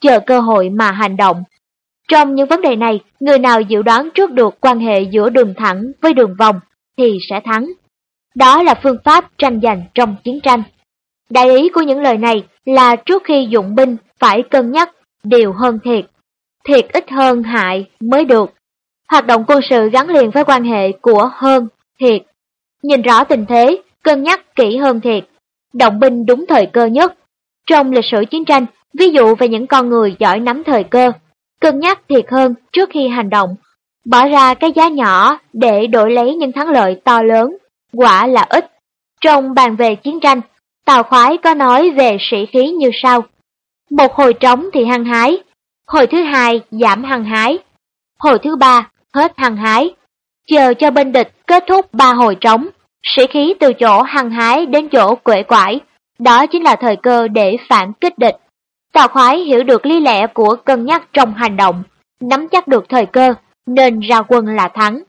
chờ cơ hội mà hành động. Trong những vấn đề này, người nào dự đoán trước được quan hệ giữa đường thẳng với đường vòng thì sẽ thắng. Đó là phương pháp tranh giành trong chiến tranh. Đại ý của những lời này là trước khi dụng binh phải cân nhắc điều hơn thiệt. Thiệt ít hơn hại mới được. Hoạt động quân sự gắn liền với quan hệ của hơn, thiệt. Nhìn rõ tình thế, cân nhắc kỹ hơn thiệt. Động binh đúng thời cơ nhất trong lịch sử chiến tranh, ví dụ về những con người giỏi nắm thời cơ, cân nhắc thiệt hơn trước khi hành động, bỏ ra cái giá nhỏ để đổi lấy những thắng lợi to lớn, quả là ít. Trong bàn về chiến tranh, Tào Khoái có nói về sĩ khí như sau. Một hồi trống thì hăng hái, hồi thứ hai giảm hăng hái, hồi thứ ba hết hăng hái. Chờ cho bên địch kết thúc ba hồi trống, sĩ khí từ chỗ hăng hái đến chỗ quệ quải, đó chính là thời cơ để phản kích địch. Tào khoái hiểu được lý lẽ của cân nhắc trong hành động, nắm chắc được thời cơ, nên ra quân là thắng.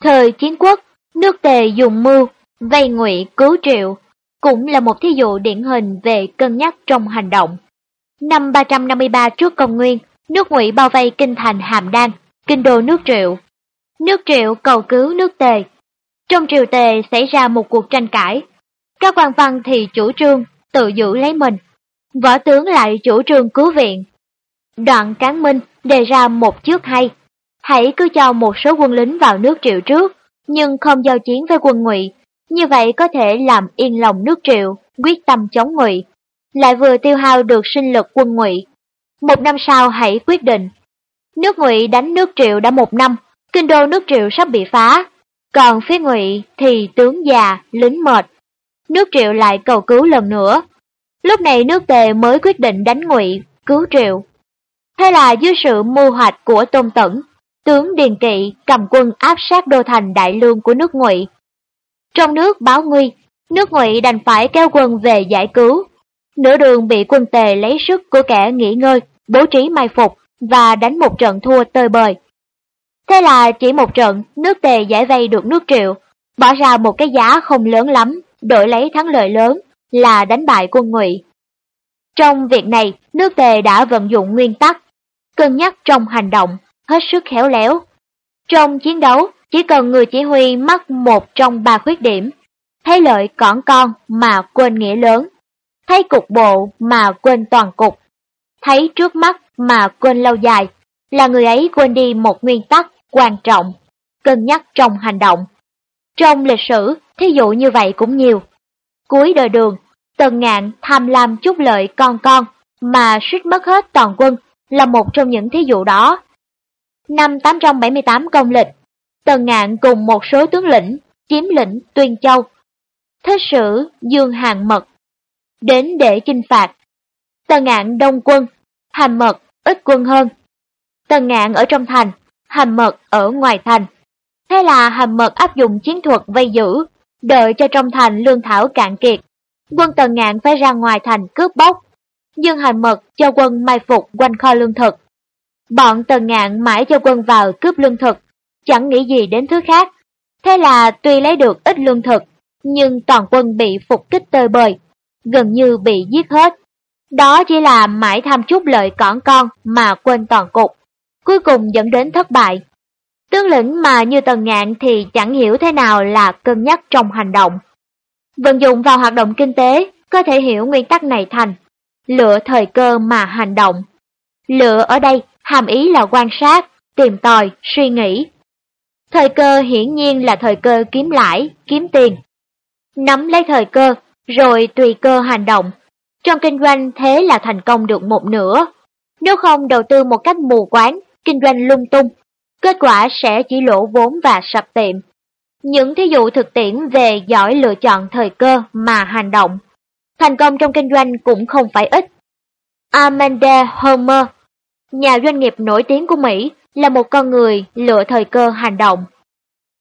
Thời chiến quốc, nước tề dùng mưu, vây ngụy cứu triệu, cũng là một thí dụ điển hình về cân nhắc trong hành động. Năm 353 trước công nguyên, nước ngụy bao vây kinh thành Hàm Đan, kinh đô nước triệu. Nước triệu cầu cứu nước tề. Trong triều tề xảy ra một cuộc tranh cãi, các quan văn thì chủ trương tự giữ lấy mình, võ tướng lại chủ trương cứu viện. Đoạn Cán Minh đề ra một trước hay, hãy cứ cho một số quân lính vào nước triệu trước, nhưng không giao chiến với quân ngụy, như vậy có thể làm yên lòng nước triệu, quyết tâm chống ngụy, lại vừa tiêu hao được sinh lực quân ngụy. Một năm sau hãy quyết định. Nước ngụy đánh nước triệu đã một năm, kinh đô nước triệu sắp bị phá, còn phía ngụy thì tướng già, lính mệt, nước triệu lại cầu cứu lần nữa. Lúc này nước tề mới quyết định đánh ngụy, cứu triệu. Thế là dưới sự mưu hoạch của Tôn Tẩn, tướng Điền Kỵ cầm quân áp sát đô thành đại lương của nước ngụy. Trong nước báo nguy, nước ngụy đành phải kéo quân về giải cứu. Nửa đường bị quân tề lấy sức của kẻ nghỉ ngơi, bố trí mai phục và đánh một trận thua tơi bời. Thế là chỉ một trận, nước tề giải vây được nước triệu, bỏ ra một cái giá không lớn lắm đổi lấy thắng lợi lớn là đánh bại quân ngụy. Trong việc này, nước tề đã vận dụng nguyên tắc, cân nhắc trong hành động, hết sức khéo léo. Trong chiến đấu, chỉ cần người chỉ huy mắc một trong ba khuyết điểm, thấy lợi cỏn con mà quên nghĩa lớn, thấy cục bộ mà quên toàn cục, thấy trước mắt mà quên lâu dài, là người ấy quên đi một nguyên tắc quan trọng, cân nhắc trong hành động. Trong lịch sử, thí dụ như vậy cũng nhiều. Cuối đời đường, Tần Ngạn tham lam chút lợi con con mà suýt mất hết toàn quân là một trong những thí dụ đó. Năm 878 công lịch, Tần Ngạn cùng một số tướng lĩnh chiếm lĩnh Tuyên Châu. Thế sử Dương Hàng Mật đến để chinh phạt. Tần Ngạn đông quân, Hàm Mật ít quân hơn. Tần Ngạn ở trong thành, Hàm Mật ở ngoài thành. Thế là Hàm Mật áp dụng chiến thuật vây giữ, đợi cho trong thành lương thảo cạn kiệt. Quân Tần Ngạn phải ra ngoài thành cướp bóc. Dương Hàm Mật cho quân mai phục quanh kho lương thực. Bọn Tần Ngạn mãi cho quân vào cướp lương thực, chẳng nghĩ gì đến thứ khác. Thế là tuy lấy được ít lương thực, nhưng toàn quân bị phục kích tơi bời, gần như bị giết hết. Đó chỉ là mãi tham chút lợi cỏn con mà quên toàn cục, cuối cùng dẫn đến thất bại. Tướng lĩnh mà như Tần Ngạn thì chẳng hiểu thế nào là cân nhắc trong hành động. Vận dụng vào hoạt động kinh tế, có thể hiểu nguyên tắc này thành lựa thời cơ mà hành động. Lựa ở đây hàm ý là quan sát, tìm tòi, suy nghĩ. Thời cơ hiển nhiên là thời cơ kiếm lãi, kiếm tiền. Nắm lấy thời cơ, rồi tùy cơ hành động. Trong kinh doanh thế là thành công được một nửa. Nếu không đầu tư một cách mù quáng, kinh doanh lung tung, kết quả sẽ chỉ lỗ vốn và sập tiệm. Những thí dụ thực tiễn về giỏi lựa chọn thời cơ mà hành động. Thành công trong kinh doanh cũng không phải ít. Amanda Homer, nhà doanh nghiệp nổi tiếng của Mỹ, là một con người lựa thời cơ hành động.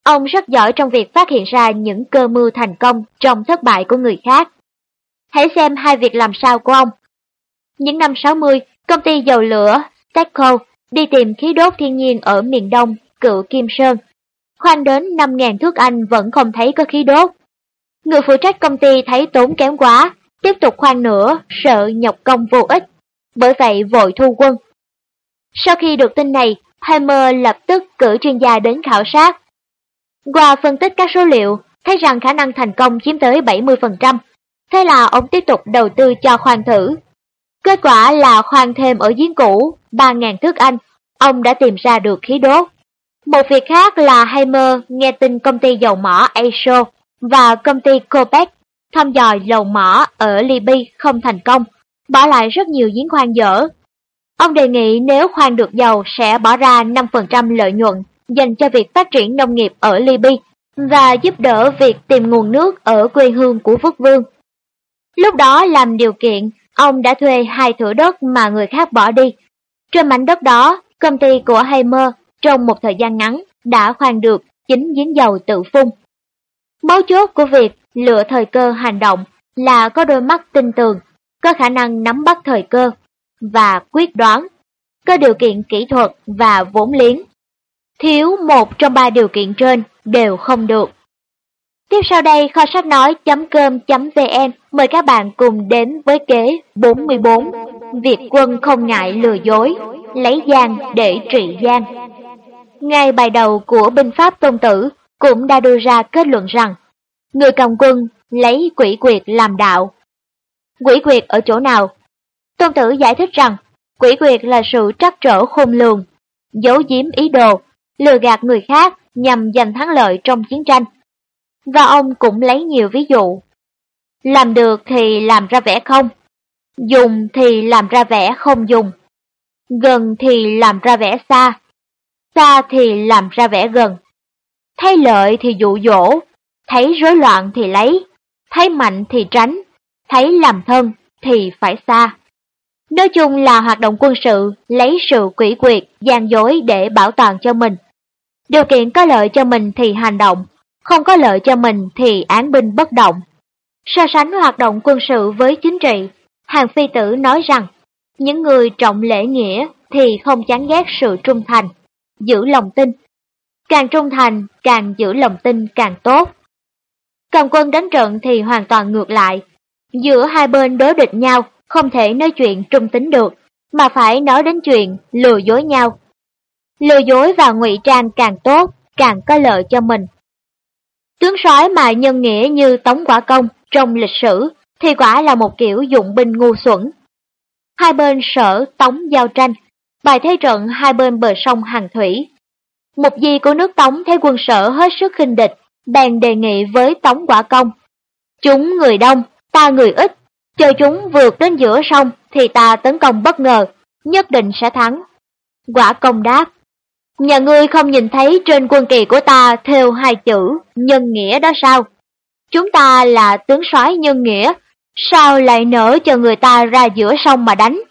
Ông rất giỏi trong việc phát hiện ra những cơ mưu thành công trong thất bại của người khác. Hãy xem hai việc làm sao của ông. Những năm 60, công ty dầu lửa Texaco đi tìm khí đốt thiên nhiên ở miền đông, cựu Kim Sơn. Khoan đến 5.000 thước Anh vẫn không thấy có khí đốt. Người phụ trách công ty thấy tốn kém quá, tiếp tục khoan nữa, sợ nhọc công vô ích, bởi vậy vội thu quân. Sau khi được tin này, Hammer lập tức cử chuyên gia đến khảo sát. Qua phân tích các số liệu, thấy rằng khả năng thành công chiếm tới 70%, thế là ông tiếp tục đầu tư cho khoan thử. Kết quả là khoan thêm ở giếng cũ, 3.000 thước Anh, ông đã tìm ra được khí đốt. Một việc khác là Heimer nghe tin công ty dầu mỏ ASO và công ty Copec thăm dò dầu mỏ ở Libya không thành công, bỏ lại rất nhiều giếng khoan dở. Ông đề nghị nếu khoan được dầu sẽ bỏ ra 5% lợi nhuận dành cho việc phát triển nông nghiệp ở Libya và giúp đỡ việc tìm nguồn nước ở quê hương của Phước Vương. Lúc đó làm điều kiện, ông đã thuê hai thửa đất mà người khác bỏ đi. Trên mảnh đất đó, công ty của Heimer trong một thời gian ngắn đã khoan được chính giếng dầu tự phun. Mấu chốt của việc lựa thời cơ hành động là có đôi mắt tinh tường, có khả năng nắm bắt thời cơ và quyết đoán, có điều kiện kỹ thuật và vốn liếng. Thiếu một trong ba điều kiện trên đều không được. Tiếp sau đây kho sách nói.com.vn mời các bạn cùng đến với kế 44 Việt quân không ngại lừa dối, lấy gian để trị gian. Ngay bài đầu của binh pháp tôn tử cũng đã đưa ra kết luận rằng người cầm quân lấy quỷ quyệt làm đạo. Quỷ quyệt ở chỗ nào? Tôn tử giải thích rằng quỷ quyệt là sự trắc trở khôn lường, giấu giếm ý đồ, lừa gạt người khác nhằm giành thắng lợi trong chiến tranh. Và ông cũng lấy nhiều ví dụ. Làm được thì làm ra vẻ không, dùng thì làm ra vẻ không dùng, gần thì làm ra vẻ xa, xa thì làm ra vẻ gần. Thấy lợi thì dụ dỗ, thấy rối loạn thì lấy, thấy mạnh thì tránh, thấy làm thân thì phải xa. Nói chung là hoạt động quân sự lấy sự quỷ quyệt, gian dối để bảo toàn cho mình. Điều kiện có lợi cho mình thì hành động, không có lợi cho mình thì án binh bất động. So sánh hoạt động quân sự với chính trị, Hàng Phi Tử nói rằng, những người trọng lễ nghĩa thì không chán ghét sự trung thành, giữ lòng tin. Càng trung thành, càng giữ lòng tin càng tốt. Cầm quân đánh trận thì hoàn toàn ngược lại. Giữa hai bên đối địch nhau, không thể nói chuyện trung tính được, mà phải nói đến chuyện lừa dối nhau. Lừa dối và ngụy trang càng tốt, càng có lợi cho mình. Tướng sói mà nhân nghĩa như Tống Quả Công trong lịch sử thì quả là một kiểu dụng binh ngu xuẩn. Hai bên sở Tống giao tranh, bài thế trận hai bên bờ sông Hàng Thủy. Một di của nước Tống thấy quân sở hết sức khinh địch, bèn đề nghị với Tống Quả Công. Chúng người đông, ta người ít, chờ chúng vượt đến giữa sông thì ta tấn công bất ngờ, nhất định sẽ thắng. Quả Công đáp, nhà ngươi không nhìn thấy trên quân kỳ của ta theo hai chữ nhân nghĩa đó sao? Chúng ta là tướng soái nhân nghĩa, sao lại nỡ cho người ta ra giữa sông mà đánh?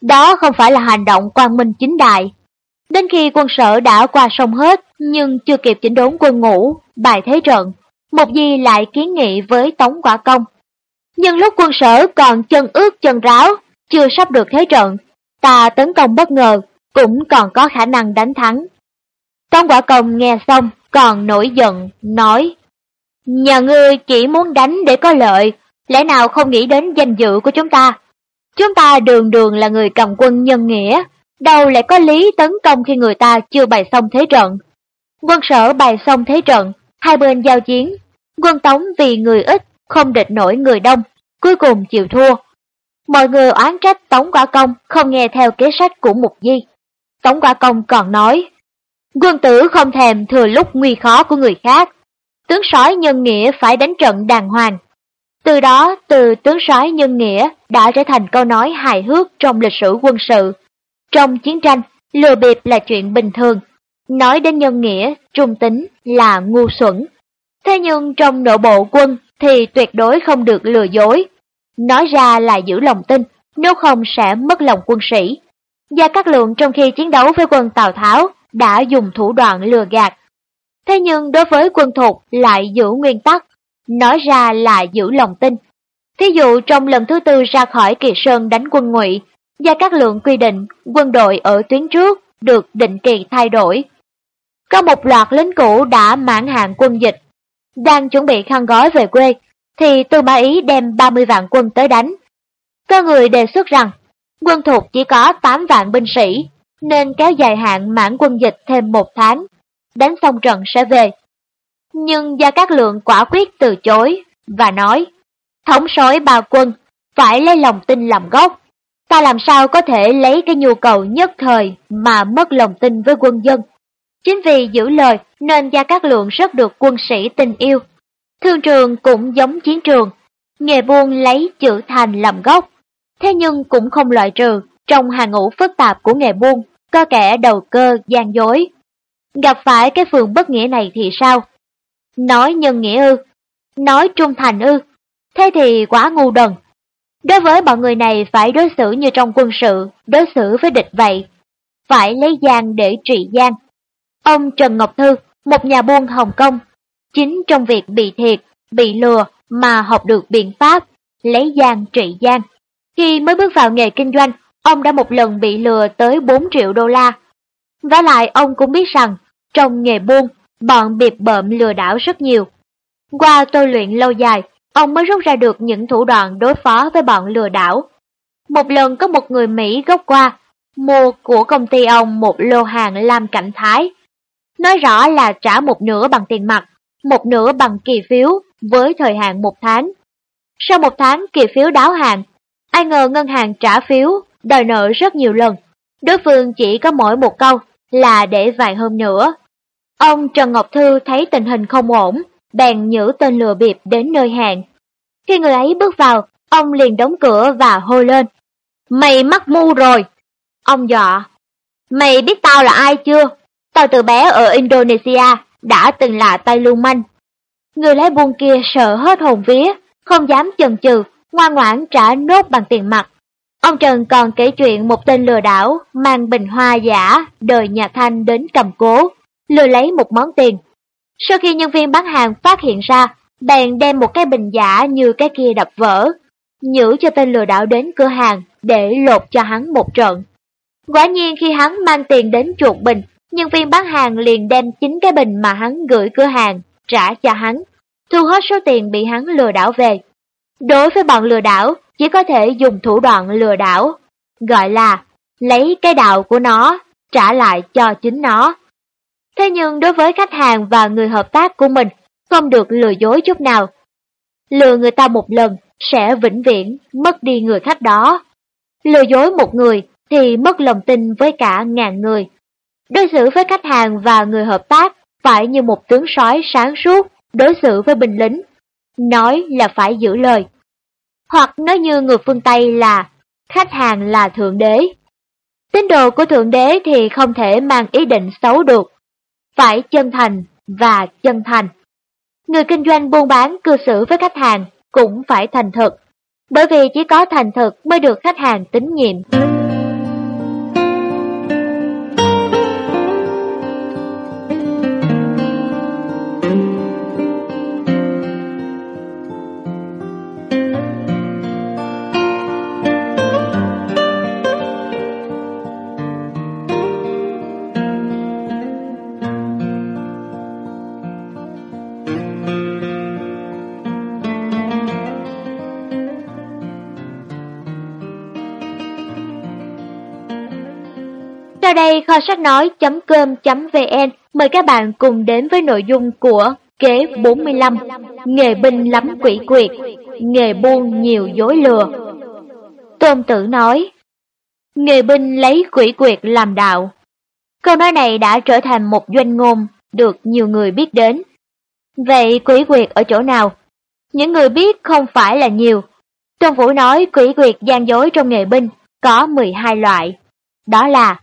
Đó không phải là hành động quang minh chính đại. Đến khi quân sở đã qua sông hết, nhưng chưa kịp chỉnh đốn quân ngũ, bài thế trận, Mục Di lại kiến nghị với Tống Quả Công. Nhưng lúc quân sở còn chân ướt chân ráo, chưa sắp được thế trận, ta tấn công bất ngờ, cũng còn có khả năng đánh thắng. Tống Quả Công nghe xong, còn nổi giận, nói, Nhà ngươi chỉ muốn đánh để có lợi, lẽ nào không nghĩ đến danh dự của chúng ta? Chúng ta đường đường là người cầm quân nhân nghĩa, đâu lại có lý tấn công khi người ta chưa bày xong thế trận. Quân sở bày xong thế trận, hai bên giao chiến, quân tống vì người ít, không địch nổi người đông, cuối cùng chịu thua. Mọi người oán trách Tống Quả Công không nghe theo kế sách của Mục Di. Tống Quả Công còn nói, quân tử không thèm thừa lúc nguy khó của người khác. Tướng sói nhân nghĩa phải đánh trận đàng hoàng. Từ đó, từ tướng sói nhân nghĩa đã trở thành câu nói hài hước trong lịch sử quân sự. Trong chiến tranh, lừa bịp là chuyện bình thường. Nói đến nhân nghĩa, trung tính là ngu xuẩn. Thế nhưng trong nội bộ quân thì tuyệt đối không được lừa dối. Nói ra là giữ lòng tin, nếu không sẽ mất lòng quân sĩ. Gia Cát Lượng trong khi chiến đấu với quân Tào Tháo đã dùng thủ đoạn lừa gạt. Thế nhưng đối với quân thục lại giữ nguyên tắc, nói ra là giữ lòng tin. Thí dụ trong lần thứ tư ra khỏi Kỳ Sơn đánh quân ngụy, Gia Cát Lượng quy định quân đội ở tuyến trước được định kỳ thay đổi. Có một loạt lính cũ đã mãn hạn quân dịch, đang chuẩn bị khăn gói về quê, thì Tư Mã Ý đem 30 vạn quân tới đánh. Có người đề xuất rằng, quân thuộc chỉ có 8 vạn binh sĩ, nên kéo dài hạn mãn quân dịch thêm một tháng, đánh xong trận sẽ về. Nhưng Gia Cát Lượng quả quyết từ chối, và nói, thống soái ba quân, phải lấy lòng tin làm gốc. Ta làm sao có thể lấy cái nhu cầu nhất thời mà mất lòng tin với quân dân. Chính vì giữ lời nên Gia Cát Lượng rất được quân sĩ tình yêu. Thương trường cũng giống chiến trường, nghề buôn lấy chữ thành làm gốc. Thế nhưng cũng không loại trừ, trong hàng ngũ phức tạp của nghề buôn, có kẻ đầu cơ, gian dối. Gặp phải cái phường bất nghĩa này thì sao? Nói nhân nghĩa ư? Nói trung thành ư? Thế thì quá ngu đần. Đối với bọn người này phải đối xử như trong quân sự, đối xử với địch vậy. Phải lấy gian để trị gian. Ông Trần Ngọc Thư, một nhà buôn Hồng Kông, chính trong việc bị thiệt, bị lừa mà học được biện pháp, lấy gian trị gian. Khi mới bước vào nghề kinh doanh, ông đã một lần bị lừa tới 4 triệu đô la. Và lại ông cũng biết rằng, trong nghề buôn, bọn biệt bợm lừa đảo rất nhiều. Qua tôi luyện lâu dài, ông mới rút ra được những thủ đoạn đối phó với bọn lừa đảo. Một lần có một người Mỹ gốc qua, mua của công ty ông một lô hàng lam cảnh thái. Nói rõ là trả một nửa bằng tiền mặt, một nửa bằng kỳ phiếu với thời hạn một tháng. Sau một tháng kỳ phiếu đáo hàng, ai ngờ ngân hàng trả phiếu, đòi nợ rất nhiều lần. Đối phương chỉ có mỗi một câu là để vài hôm nữa. Ông Trần Ngọc Thư thấy tình hình không ổn, bèn nhử tên lừa bịp đến nơi hẹn. Khi người ấy bước vào, ông liền đóng cửa và hô lên. Mày mắc mu rồi! Ông dọa. Mày biết tao là ai chưa? Tao từ bé ở Indonesia, đã từng là tay lưu manh. Người lái buôn kia sợ hết hồn vía, không dám chần chừ, ngoan ngoãn trả nốt bằng tiền mặt. Ông Trần còn kể chuyện một tên lừa đảo mang bình hoa giả đời nhà Thanh đến cầm cố, lừa lấy một món tiền. Sau khi nhân viên bán hàng phát hiện ra, bèn đem một cái bình giả như cái kia đập vỡ, nhử cho tên lừa đảo đến cửa hàng để lột cho hắn một trận. Quả nhiên khi hắn mang tiền đến chuột bình, nhân viên bán hàng liền đem chính cái bình mà hắn gửi cửa hàng, trả cho hắn, thu hết số tiền bị hắn lừa đảo về. Đối với bọn lừa đảo, chỉ có thể dùng thủ đoạn lừa đảo, gọi là lấy cái đạo của nó, trả lại cho chính nó. Thế nhưng đối với khách hàng và người hợp tác của mình, không được lừa dối chút nào. Lừa người ta một lần sẽ vĩnh viễn mất đi người khách đó. Lừa dối một người thì mất lòng tin với cả ngàn người. Đối xử với khách hàng và người hợp tác phải như một tướng sói sáng suốt, đối xử với binh lính, nói là phải giữ lời. Hoặc nói như người phương Tây là khách hàng là thượng đế. Tín đồ của thượng đế thì không thể mang ý định xấu được, phải chân thành và chân thành. Người kinh doanh buôn bán cư xử với khách hàng cũng phải thành thực, bởi vì chỉ có thành thực mới được khách hàng tín nhiệm. Sau đây kho sách nói.com.vn mời các bạn cùng đến với nội dung của kế 45 Nghề binh lắm quỷ quyệt, nghề buôn nhiều dối lừa. Tôn Tử nói Nghề binh lấy quỷ quyệt làm đạo. Câu nói này đã trở thành một doanh ngôn được nhiều người biết đến. Vậy quỷ quyệt ở chỗ nào? Những người biết không phải là nhiều. Tôn Vũ nói quỷ quyệt gian dối trong nghề binh có 12 loại. Đó là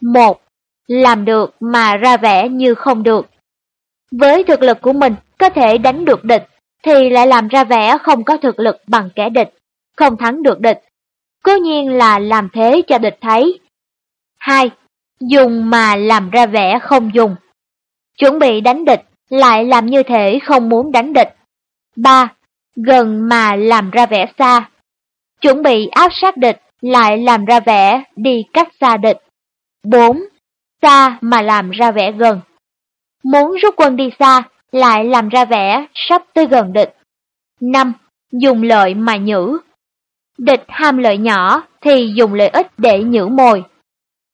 một, làm được mà ra vẻ như không được. Với thực lực của mình có thể đánh được địch, thì lại làm ra vẻ không có thực lực bằng kẻ địch, không thắng được địch. Cố nhiên là làm thế cho địch thấy. Hai, dùng mà làm ra vẻ không dùng. Chuẩn bị đánh địch, lại làm như thể không muốn đánh địch. Ba, gần mà làm ra vẻ xa. Chuẩn bị áp sát địch, lại làm ra vẻ đi cách xa địch. 4. Xa mà làm ra vẻ gần. Muốn rút quân đi xa, lại làm ra vẻ sắp tới gần địch. 5. Dùng lợi mà nhử. Địch ham lợi nhỏ thì dùng lợi ích để nhử mồi.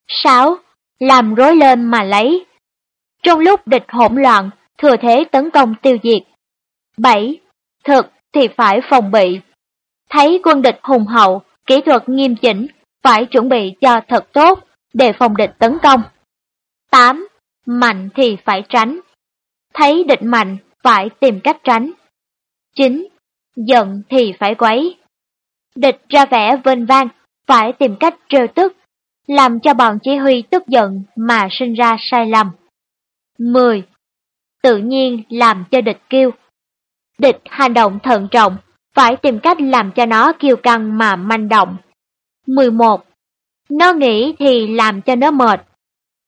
6. Làm rối lên mà lấy. Trong lúc địch hỗn loạn, thừa thế tấn công tiêu diệt. 7. Thực thì phải phòng bị. Thấy quân địch hùng hậu, kỹ thuật nghiêm chỉnh, phải chuẩn bị cho thật tốt để phòng địch tấn công. 8. Mạnh thì phải tránh. Thấy địch mạnh, phải tìm cách tránh. 9. Giận thì phải quấy. Địch ra vẻ vênh vang, phải tìm cách trêu tức, làm cho bọn chỉ huy tức giận mà sinh ra sai lầm. 10. Tự nhiên làm cho địch kêu. Địch hành động thận trọng, phải tìm cách làm cho nó kiêu căng mà manh động. 11. Nó nghĩ thì làm cho nó mệt.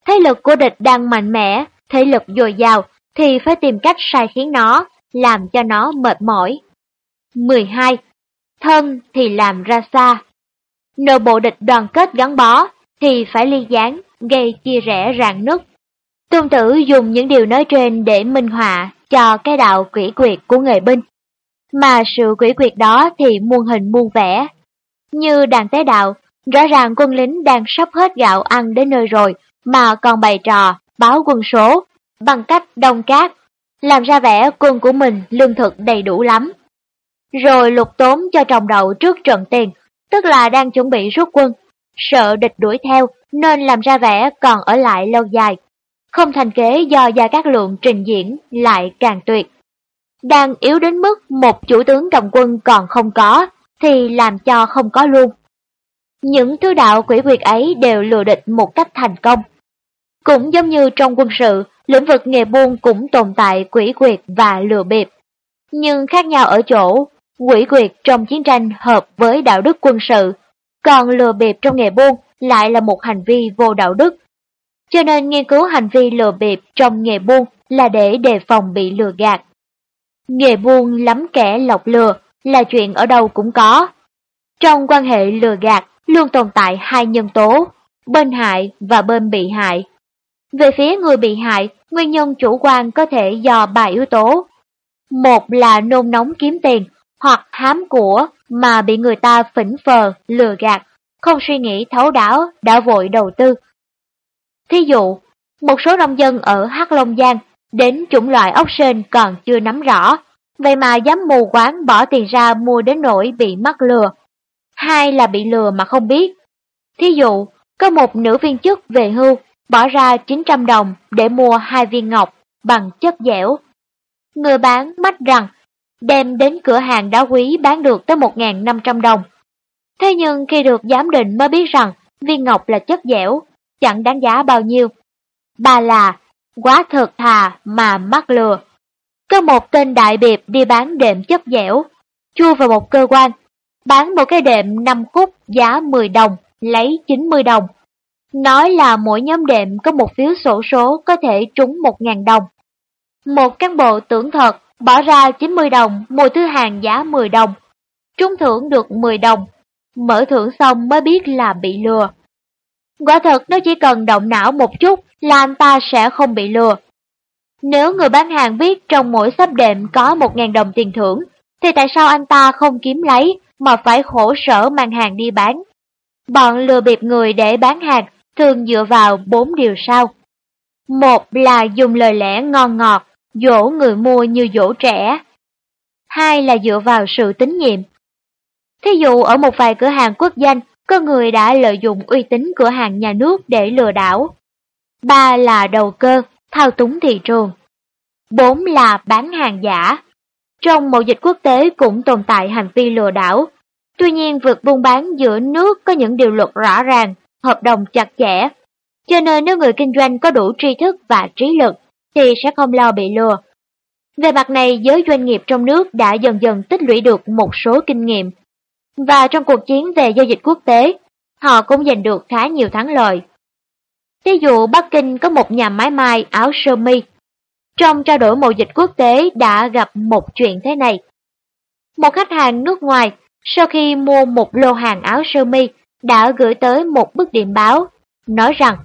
Thế lực của địch đang mạnh mẽ, thế lực dồi dào, thì phải tìm cách sai khiến nó, làm cho nó mệt mỏi. 12. Thân thì làm ra xa. Nội bộ địch đoàn kết gắn bó, thì phải ly gián, gây chia rẽ rạn nứt. Tôn tử dùng những điều nói trên để minh họa cho cái đạo quỷ quyệt của người binh. Mà sự quỷ quyệt đó thì muôn hình muôn vẻ. Như đàn tế đạo, Rõ ràng quân lính đang sắp hết gạo ăn đến nơi rồi, mà còn bày trò, báo quân số, bằng cách đông cát, làm ra vẻ quân của mình lương thực đầy đủ lắm. Rồi lục tốn cho trồng đậu trước trận tiền, tức là đang chuẩn bị rút quân, sợ địch đuổi theo nên làm ra vẻ còn ở lại lâu dài. Không thành kế do Gia Cát Lượng trình diễn lại càng tuyệt. Đang yếu đến mức một chủ tướng cầm quân còn không có, thì làm cho không có luôn. Những thứ đạo quỷ quyệt ấy đều lừa địch một cách thành công. Cũng giống như trong quân sự, lĩnh vực nghề buôn cũng tồn tại quỷ quyệt và lừa bịp. Nhưng khác nhau ở chỗ, quỷ quyệt trong chiến tranh hợp với đạo đức quân sự, còn lừa bịp trong nghề buôn lại là một hành vi vô đạo đức. Cho nên nghiên cứu hành vi lừa bịp trong nghề buôn là để đề phòng bị lừa gạt. Nghề buôn lắm kẻ lọc lừa là chuyện ở đâu cũng có. Trong quan hệ lừa gạt, luôn tồn tại hai nhân tố, bên hại và bên bị hại. Về phía người bị hại, nguyên nhân chủ quan có thể do ba yếu tố. Một là nôn nóng kiếm tiền, hoặc hám của mà bị người ta phỉnh phờ, lừa gạt, không suy nghĩ thấu đáo, đã vội đầu tư. Thí dụ, một số nông dân ở Hắc Long Giang đến chủng loại ốc sên còn chưa nắm rõ, vậy mà dám mù quáng bỏ tiền ra mua đến nỗi bị mắc lừa hai là bị lừa mà không biết. Thí dụ, có một nữ viên chức về hưu bỏ ra 900 đồng để mua hai viên ngọc bằng chất dẻo. người bán mách rằng đem đến cửa hàng đá quý bán được tới 1.500 đồng. Thế nhưng khi được giám định mới biết rằng viên ngọc là chất dẻo, chẳng đáng giá bao nhiêu. bà là, quá thật thà mà mắc lừa. Có một tên đại biệp đi bán đệm chất dẻo, chui vào một cơ quan, bán một cái đệm 5 khúc giá 10 đồng, lấy 90 đồng. Nói là mỗi nhóm đệm có một phiếu sổ số có thể trúng 1.000 đồng. Một cán bộ tưởng thật bỏ ra 90 đồng mua thứ hàng giá 10 đồng. Trúng thưởng được 10 đồng, mở thưởng xong mới biết là bị lừa. Quả thật nó chỉ cần động não một chút là anh ta sẽ không bị lừa. Nếu người bán hàng biết trong mỗi sắp đệm có 1.000 đồng tiền thưởng, thì tại sao anh ta không kiếm lấy mà phải khổ sở mang hàng đi bán? Bọn lừa bịp người để bán hàng thường dựa vào bốn điều sau. Một là dùng lời lẽ ngon ngọt, dỗ người mua như dỗ trẻ. Hai là dựa vào sự tín nhiệm. Thí dụ ở một vài cửa hàng quốc danh, có người đã lợi dụng uy tín cửa hàng nhà nước để lừa đảo. Ba là đầu cơ, thao túng thị trường. Bốn là bán hàng giả. Trong mậu dịch quốc tế cũng tồn tại hành vi lừa đảo. Tuy nhiên việc buôn bán giữa nước có những điều luật rõ ràng, hợp đồng chặt chẽ. Cho nên nếu người kinh doanh có đủ tri thức và trí lực thì sẽ không lo bị lừa. Về mặt này, giới doanh nghiệp trong nước đã dần dần tích lũy được một số kinh nghiệm. Và trong cuộc chiến về giao dịch quốc tế, họ cũng giành được khá nhiều thắng lợi. Ví dụ Bắc Kinh có một nhà máy may áo sơ mi. Trong trao đổi mậu dịch quốc tế đã gặp một chuyện thế này. Một khách hàng nước ngoài sau khi mua một lô hàng áo sơ mi đã gửi tới một bức điện báo, nói rằng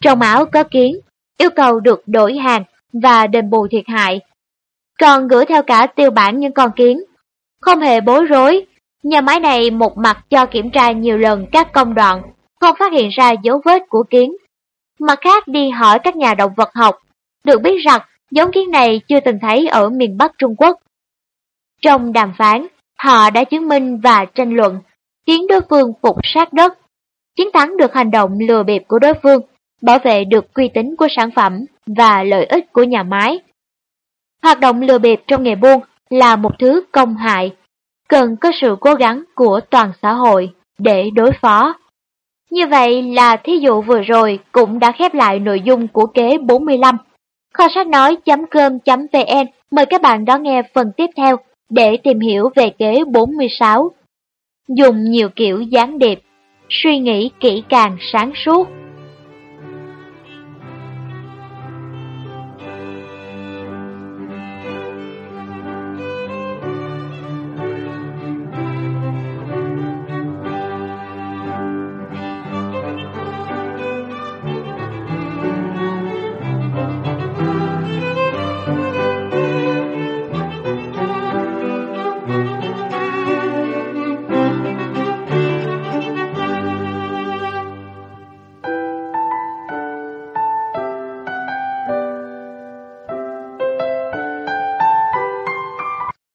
trong áo có kiến, yêu cầu được đổi hàng và đền bù thiệt hại. Còn gửi theo cả tiêu bản những con kiến. Không hề bối rối, nhà máy này một mặt cho kiểm tra nhiều lần các công đoạn, không phát hiện ra dấu vết của kiến. Mặt khác đi hỏi các nhà động vật học, được biết rằng giống kiến này chưa từng thấy ở miền Bắc Trung Quốc. Trong đàm phán, họ đã chứng minh và tranh luận, khiến đối phương phục sát đất, chiến thắng được hành động lừa bịp của đối phương bảo vệ được uy tín của sản phẩm và lợi ích của nhà máy. Hoạt động lừa bịp trong nghề buôn là một thứ công hại, cần có sự cố gắng của toàn xã hội để đối phó. Như vậy là thí dụ vừa rồi cũng đã khép lại nội dung của kế 45. Kho sách nói.com.vn mời các bạn đón nghe phần tiếp theo để tìm hiểu về kế 46. Dùng nhiều kiểu gián điệp, suy nghĩ kỹ càng sáng suốt.